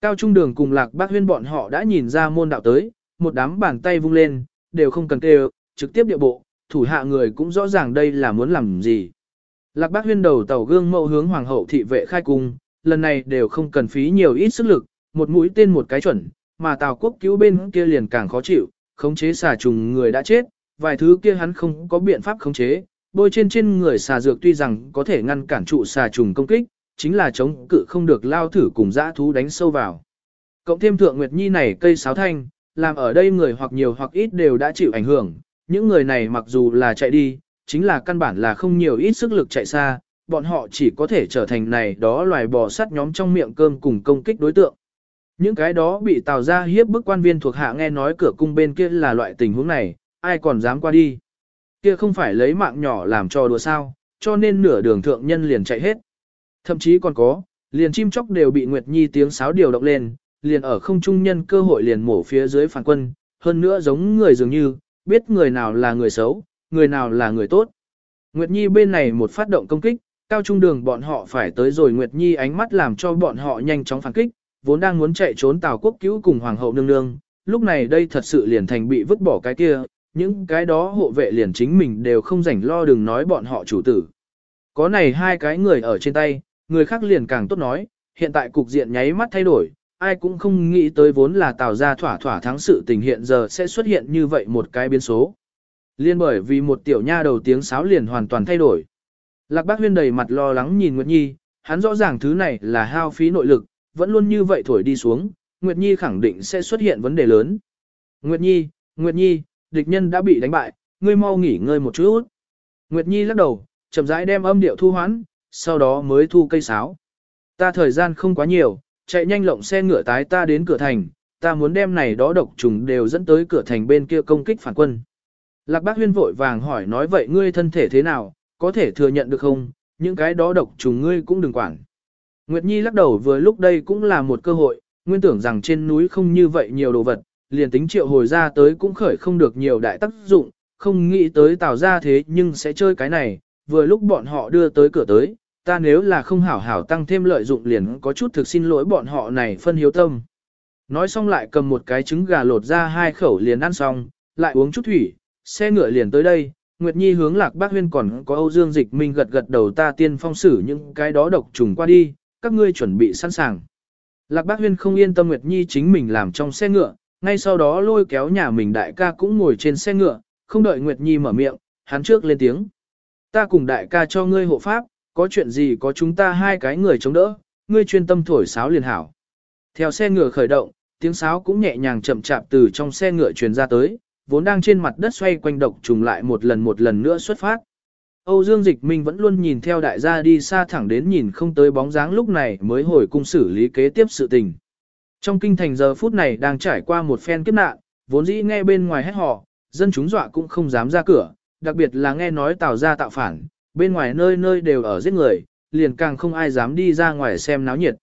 Cao Trung Đường cùng Lạc Bác Huyên bọn họ đã nhìn ra môn đạo tới, một đám bàn tay vung lên, đều không cần kêu, trực tiếp địa bộ, thủ hạ người cũng rõ ràng đây là muốn làm gì. Lạc bác huyên đầu tàu gương mẫu hướng hoàng hậu thị vệ khai cung, lần này đều không cần phí nhiều ít sức lực, một mũi tên một cái chuẩn, mà tào quốc cứu bên kia liền càng khó chịu, khống chế xà trùng người đã chết, vài thứ kia hắn không có biện pháp khống chế, bôi trên trên người xà dược tuy rằng có thể ngăn cản trụ xà trùng công kích, chính là chống cự không được lao thử cùng dã thú đánh sâu vào. Cộng thêm thượng nguyệt nhi này cây sáo thanh, làm ở đây người hoặc nhiều hoặc ít đều đã chịu ảnh hưởng, những người này mặc dù là chạy đi, chính là căn bản là không nhiều ít sức lực chạy xa, bọn họ chỉ có thể trở thành này đó loài bò sắt nhóm trong miệng cơm cùng công kích đối tượng. Những cái đó bị tào ra hiếp bức quan viên thuộc hạ nghe nói cửa cung bên kia là loại tình huống này, ai còn dám qua đi. Kia không phải lấy mạng nhỏ làm cho đùa sao, cho nên nửa đường thượng nhân liền chạy hết. Thậm chí còn có, liền chim chóc đều bị Nguyệt Nhi tiếng sáo điều động lên, liền ở không trung nhân cơ hội liền mổ phía dưới phản quân, hơn nữa giống người dường như, biết người nào là người xấu, người nào là người tốt. Nguyệt Nhi bên này một phát động công kích, cao trung đường bọn họ phải tới rồi Nguyệt Nhi ánh mắt làm cho bọn họ nhanh chóng phản kích, vốn đang muốn chạy trốn Tào Quốc cứu cùng Hoàng hậu nương nương, lúc này đây thật sự liền thành bị vứt bỏ cái kia, những cái đó hộ vệ liền chính mình đều không rảnh lo đừng nói bọn họ chủ tử. Có này hai cái người ở trên tay, người khác liền càng tốt nói, hiện tại cục diện nháy mắt thay đổi, ai cũng không nghĩ tới vốn là tạo ra thỏa thỏa thắng sự tình hiện giờ sẽ xuất hiện như vậy một cái biến số. Liên bởi vì một tiểu nha đầu tiếng sáo liền hoàn toàn thay đổi. Lạc bác huyên đầy mặt lo lắng nhìn Nguyệt Nhi, hắn rõ ràng thứ này là hao phí nội lực, vẫn luôn như vậy thổi đi xuống, Nguyệt Nhi khẳng định sẽ xuất hiện vấn đề lớn. Nguyệt Nhi, Nguyệt Nhi, địch nhân đã bị đánh bại, ngươi mau nghỉ ngơi một chút. Nguyệt Nhi lắc đầu, chậm rãi đem âm điệu thu hoãn, sau đó mới thu cây sáo. Ta thời gian không quá nhiều, chạy nhanh lộng xe ngựa tái ta đến cửa thành, ta muốn đem này đó độc trùng đều dẫn tới cửa thành bên kia công kích phản quân. Lạc bác huyên vội vàng hỏi nói vậy ngươi thân thể thế nào, có thể thừa nhận được không, những cái đó độc trùng ngươi cũng đừng quản. Nguyệt Nhi lắc đầu vừa lúc đây cũng là một cơ hội, nguyên tưởng rằng trên núi không như vậy nhiều đồ vật, liền tính triệu hồi ra tới cũng khởi không được nhiều đại tác dụng, không nghĩ tới tạo ra thế nhưng sẽ chơi cái này, vừa lúc bọn họ đưa tới cửa tới, ta nếu là không hảo hảo tăng thêm lợi dụng liền có chút thực xin lỗi bọn họ này phân hiếu tâm. Nói xong lại cầm một cái trứng gà lột ra hai khẩu liền ăn xong, lại uống chút thủy, xe ngựa liền tới đây, Nguyệt Nhi hướng lạc bác huyên còn có Âu Dương Dịch Minh gật gật đầu ta tiên phong xử những cái đó độc trùng qua đi, các ngươi chuẩn bị sẵn sàng. Lạc Bác Huyên không yên tâm Nguyệt Nhi chính mình làm trong xe ngựa, ngay sau đó lôi kéo nhà mình đại ca cũng ngồi trên xe ngựa, không đợi Nguyệt Nhi mở miệng, hắn trước lên tiếng. Ta cùng đại ca cho ngươi hộ pháp, có chuyện gì có chúng ta hai cái người chống đỡ, ngươi chuyên tâm thổi sáo liền hảo. Theo xe ngựa khởi động, tiếng sáo cũng nhẹ nhàng chậm chạp từ trong xe ngựa truyền ra tới, vốn đang trên mặt đất xoay quanh độc trùng lại một lần một lần nữa xuất phát. Âu Dương Dịch Minh vẫn luôn nhìn theo đại gia đi xa thẳng đến nhìn không tới bóng dáng lúc này mới hồi cung xử lý kế tiếp sự tình. Trong kinh thành giờ phút này đang trải qua một phen kiếp nạn, vốn dĩ nghe bên ngoài hét họ, dân chúng dọa cũng không dám ra cửa, đặc biệt là nghe nói tào ra tạo phản, bên ngoài nơi nơi đều ở giết người, liền càng không ai dám đi ra ngoài xem náo nhiệt.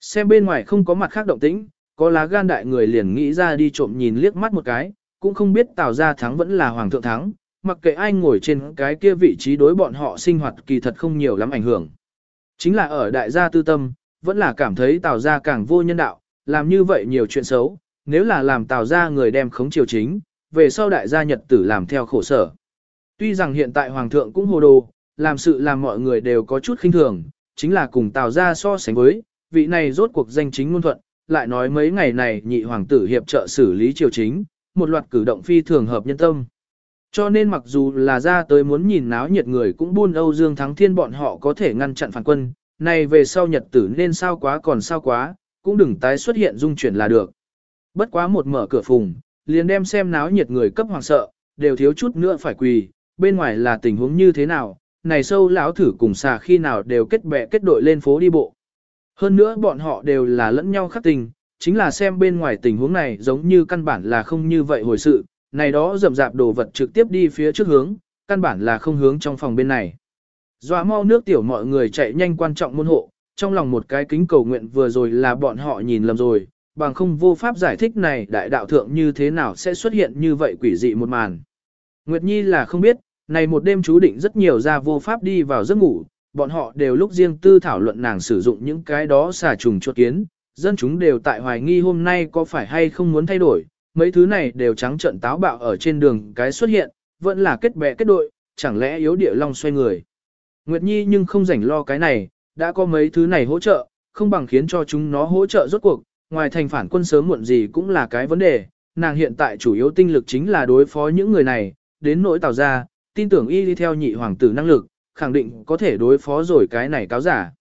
Xem bên ngoài không có mặt khác động tĩnh, có lá gan đại người liền nghĩ ra đi trộm nhìn liếc mắt một cái, cũng không biết tào ra thắng vẫn là hoàng thượng thắng, mặc kệ ai ngồi trên cái kia vị trí đối bọn họ sinh hoạt kỳ thật không nhiều lắm ảnh hưởng. Chính là ở đại gia tư tâm, vẫn là cảm thấy tào ra càng vô nhân đạo, làm như vậy nhiều chuyện xấu, nếu là làm tào ra người đem khống triều chính, về sau đại gia nhật tử làm theo khổ sở. Tuy rằng hiện tại hoàng thượng cũng hồ đồ, làm sự làm mọi người đều có chút khinh thường, chính là cùng tào ra so sánh với, vị này rốt cuộc danh chính ngôn thuận, lại nói mấy ngày này nhị hoàng tử hiệp trợ xử lý triều chính, một loạt cử động phi thường hợp nhân tâm. Cho nên mặc dù là ra tới muốn nhìn náo nhiệt người cũng buôn Âu Dương Thắng Thiên bọn họ có thể ngăn chặn phản quân, này về sau nhật tử nên sao quá còn sao quá, cũng đừng tái xuất hiện dung chuyển là được. Bất quá một mở cửa phùng, liền đem xem náo nhiệt người cấp hoàng sợ, đều thiếu chút nữa phải quỳ, bên ngoài là tình huống như thế nào, này sâu lão thử cùng xà khi nào đều kết bè kết đội lên phố đi bộ. Hơn nữa bọn họ đều là lẫn nhau khắc tình, chính là xem bên ngoài tình huống này giống như căn bản là không như vậy hồi sự, này đó rậm rạp đồ vật trực tiếp đi phía trước hướng, căn bản là không hướng trong phòng bên này. Dọa mau nước tiểu mọi người chạy nhanh quan trọng môn hộ, trong lòng một cái kính cầu nguyện vừa rồi là bọn họ nhìn lầm rồi, bằng không vô pháp giải thích này đại đạo thượng như thế nào sẽ xuất hiện như vậy quỷ dị một màn. Nguyệt Nhi là không biết, này một đêm chú định rất nhiều gia vô pháp đi vào giấc ngủ, bọn họ đều lúc riêng tư thảo luận nàng sử dụng những cái đó xà trùng chuột kiến, dân chúng đều tại hoài nghi hôm nay có phải hay không muốn thay đổi, mấy thứ này đều trắng trận táo bạo ở trên đường cái xuất hiện, vẫn là kết bè kết đội, chẳng lẽ yếu địa long xoay người. Nguyệt Nhi nhưng không rảnh lo cái này, đã có mấy thứ này hỗ trợ, không bằng khiến cho chúng nó hỗ trợ rốt cuộc, ngoài thành phản quân sớm muộn gì cũng là cái vấn đề, nàng hiện tại chủ yếu tinh lực chính là đối phó những người này, đến nỗi tạo ra, tin tưởng y đi theo nhị hoàng tử năng lực, khẳng định có thể đối phó rồi cái này cáo giả.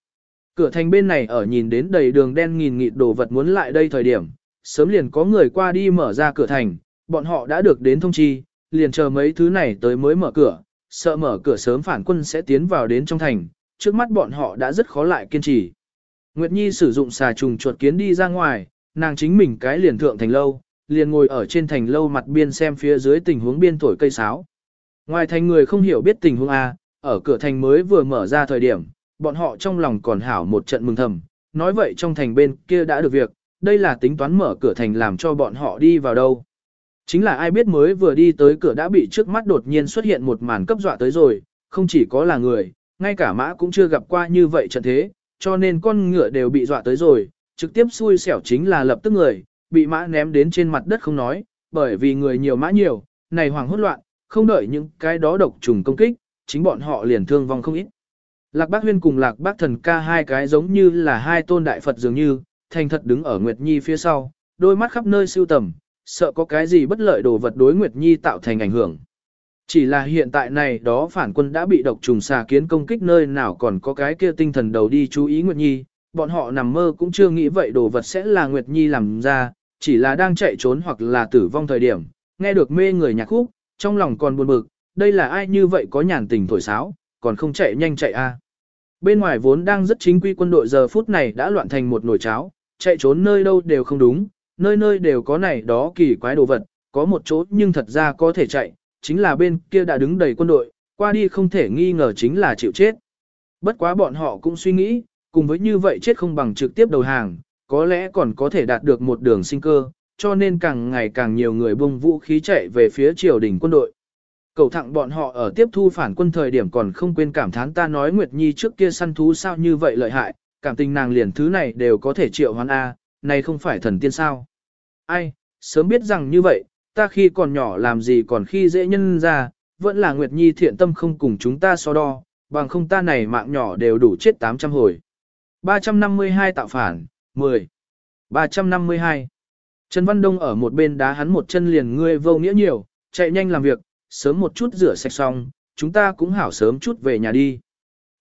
Cửa thành bên này ở nhìn đến đầy đường đen nghìn nghịt đồ vật muốn lại đây thời điểm, sớm liền có người qua đi mở ra cửa thành, bọn họ đã được đến thông chi, liền chờ mấy thứ này tới mới mở cửa, sợ mở cửa sớm phản quân sẽ tiến vào đến trong thành, trước mắt bọn họ đã rất khó lại kiên trì. Nguyệt Nhi sử dụng xà trùng chuột kiến đi ra ngoài, nàng chính mình cái liền thượng thành lâu, liền ngồi ở trên thành lâu mặt biên xem phía dưới tình huống biên thổi cây sáo. Ngoài thành người không hiểu biết tình huống A, ở cửa thành mới vừa mở ra thời điểm, bọn họ trong lòng còn hảo một trận mừng thầm, nói vậy trong thành bên kia đã được việc, đây là tính toán mở cửa thành làm cho bọn họ đi vào đâu. Chính là ai biết mới vừa đi tới cửa đã bị trước mắt đột nhiên xuất hiện một màn cấp dọa tới rồi, không chỉ có là người, ngay cả mã cũng chưa gặp qua như vậy trận thế, cho nên con ngựa đều bị dọa tới rồi, trực tiếp xui xẻo chính là lập tức người, bị mã ném đến trên mặt đất không nói, bởi vì người nhiều mã nhiều, này hoàng hốt loạn, không đợi những cái đó độc trùng công kích, chính bọn họ liền thương vong không ít. Lạc Bác Huyên cùng Lạc Bác Thần ca hai cái giống như là hai tôn đại Phật dường như, thành thật đứng ở Nguyệt Nhi phía sau, đôi mắt khắp nơi siêu tầm, sợ có cái gì bất lợi đồ vật đối Nguyệt Nhi tạo thành ảnh hưởng. Chỉ là hiện tại này đó phản quân đã bị độc trùng xà kiến công kích nơi nào còn có cái kia tinh thần đầu đi chú ý Nguyệt Nhi, bọn họ nằm mơ cũng chưa nghĩ vậy đồ vật sẽ là Nguyệt Nhi làm ra, chỉ là đang chạy trốn hoặc là tử vong thời điểm, nghe được mê người nhạc khúc, trong lòng còn buồn bực, đây là ai như vậy có nhàn tình thổi sáo, còn không chạy nhanh chạy a. Bên ngoài vốn đang rất chính quy quân đội giờ phút này đã loạn thành một nồi cháo, chạy trốn nơi đâu đều không đúng, nơi nơi đều có này đó kỳ quái đồ vật, có một chỗ nhưng thật ra có thể chạy, chính là bên kia đã đứng đầy quân đội, qua đi không thể nghi ngờ chính là chịu chết. Bất quá bọn họ cũng suy nghĩ, cùng với như vậy chết không bằng trực tiếp đầu hàng, có lẽ còn có thể đạt được một đường sinh cơ, cho nên càng ngày càng nhiều người bung vũ khí chạy về phía triều đình quân đội. Cầu thẳng bọn họ ở tiếp thu phản quân thời điểm còn không quên cảm thán ta nói Nguyệt Nhi trước kia săn thú sao như vậy lợi hại, cảm tình nàng liền thứ này đều có thể triệu hoán A, này không phải thần tiên sao. Ai, sớm biết rằng như vậy, ta khi còn nhỏ làm gì còn khi dễ nhân ra, vẫn là Nguyệt Nhi thiện tâm không cùng chúng ta so đo, bằng không ta này mạng nhỏ đều đủ chết 800 hồi. 352 tạo phản, 10. 352 Trần Văn Đông ở một bên đá hắn một chân liền ngươi vô nghĩa nhiều, chạy nhanh làm việc, sớm một chút rửa sạch xong, chúng ta cũng hảo sớm chút về nhà đi.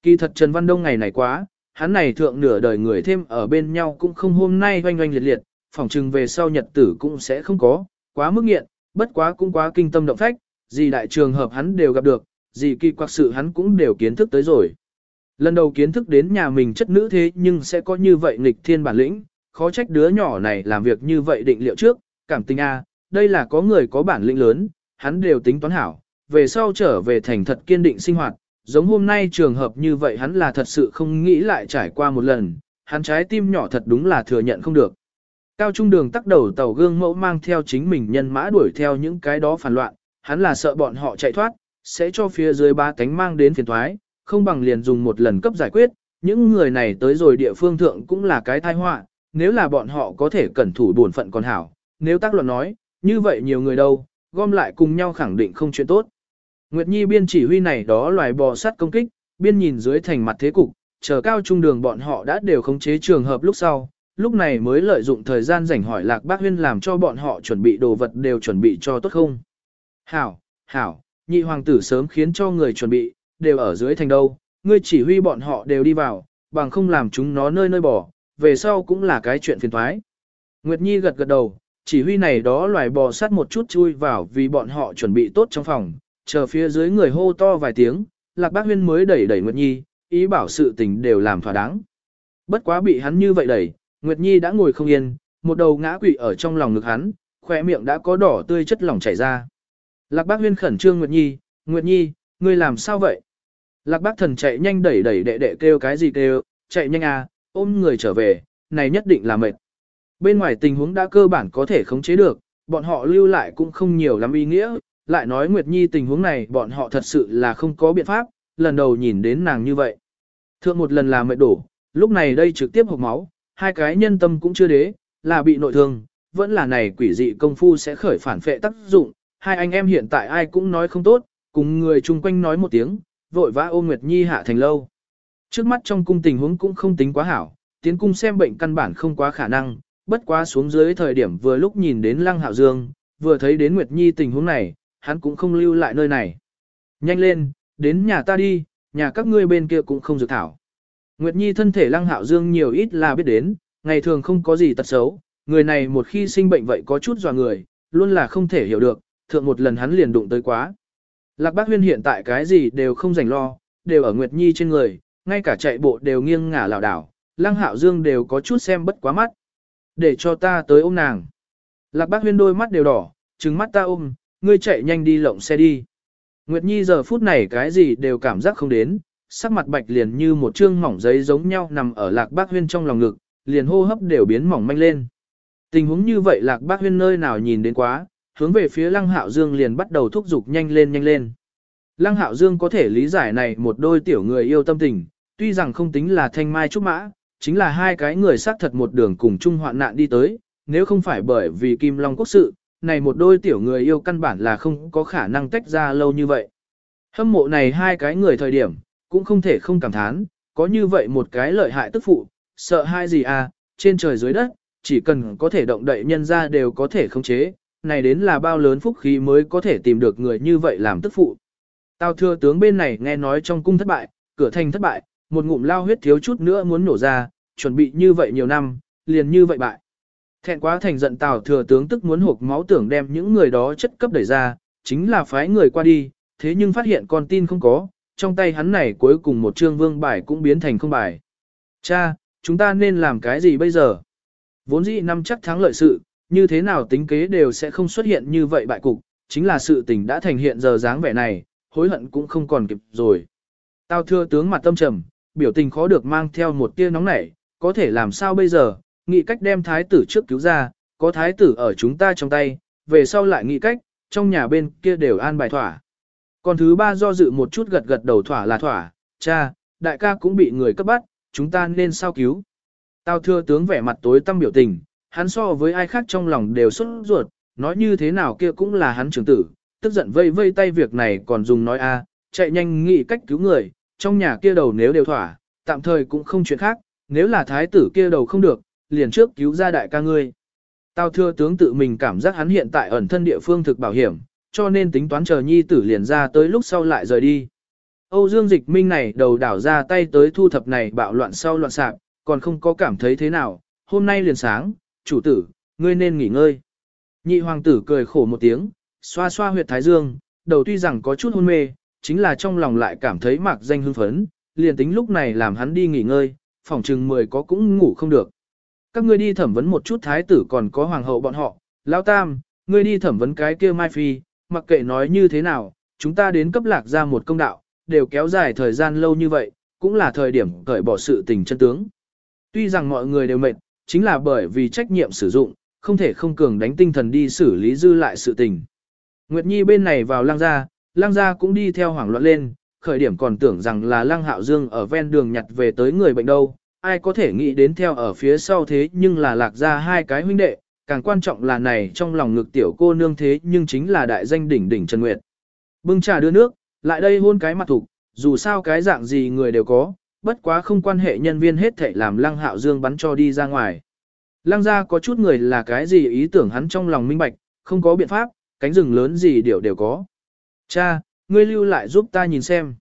Kỳ thật Trần Văn Đông ngày này quá, hắn này thượng nửa đời người thêm ở bên nhau cũng không hôm nay oanh oanh liệt liệt, phỏng chừng về sau nhật tử cũng sẽ không có, quá mức nghiện, bất quá cũng quá kinh tâm động phách, gì đại trường hợp hắn đều gặp được, gì kỳ quặc sự hắn cũng đều kiến thức tới rồi. Lần đầu kiến thức đến nhà mình chất nữ thế nhưng sẽ có như vậy nghịch thiên bản lĩnh, khó trách đứa nhỏ này làm việc như vậy định liệu trước, cảm tình a, đây là có người có bản lĩnh lớn, hắn đều tính toán hảo, về sau trở về thành thật kiên định sinh hoạt, giống hôm nay trường hợp như vậy hắn là thật sự không nghĩ lại trải qua một lần, hắn trái tim nhỏ thật đúng là thừa nhận không được. Cao trung đường tắc đầu tàu gương mẫu mang theo chính mình nhân mã đuổi theo những cái đó phản loạn, hắn là sợ bọn họ chạy thoát, sẽ cho phía dưới ba cánh mang đến phiền thoái, không bằng liền dùng một lần cấp giải quyết, những người này tới rồi địa phương thượng cũng là cái tai họa, nếu là bọn họ có thể cẩn thủ bổn phận còn hảo, nếu tác luận nói, như vậy nhiều người đâu, gom lại cùng nhau khẳng định không chuyện tốt. Nguyệt Nhi biên chỉ huy này đó loài bò sắt công kích, biên nhìn dưới thành mặt thế cục, chờ cao trung đường bọn họ đã đều khống chế trường hợp lúc sau, lúc này mới lợi dụng thời gian rảnh hỏi Lạc Bác Huyên làm cho bọn họ chuẩn bị đồ vật đều chuẩn bị cho tốt không. Hảo, hảo, nhị hoàng tử sớm khiến cho người chuẩn bị, đều ở dưới thành đâu, ngươi chỉ huy bọn họ đều đi vào, bằng không làm chúng nó nơi nơi bỏ, về sau cũng là cái chuyện phiền toái. Nguyệt Nhi gật gật đầu, chỉ huy này đó loài bò sát một chút chui vào vì bọn họ chuẩn bị tốt trong phòng, chờ phía dưới người hô to vài tiếng, Lạc Bác Huyên mới đẩy đẩy Nguyệt Nhi, ý bảo sự tình đều làm thỏa đáng. Bất quá bị hắn như vậy đẩy, Nguyệt Nhi đã ngồi không yên, một đầu ngã quỵ ở trong lòng ngực hắn, khỏe miệng đã có đỏ tươi chất lỏng chảy ra. Lạc Bác Huyên khẩn trương Nguyệt Nhi, Nguyệt Nhi, ngươi làm sao vậy? Lạc Bác thần chạy nhanh đẩy đẩy đệ đệ kêu cái gì kêu, chạy nhanh à, ôm người trở về, này nhất định là mệt. Bên ngoài tình huống đã cơ bản có thể khống chế được, bọn họ lưu lại cũng không nhiều lắm ý nghĩa, lại nói Nguyệt Nhi tình huống này bọn họ thật sự là không có biện pháp, lần đầu nhìn đến nàng như vậy. Thượng một lần là mệt đổ, lúc này đây trực tiếp hộc máu, hai cái nhân tâm cũng chưa đế, là bị nội thương, vẫn là này quỷ dị công phu sẽ khởi phản phệ tác dụng, hai anh em hiện tại ai cũng nói không tốt, cùng người chung quanh nói một tiếng, vội vã ôm Nguyệt Nhi hạ thành lâu. Trước mắt trong cung tình huống cũng không tính quá hảo, tiến cung xem bệnh căn bản không quá khả năng, bất quá xuống dưới thời điểm vừa lúc nhìn đến Lăng Hạo Dương, vừa thấy đến Nguyệt Nhi tình huống này, hắn cũng không lưu lại nơi này. Nhanh lên, đến nhà ta đi, nhà các ngươi bên kia cũng không dược thảo. Nguyệt Nhi thân thể Lăng Hạo Dương nhiều ít là biết đến, ngày thường không có gì tật xấu, người này một khi sinh bệnh vậy có chút dò người, luôn là không thể hiểu được, thượng một lần hắn liền đụng tới quá. Lạc Bác Huyên hiện tại cái gì đều không rảnh lo, đều ở Nguyệt Nhi trên người, ngay cả chạy bộ đều nghiêng ngả lảo đảo, Lăng Hạo Dương đều có chút xem bất quá mắt. Để cho ta tới ôm nàng. Lạc Bác Huyên đôi mắt đều đỏ, trừng mắt ta ôm, ngươi chạy nhanh đi lộng xe đi. Nguyệt Nhi giờ phút này cái gì đều cảm giác không đến, sắc mặt bạch liền như một trương mỏng giấy giống nhau nằm ở Lạc Bác Huyên trong lòng ngực, liền hô hấp đều biến mỏng manh lên. Tình huống như vậy Lạc Bác Huyên nơi nào nhìn đến quá, hướng về phía Lăng Hạo Dương liền bắt đầu thúc giục nhanh lên nhanh lên. Lăng Hạo Dương có thể lý giải này một đôi tiểu người yêu tâm tình, tuy rằng không tính là thanh mai trúc mã, chính là hai cái người xác thật một đường cùng chung hoạn nạn đi tới, nếu không phải bởi vì Kim Long quốc sự, này một đôi tiểu người yêu căn bản là không có khả năng tách ra lâu như vậy. Hâm mộ này hai cái người thời điểm, cũng không thể không cảm thán, có như vậy một cái lợi hại tức phụ, sợ hai gì à, trên trời dưới đất, chỉ cần có thể động đậy nhân ra đều có thể khống chế, này đến là bao lớn phúc khí mới có thể tìm được người như vậy làm tức phụ. Tào thừa tướng bên này nghe nói trong cung thất bại, cửa thành thất bại, một ngụm lao huyết thiếu chút nữa muốn nổ ra, chuẩn bị như vậy nhiều năm, liền như vậy bại. Thẹn quá thành giận Tào thừa tướng tức muốn hộp máu tưởng đem những người đó chất cấp đẩy ra, chính là phái người qua đi, thế nhưng phát hiện con tin không có, trong tay hắn này cuối cùng một trương vương bài cũng biến thành không bài. Cha, chúng ta nên làm cái gì bây giờ? Vốn dĩ năm chắc thắng lợi sự, như thế nào tính kế đều sẽ không xuất hiện như vậy bại cục, chính là sự tình đã thành hiện giờ dáng vẻ này, hối hận cũng không còn kịp rồi. Tào thừa tướng mặt tâm trầm, biểu tình khó được mang theo một tia nóng nảy, có thể làm sao bây giờ, nghĩ cách đem thái tử trước cứu ra, có thái tử ở chúng ta trong tay, về sau lại nghĩ cách, trong nhà bên kia đều an bài thỏa. Còn thứ ba do dự một chút gật gật đầu thỏa là thỏa, cha, đại ca cũng bị người cấp bắt, chúng ta nên sao cứu. tao thưa tướng vẻ mặt tối tâm biểu tình, hắn so với ai khác trong lòng đều xuất ruột, nói như thế nào kia cũng là hắn trưởng tử, tức giận vây vây tay việc này còn dùng nói a, chạy nhanh nghĩ cách cứu người, trong nhà kia đầu nếu đều thỏa, tạm thời cũng không chuyện khác, nếu là thái tử kia đầu không được, liền trước cứu ra đại ca ngươi. tao thừa tướng tự mình cảm giác hắn hiện tại ẩn thân địa phương thực bảo hiểm, cho nên tính toán chờ nhi tử liền ra tới lúc sau lại rời đi. Âu Dương Dịch Minh này đầu đảo ra tay tới thu thập này bạo loạn sau loạn sạc, còn không có cảm thấy thế nào, hôm nay liền sáng, chủ tử, ngươi nên nghỉ ngơi. Nhị hoàng tử cười khổ một tiếng, xoa xoa huyệt thái dương, đầu tuy rằng có chút hôn mê, chính là trong lòng lại cảm thấy mạc danh hưng phấn, liền tính lúc này làm hắn đi nghỉ ngơi, phòng chừng mười có cũng ngủ không được. Các ngươi đi thẩm vấn một chút thái tử còn có hoàng hậu bọn họ, lão tam, ngươi đi thẩm vấn cái kia mai phi, mặc kệ nói như thế nào, chúng ta đến cấp lạc ra một công đạo, đều kéo dài thời gian lâu như vậy, cũng là thời điểm cởi bỏ sự tình chân tướng. Tuy rằng mọi người đều mệt, chính là bởi vì trách nhiệm sử dụng, không thể không cường đánh tinh thần đi xử lý dư lại sự tình. Nguyệt Nhi bên này vào lăng gia, lăng gia cũng đi theo hoảng loạn lên, khởi điểm còn tưởng rằng là lăng hạo dương ở ven đường nhặt về tới người bệnh đâu, ai có thể nghĩ đến theo ở phía sau thế nhưng là lạc ra hai cái huynh đệ, càng quan trọng là này trong lòng ngực tiểu cô nương thế nhưng chính là đại danh đỉnh đỉnh Trần Nguyệt. Bưng trà đưa nước, lại đây hôn cái mặt thục, dù sao cái dạng gì người đều có, bất quá không quan hệ nhân viên hết thảy làm lăng hạo dương bắn cho đi ra ngoài. Lăng gia có chút người là cái gì ý tưởng hắn trong lòng minh bạch, không có biện pháp, cánh rừng lớn gì đều đều có. Cha, ngươi lưu lại giúp ta nhìn xem.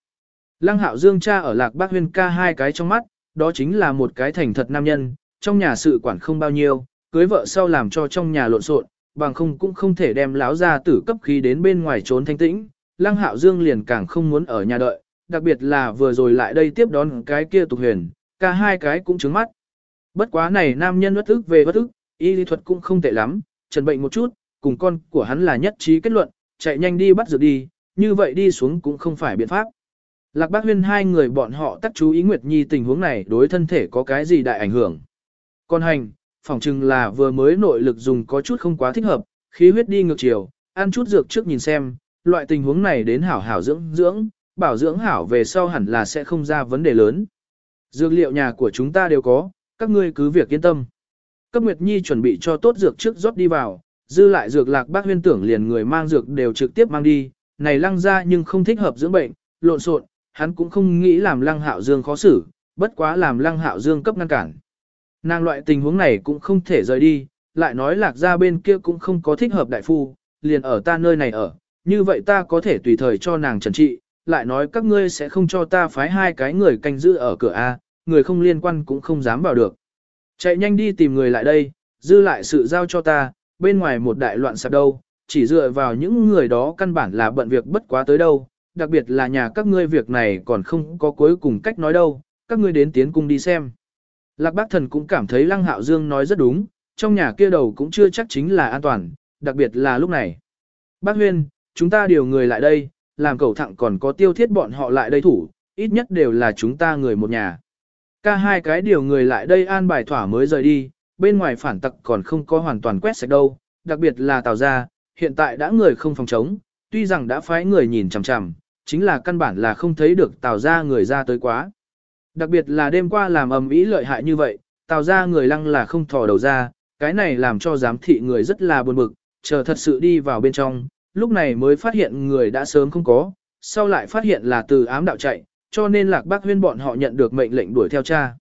Lăng hạo dương cha ở lạc bác huyên ca hai cái trong mắt, đó chính là một cái thành thật nam nhân, trong nhà sự quản không bao nhiêu, cưới vợ sau làm cho trong nhà lộn xộn, bằng không cũng không thể đem láo ra tử cấp khí đến bên ngoài trốn thanh tĩnh. Lăng hạo dương liền càng không muốn ở nhà đợi, đặc biệt là vừa rồi lại đây tiếp đón cái kia tục huyền, cả hai cái cũng trứng mắt. Bất quá này nam nhân bất ức về bất ức, y lý thuật cũng không tệ lắm, trần bệnh một chút, cùng con của hắn là nhất trí kết luận, chạy nhanh đi bắt dược đi, như vậy đi xuống cũng không phải biện pháp. Lạc bác huyên hai người bọn họ tắt chú ý Nguyệt Nhi tình huống này đối thân thể có cái gì đại ảnh hưởng. Còn hành, phỏng chừng là vừa mới nội lực dùng có chút không quá thích hợp, khí huyết đi ngược chiều, ăn chút dược trước nhìn xem, loại tình huống này đến hảo hảo dưỡng dưỡng, bảo dưỡng hảo về sau hẳn là sẽ không ra vấn đề lớn. Dược liệu nhà của chúng ta đều có, các ngươi cứ việc yên tâm. Cấp Nguyệt Nhi chuẩn bị cho tốt dược trước rót đi vào, dư lại dược lạc bác huyên tưởng liền người mang dược đều trực tiếp mang đi, này lăng ra nhưng không thích hợp dưỡng bệnh, lộn xộn, hắn cũng không nghĩ làm lăng hạo dương khó xử, bất quá làm lăng hạo dương cấp ngăn cản. Nàng loại tình huống này cũng không thể rời đi, lại nói lạc ra bên kia cũng không có thích hợp đại phu, liền ở ta nơi này ở, như vậy ta có thể tùy thời cho nàng trần trị, lại nói các ngươi sẽ không cho ta phái hai cái người canh giữ ở cửa A, người không liên quan cũng không dám vào được. Chạy nhanh đi tìm người lại đây, dư lại sự giao cho ta, bên ngoài một đại loạn sạp đâu, chỉ dựa vào những người đó căn bản là bận việc bất quá tới đâu, đặc biệt là nhà các ngươi việc này còn không có cuối cùng cách nói đâu, các ngươi đến tiến cung đi xem. Lạc bác thần cũng cảm thấy Lăng Hạo Dương nói rất đúng, trong nhà kia đầu cũng chưa chắc chính là an toàn, đặc biệt là lúc này. Bác Huyên, chúng ta điều người lại đây, làm cầu thẳng còn có tiêu thiết bọn họ lại đây thủ, ít nhất đều là chúng ta người một nhà. Ca hai cái điều người lại đây an bài thỏa mới rời đi, bên ngoài phản tặc còn không có hoàn toàn quét sạch đâu, đặc biệt là Tào Gia, hiện tại đã người không phòng chống, tuy rằng đã phái người nhìn chằm chằm, chính là căn bản là không thấy được Tào ra người ra tới quá. Đặc biệt là đêm qua làm ầm ĩ lợi hại như vậy, Tào ra người lăng là không thò đầu ra, cái này làm cho giám thị người rất là buồn bực, chờ thật sự đi vào bên trong, lúc này mới phát hiện người đã sớm không có, sau lại phát hiện là từ ám đạo chạy, cho nên lạc bác huyên bọn họ nhận được mệnh lệnh đuổi theo cha.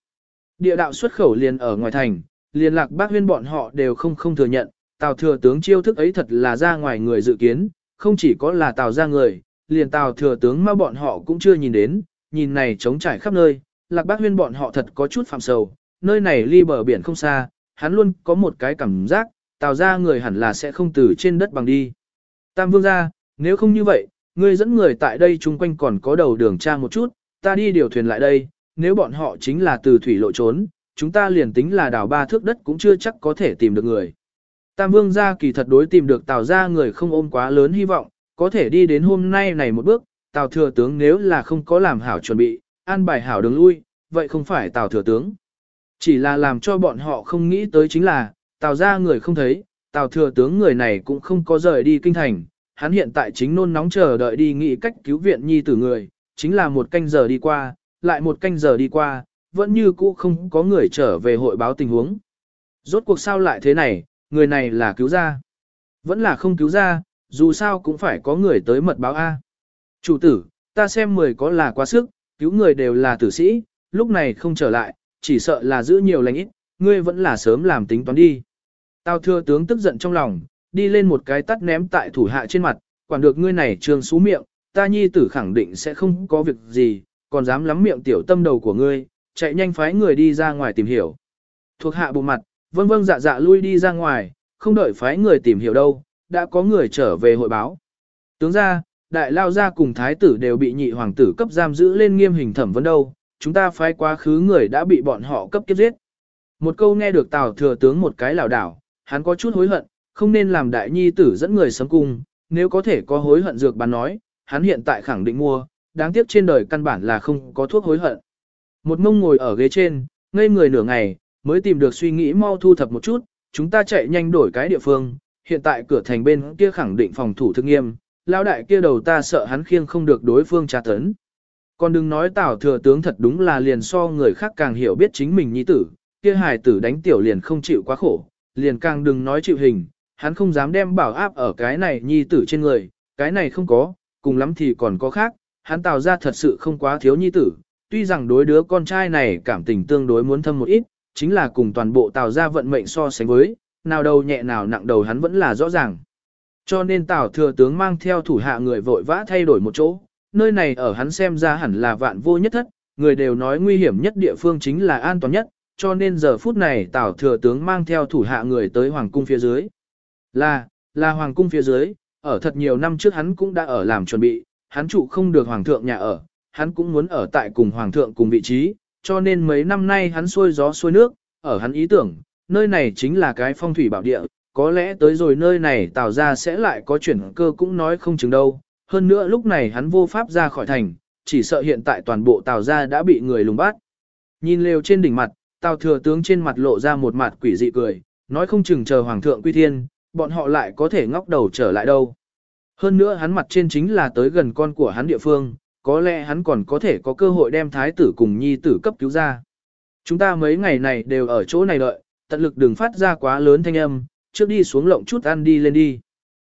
Địa đạo xuất khẩu liền ở ngoài thành, liền lạc bác huyên bọn họ đều không không thừa nhận, tào thừa tướng chiêu thức ấy thật là ra ngoài người dự kiến, không chỉ có là tào ra người, liền tào thừa tướng mà bọn họ cũng chưa nhìn đến, nhìn này trống trải khắp nơi, lạc bác huyên bọn họ thật có chút phạm sầu, nơi này ly bờ biển không xa, hắn luôn có một cái cảm giác, tào ra người hẳn là sẽ không từ trên đất bằng đi. Tam vương ra, nếu không như vậy, ngươi dẫn người tại đây chung quanh còn có đầu đường tra một chút, ta đi điều thuyền lại đây, nếu bọn họ chính là từ thủy lộ trốn, chúng ta liền tính là đảo ba thước đất cũng chưa chắc có thể tìm được người. Tam vương gia kỳ thật đối tìm được tào gia người không ôm quá lớn hy vọng, có thể đi đến hôm nay này một bước, tào thừa tướng nếu là không có làm hảo chuẩn bị, an bài hảo đường lui, vậy không phải tào thừa tướng. Chỉ là làm cho bọn họ không nghĩ tới chính là, tào gia người không thấy, tào thừa tướng người này cũng không có rời đi kinh thành, hắn hiện tại chính nôn nóng chờ đợi đi nghĩ cách cứu viện nhi tử người, chính là một canh giờ đi qua, lại một canh giờ đi qua, vẫn như cũ không có người trở về hội báo tình huống. Rốt cuộc sao lại thế này, người này là cứu ra. Vẫn là không cứu ra, dù sao cũng phải có người tới mật báo A. Chủ tử, ta xem mười có là quá sức, cứu người đều là tử sĩ, lúc này không trở lại, chỉ sợ là giữ nhiều lành ít, ngươi vẫn là sớm làm tính toán đi. tao thừa tướng tức giận trong lòng, đi lên một cái tắt ném tại thủ hạ trên mặt, quản được ngươi này trường xú miệng, ta nhi tử khẳng định sẽ không có việc gì, còn dám lắm miệng tiểu tâm đầu của ngươi, chạy nhanh phái người đi ra ngoài tìm hiểu. Thuộc hạ bộ mặt, vâng vâng dạ dạ lui đi ra ngoài, không đợi phái người tìm hiểu đâu, đã có người trở về hội báo. Tướng ra, đại lao gia cùng thái tử đều bị nhị hoàng tử cấp giam giữ lên nghiêm hình thẩm vấn đâu, chúng ta phái quá khứ người đã bị bọn họ cấp kiếp giết. Một câu nghe được Tào thừa tướng một cái lảo đảo, hắn có chút hối hận, không nên làm đại nhi tử dẫn người sống cung, nếu có thể có hối hận dược bán nói, hắn hiện tại khẳng định mua, đáng tiếc trên đời căn bản là không có thuốc hối hận. Một mông ngồi ở ghế trên, ngây người nửa ngày, mới tìm được suy nghĩ mau thu thập một chút, chúng ta chạy nhanh đổi cái địa phương, hiện tại cửa thành bên kia khẳng định phòng thủ thực nghiêm, Lão đại kia đầu ta sợ hắn khiêng không được đối phương tra tấn. Còn đừng nói tảo thừa tướng thật đúng là liền so người khác càng hiểu biết chính mình nhi tử, kia hài tử đánh tiểu liền không chịu quá khổ, liền càng đừng nói chịu hình, hắn không dám đem bảo áp ở cái này nhi tử trên người, cái này không có, cùng lắm thì còn có khác, hắn tạo ra thật sự không quá thiếu nhi tử, tuy rằng đối đứa con trai này cảm tình tương đối muốn thâm một ít, chính là cùng toàn bộ tào ra vận mệnh so sánh với, nào đầu nhẹ nào nặng đầu hắn vẫn là rõ ràng. Cho nên Tào thừa tướng mang theo thủ hạ người vội vã thay đổi một chỗ, nơi này ở hắn xem ra hẳn là vạn vô nhất thất, người đều nói nguy hiểm nhất địa phương chính là an toàn nhất, cho nên giờ phút này Tào thừa tướng mang theo thủ hạ người tới hoàng cung phía dưới. Là, là hoàng cung phía dưới, ở thật nhiều năm trước hắn cũng đã ở làm chuẩn bị, hắn trụ không được hoàng thượng nhà ở, hắn cũng muốn ở tại cùng hoàng thượng cùng vị trí, cho nên mấy năm nay hắn xuôi gió xuôi nước, ở hắn ý tưởng, nơi này chính là cái phong thủy bảo địa, có lẽ tới rồi nơi này tạo ra sẽ lại có chuyển cơ cũng nói không chừng đâu. Hơn nữa lúc này hắn vô pháp ra khỏi thành, chỉ sợ hiện tại toàn bộ tàu ra đã bị người lùng bắt. Nhìn lều trên đỉnh mặt, tàu thừa tướng trên mặt lộ ra một mặt quỷ dị cười, nói không chừng chờ hoàng thượng quy thiên, bọn họ lại có thể ngóc đầu trở lại đâu. Hơn nữa hắn mặt trên chính là tới gần con của hắn địa phương, có lẽ hắn còn có thể có cơ hội đem thái tử cùng nhi tử cấp cứu ra. Chúng ta mấy ngày này đều ở chỗ này đợi, tận lực đừng phát ra quá lớn thanh âm, trước đi xuống lộng chút ăn đi lên đi.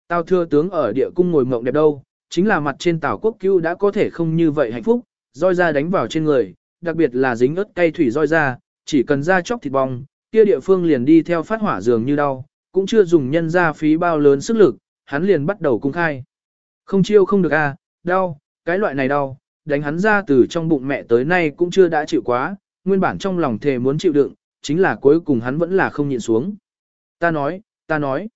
Tào thừa tướng ở địa cung ngồi mộng đẹp đâu, chính là mặt trên tào quốc cứu đã có thể không như vậy hạnh phúc, roi ra đánh vào trên người, đặc biệt là dính ớt cay thủy roi ra, chỉ cần ra chóc thịt bong, kia địa phương liền đi theo phát hỏa dường như đau, cũng chưa dùng nhân ra phí bao lớn sức lực, hắn liền bắt đầu cung khai. Không chiêu không được a, à, đau, cái loại này đau, đánh hắn ra từ trong bụng mẹ tới nay cũng chưa đã chịu quá, nguyên bản trong lòng thề muốn chịu đựng, chính là cuối cùng hắn vẫn là không nhịn xuống. Ta nói, ta nói,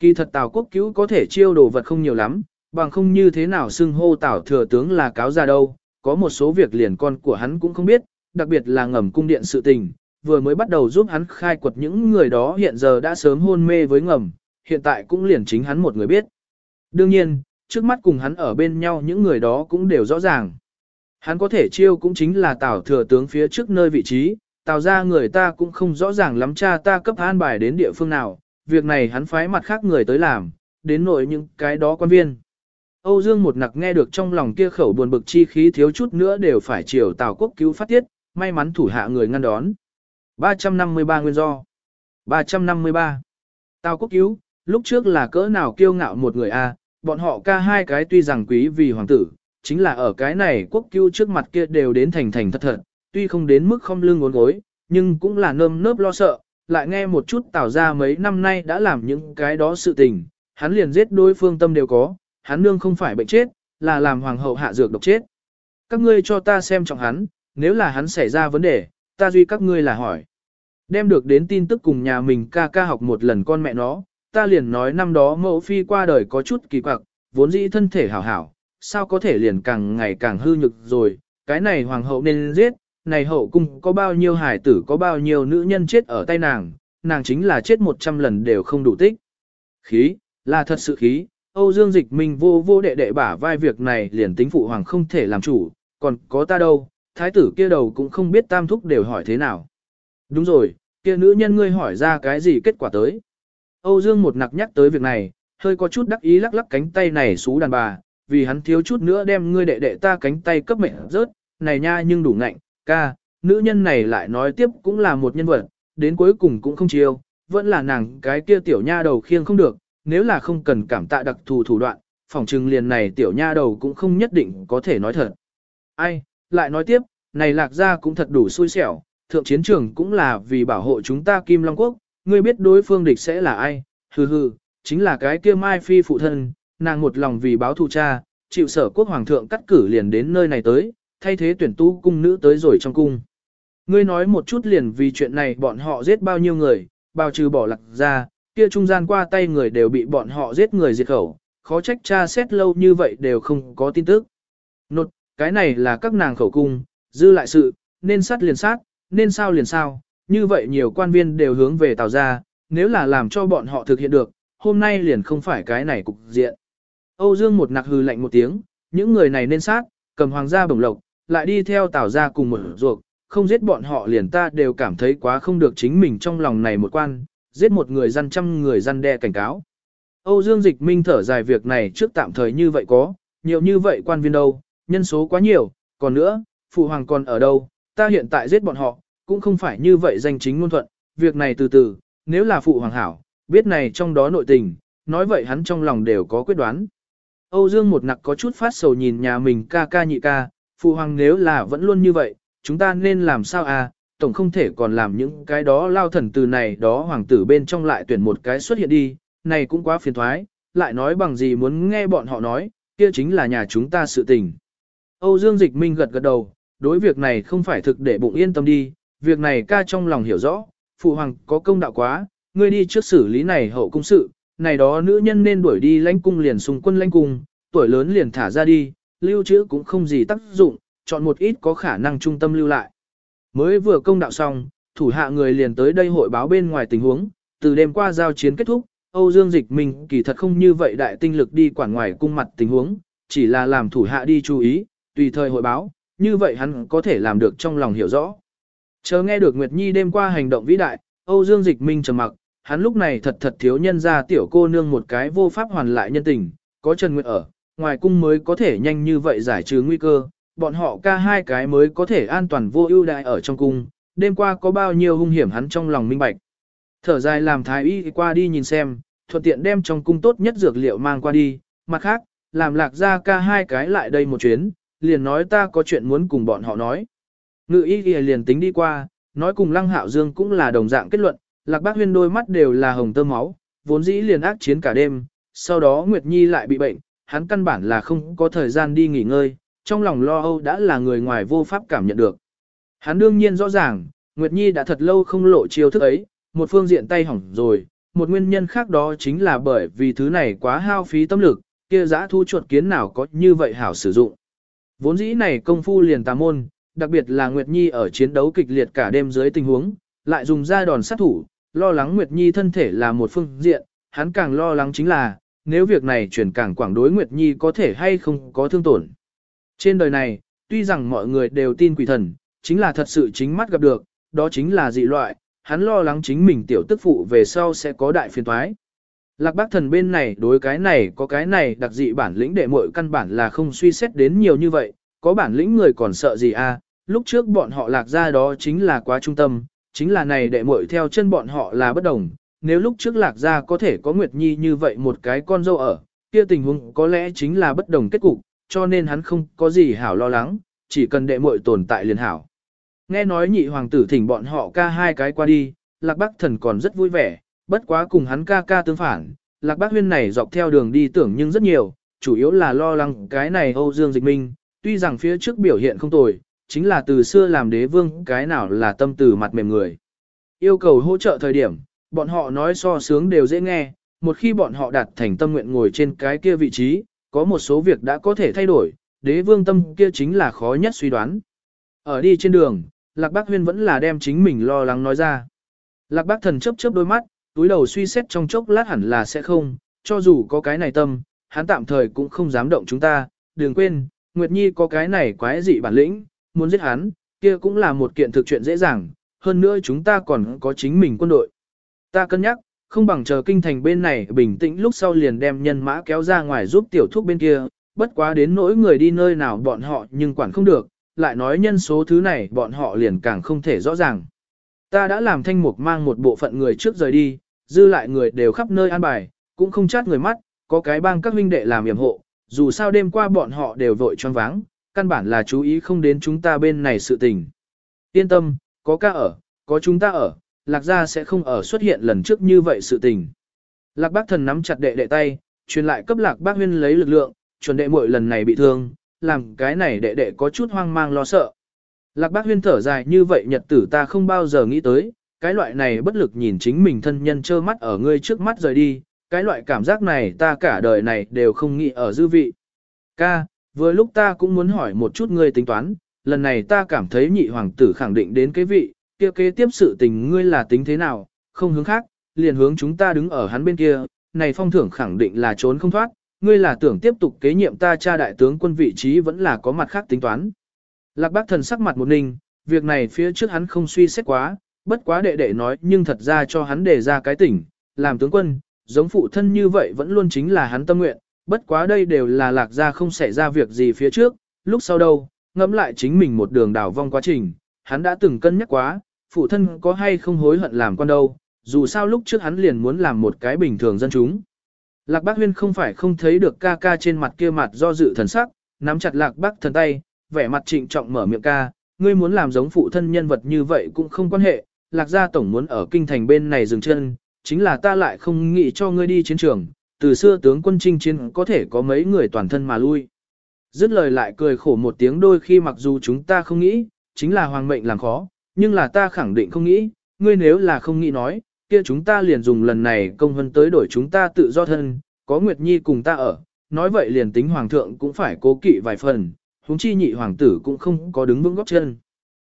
kỳ thật Tào quốc cứu có thể chiêu đồ vật không nhiều lắm, bằng không như thế nào xưng hô Tào thừa tướng là cáo ra đâu, có một số việc liền con của hắn cũng không biết, đặc biệt là ngầm cung điện sự tình, vừa mới bắt đầu giúp hắn khai quật những người đó hiện giờ đã sớm hôn mê với ngầm, hiện tại cũng liền chính hắn một người biết. Đương nhiên, trước mắt cùng hắn ở bên nhau những người đó cũng đều rõ ràng. Hắn có thể chiêu cũng chính là Tào thừa tướng phía trước nơi vị trí, Tào ra người ta cũng không rõ ràng lắm cha ta cấp an bài đến địa phương nào, việc này hắn phái mặt khác người tới làm, đến nội những cái đó quan viên. Âu Dương một nặc nghe được trong lòng kia khẩu buồn bực chi khí thiếu chút nữa đều phải chiều Tào quốc cứu phát tiết, may mắn thủ hạ người ngăn đón. 353 nguyên do 353 Tào quốc cứu, lúc trước là cỡ nào kiêu ngạo một người a bọn họ ca hai cái tuy rằng quý vì hoàng tử, chính là ở cái này quốc cứu trước mặt kia đều đến thành thành thật thật, tuy không đến mức không lưng ngốn gối, nhưng cũng là nơm nớp lo sợ, lại nghe một chút tảo ra mấy năm nay đã làm những cái đó sự tình, hắn liền giết đối phương tâm đều có, hắn nương không phải bệnh chết, là làm hoàng hậu hạ dược độc chết. Các ngươi cho ta xem trọng hắn, nếu là hắn xảy ra vấn đề, ta duy các ngươi là hỏi. Đem được đến tin tức cùng nhà mình ca ca học một lần con mẹ nó, ta liền nói năm đó mẫu phi qua đời có chút kỳ quặc, vốn dĩ thân thể hảo hảo, sao có thể liền càng ngày càng hư nhực rồi, cái này hoàng hậu nên giết, này hậu cung có bao nhiêu hải tử có bao nhiêu nữ nhân chết ở tay nàng, nàng chính là chết một trăm lần đều không đủ tích. Khí, là thật sự khí, Âu Dương Dịch Minh vô vô đệ đệ bả vai việc này liền tính phụ hoàng không thể làm chủ, còn có ta đâu, thái tử kia đầu cũng không biết tam thúc đều hỏi thế nào. Đúng rồi, kia nữ nhân ngươi hỏi ra cái gì kết quả tới. Âu Dương một nặc nhắc tới việc này, hơi có chút đắc ý lắc lắc cánh tay này xú đàn bà, vì hắn thiếu chút nữa đem ngươi đệ đệ ta cánh tay cấp mệnh rớt, này nha nhưng đủ ngạnh, ca, nữ nhân này lại nói tiếp cũng là một nhân vật, đến cuối cùng cũng không chiêu, vẫn là nàng cái kia tiểu nha đầu khiêng không được, nếu là không cần cảm tạ đặc thù thủ đoạn, phòng trừng liền này tiểu nha đầu cũng không nhất định có thể nói thật. Ai, lại nói tiếp, này lạc ra cũng thật đủ xui xẻo, thượng chiến trường cũng là vì bảo hộ chúng ta Kim Long Quốc, ngươi biết đối phương địch sẽ là ai, hừ hừ, chính là cái kia Mai Phi phụ thân, nàng một lòng vì báo thù cha, chịu sở quốc hoàng thượng cắt cử liền đến nơi này tới, thay thế tuyển tu cung nữ tới rồi trong cung. Ngươi nói một chút liền vì chuyện này bọn họ giết bao nhiêu người, bao trừ bỏ lạc ra, kia trung gian qua tay người đều bị bọn họ giết người diệt khẩu, khó trách cha xét lâu như vậy đều không có tin tức. Nột, cái này là các nàng khẩu cung, dư lại sự, nên sát liền sát, nên sao liền sao, như vậy nhiều quan viên đều hướng về tàu ra, nếu là làm cho bọn họ thực hiện được, hôm nay liền không phải cái này cục diện. Âu Dương một nặc hừ lạnh một tiếng, những người này nên sát, cầm hoàng gia bổng lộc, lại đi theo tàu ra cùng một ruột, không giết bọn họ liền ta đều cảm thấy quá không được chính mình trong lòng này một quan, giết một người dân trăm người dân đe cảnh cáo. Âu Dương Dịch Minh thở dài việc này trước tạm thời như vậy có, nhiều như vậy quan viên đâu, nhân số quá nhiều, còn nữa, phụ hoàng còn ở đâu, ta hiện tại giết bọn họ, cũng không phải như vậy danh chính ngôn thuận, việc này từ từ, nếu là phụ hoàng hảo, biết này trong đó nội tình, nói vậy hắn trong lòng đều có quyết đoán. Âu Dương một nặc có chút phát sầu nhìn nhà mình ca ca nhị ca, phụ hoàng nếu là vẫn luôn như vậy, chúng ta nên làm sao à, tổng không thể còn làm những cái đó lao thần từ này đó hoàng tử bên trong lại tuyển một cái xuất hiện đi, này cũng quá phiền thoái, lại nói bằng gì muốn nghe bọn họ nói, kia chính là nhà chúng ta sự tình. Âu Dương Dịch Minh gật gật đầu, đối việc này không phải thực để bụng yên tâm đi, việc này ca trong lòng hiểu rõ, phụ hoàng có công đạo quá, ngươi đi trước xử lý này hậu cung sự, này đó nữ nhân nên đuổi đi lãnh cung liền xung quân lãnh cung, tuổi lớn liền thả ra đi, lưu trữ cũng không gì tác dụng, chọn một ít có khả năng trung tâm lưu lại. Mới vừa công đạo xong, thủ hạ người liền tới đây hội báo bên ngoài tình huống, từ đêm qua giao chiến kết thúc, Âu Dương Dịch mình kỳ thật không như vậy đại tinh lực đi quản ngoài cung mặt tình huống, chỉ là làm thủ hạ đi chú ý, tùy thời hội báo, như vậy hắn có thể làm được trong lòng hiểu rõ. Chờ nghe được Nguyệt Nhi đêm qua hành động vĩ đại, Âu Dương Dịch Minh trầm mặc, hắn lúc này thật thật thiếu nhân ra tiểu cô nương một cái vô pháp hoàn lại nhân tình, có Trần Nguyệt ở, ngoài cung mới có thể nhanh như vậy giải trừ nguy cơ, bọn họ ca hai cái mới có thể an toàn vô ưu đại ở trong cung, đêm qua có bao nhiêu hung hiểm hắn trong lòng minh bạch. Thở dài làm thái y qua đi nhìn xem, thuận tiện đem trong cung tốt nhất dược liệu mang qua đi, mặt khác, làm lạc ra ca hai cái lại đây một chuyến, liền nói ta có chuyện muốn cùng bọn họ nói. Ngự y ghi liền tính đi qua, nói cùng lăng hạo dương cũng là đồng dạng kết luận, lạc bác huyên đôi mắt đều là hồng tơ máu, vốn dĩ liền ác chiến cả đêm, sau đó Nguyệt Nhi lại bị bệnh, hắn căn bản là không có thời gian đi nghỉ ngơi, trong lòng lo âu đã là người ngoài vô pháp cảm nhận được. Hắn đương nhiên rõ ràng, Nguyệt Nhi đã thật lâu không lộ chiêu thức ấy, một phương diện tay hỏng rồi, một nguyên nhân khác đó chính là bởi vì thứ này quá hao phí tâm lực, kia giã thu chuột kiến nào có như vậy hảo sử dụng. Vốn dĩ này công phu liền tà môn, đặc biệt là Nguyệt Nhi ở chiến đấu kịch liệt cả đêm dưới tình huống, lại dùng ra đòn sát thủ, lo lắng Nguyệt Nhi thân thể là một phương diện, hắn càng lo lắng chính là, nếu việc này chuyển càng quảng đối Nguyệt Nhi có thể hay không có thương tổn. Trên đời này, tuy rằng mọi người đều tin quỷ thần, chính là thật sự chính mắt gặp được, đó chính là dị loại, hắn lo lắng chính mình tiểu tức phụ về sau sẽ có đại phiền toái. Lạc bác thần bên này đối cái này có cái này đặc dị bản lĩnh đệ muội căn bản là không suy xét đến nhiều như vậy, có bản lĩnh người còn sợ gì a? À? Lúc trước bọn họ lạc ra đó chính là quá trung tâm, chính là này đệ muội theo chân bọn họ là bất đồng, nếu lúc trước lạc ra có thể có Nguyệt Nhi như vậy một cái con dâu ở, kia tình huống có lẽ chính là bất đồng kết cục, cho nên hắn không có gì hảo lo lắng, chỉ cần đệ muội tồn tại liền hảo. Nghe nói nhị hoàng tử thỉnh bọn họ ca hai cái qua đi, lạc bác thần còn rất vui vẻ, bất quá cùng hắn ca ca tương phản, lạc bác huyên này dọc theo đường đi tưởng nhưng rất nhiều, chủ yếu là lo lắng cái này Âu Dương Dịch Minh, tuy rằng phía trước biểu hiện không tồi, chính là từ xưa làm đế vương cái nào là tâm từ mặt mềm người. Yêu cầu hỗ trợ thời điểm, bọn họ nói so sướng đều dễ nghe, một khi bọn họ đạt thành tâm nguyện ngồi trên cái kia vị trí, có một số việc đã có thể thay đổi, đế vương tâm kia chính là khó nhất suy đoán. Ở đi trên đường, Lạc Bác Huyên vẫn là đem chính mình lo lắng nói ra. Lạc Bác Thần chớp chớp đôi mắt, túi đầu suy xét trong chốc lát hẳn là sẽ không, cho dù có cái này tâm, hắn tạm thời cũng không dám động chúng ta, đừng quên, Nguyệt Nhi có cái này quái dị bản lĩnh, muốn giết hắn, kia cũng là một kiện thực chuyện dễ dàng, hơn nữa chúng ta còn có chính mình quân đội. Ta cân nhắc, không bằng chờ kinh thành bên này bình tĩnh lúc sau liền đem nhân mã kéo ra ngoài giúp tiểu thúc bên kia, bất quá đến nỗi người đi nơi nào bọn họ nhưng quản không được, lại nói nhân số thứ này bọn họ liền càng không thể rõ ràng. Ta đã làm thanh mục mang một bộ phận người trước rời đi, dư lại người đều khắp nơi an bài, cũng không chát người mắt, có cái bang các huynh đệ làm yểm hộ, dù sao đêm qua bọn họ đều vội choáng váng, căn bản là chú ý không đến chúng ta bên này sự tình. Yên tâm, có ca ở, có chúng ta ở, lạc gia sẽ không ở xuất hiện lần trước như vậy sự tình. Lạc bác thần nắm chặt đệ đệ tay, truyền lại cấp lạc bác huyên lấy lực lượng, chuẩn đệ mỗi lần này bị thương, làm cái này đệ đệ có chút hoang mang lo sợ. Lạc bác huyên thở dài như vậy nhật tử ta không bao giờ nghĩ tới, cái loại này bất lực nhìn chính mình thân nhân trơ mắt ở ngươi trước mắt rời đi, cái loại cảm giác này ta cả đời này đều không nghĩ ở dư vị. Ca, vừa lúc ta cũng muốn hỏi một chút ngươi tính toán, lần này ta cảm thấy nhị hoàng tử khẳng định đến cái vị, kia kế tiếp sự tình ngươi là tính thế nào, không hướng khác, liền hướng chúng ta đứng ở hắn bên kia, này phong thưởng khẳng định là trốn không thoát, ngươi là tưởng tiếp tục kế nhiệm ta cha đại tướng quân vị trí vẫn là có mặt khác tính toán. Lạc bác thần sắc mặt một ninh, việc này phía trước hắn không suy xét quá, bất quá đệ đệ nói nhưng thật ra cho hắn đề ra cái tỉnh, làm tướng quân, giống phụ thân như vậy vẫn luôn chính là hắn tâm nguyện, bất quá đây đều là lạc gia không xảy ra việc gì phía trước, lúc sau đâu, ngẫm lại chính mình một đường đảo vong quá trình, hắn đã từng cân nhắc quá, phụ thân có hay không hối hận làm con đâu, dù sao lúc trước hắn liền muốn làm một cái bình thường dân chúng. Lạc bác huyên không phải không thấy được ca ca trên mặt kia mặt do dự thần sắc, nắm chặt lạc bác thần tay, vẻ mặt trịnh trọng mở miệng ca, ngươi muốn làm giống phụ thân nhân vật như vậy cũng không quan hệ, lạc gia tổng muốn ở kinh thành bên này dừng chân, chính là ta lại không nghĩ cho ngươi đi chiến trường, từ xưa tướng quân chinh chiến có thể có mấy người toàn thân mà lui. Dứt lời lại cười khổ một tiếng đôi khi mặc dù chúng ta không nghĩ, chính là hoàng mệnh làm khó, nhưng là ta khẳng định không nghĩ, ngươi nếu là không nghĩ nói, kia chúng ta liền dùng lần này công hân tới đổi chúng ta tự do thân, có Nguyệt Nhi cùng ta ở, nói vậy liền tính hoàng thượng cũng phải cố kỵ vài phần, huống chi nhị hoàng tử cũng không có đứng vững góc chân.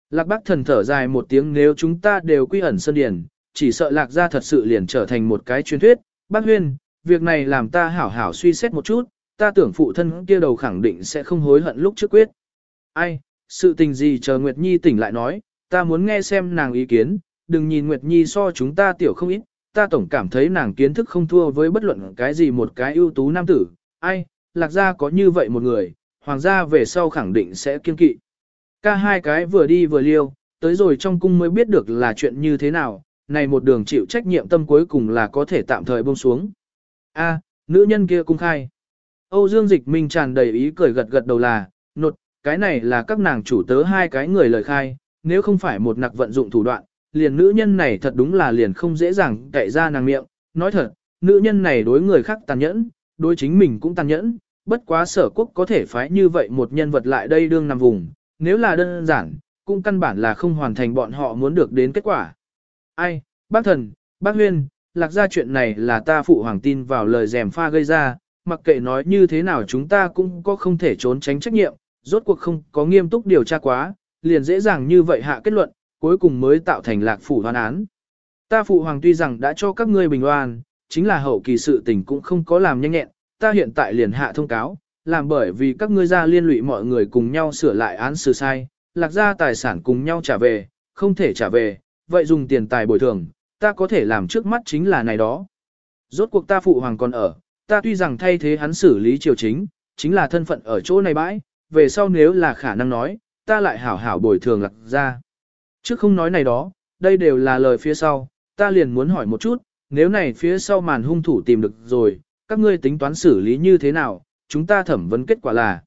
Lạc bác thần thở dài một tiếng nếu chúng ta đều quy ẩn sơn điển, chỉ sợ lạc gia thật sự liền trở thành một cái truyền thuyết. Bác huyên, việc này làm ta hảo hảo suy xét một chút, ta tưởng phụ thân kia đầu khẳng định sẽ không hối hận lúc trước quyết. Ai, sự tình gì chờ Nguyệt Nhi tỉnh lại nói, ta muốn nghe xem nàng ý kiến, đừng nhìn Nguyệt Nhi so chúng ta tiểu không ít, ta tổng cảm thấy nàng kiến thức không thua với bất luận cái gì một cái ưu tú nam tử, ai, lạc gia có như vậy một người, hoàng gia về sau khẳng định sẽ kiên kỵ. Ca hai cái vừa đi vừa liêu, tới rồi trong cung mới biết được là chuyện như thế nào, này một đường chịu trách nhiệm tâm cuối cùng là có thể tạm thời buông xuống. A, nữ nhân kia cung khai. Âu Dương Dịch Minh tràn đầy ý cười gật gật đầu là, nột, cái này là các nàng chủ tớ hai cái người lời khai, nếu không phải một nặc vận dụng thủ đoạn, liền nữ nhân này thật đúng là liền không dễ dàng cậy ra nàng miệng, nói thật, nữ nhân này đối người khác tàn nhẫn, đối chính mình cũng tàn nhẫn, bất quá sở quốc có thể phái như vậy một nhân vật lại đây đương nằm vùng, nếu là đơn giản, cũng căn bản là không hoàn thành bọn họ muốn được đến kết quả. Ai, bác thần, bác huyên, lạc ra chuyện này là ta phụ hoàng tin vào lời dèm pha gây ra, mặc kệ nói như thế nào chúng ta cũng có không thể trốn tránh trách nhiệm, rốt cuộc không có nghiêm túc điều tra quá, liền dễ dàng như vậy hạ kết luận, cuối cùng mới tạo thành lạc phủ hoan án. Ta phụ hoàng tuy rằng đã cho các ngươi bình oan, chính là hậu kỳ sự tình cũng không có làm nhanh nhẹn, ta hiện tại liền hạ thông cáo, làm bởi vì các ngươi ra liên lụy mọi người cùng nhau sửa lại án xử sai, lạc ra tài sản cùng nhau trả về, không thể trả về, vậy dùng tiền tài bồi thường, ta có thể làm trước mắt chính là này đó. Rốt cuộc ta phụ hoàng còn ở, ta tuy rằng thay thế hắn xử lý triều chính, chính là thân phận ở chỗ này bãi, về sau nếu là khả năng nói, ta lại hảo hảo bồi thường lạc ra. Trước không nói này đó, đây đều là lời phía sau, ta liền muốn hỏi một chút, nếu này phía sau màn hung thủ tìm được rồi, các ngươi tính toán xử lý như thế nào, chúng ta thẩm vấn kết quả là.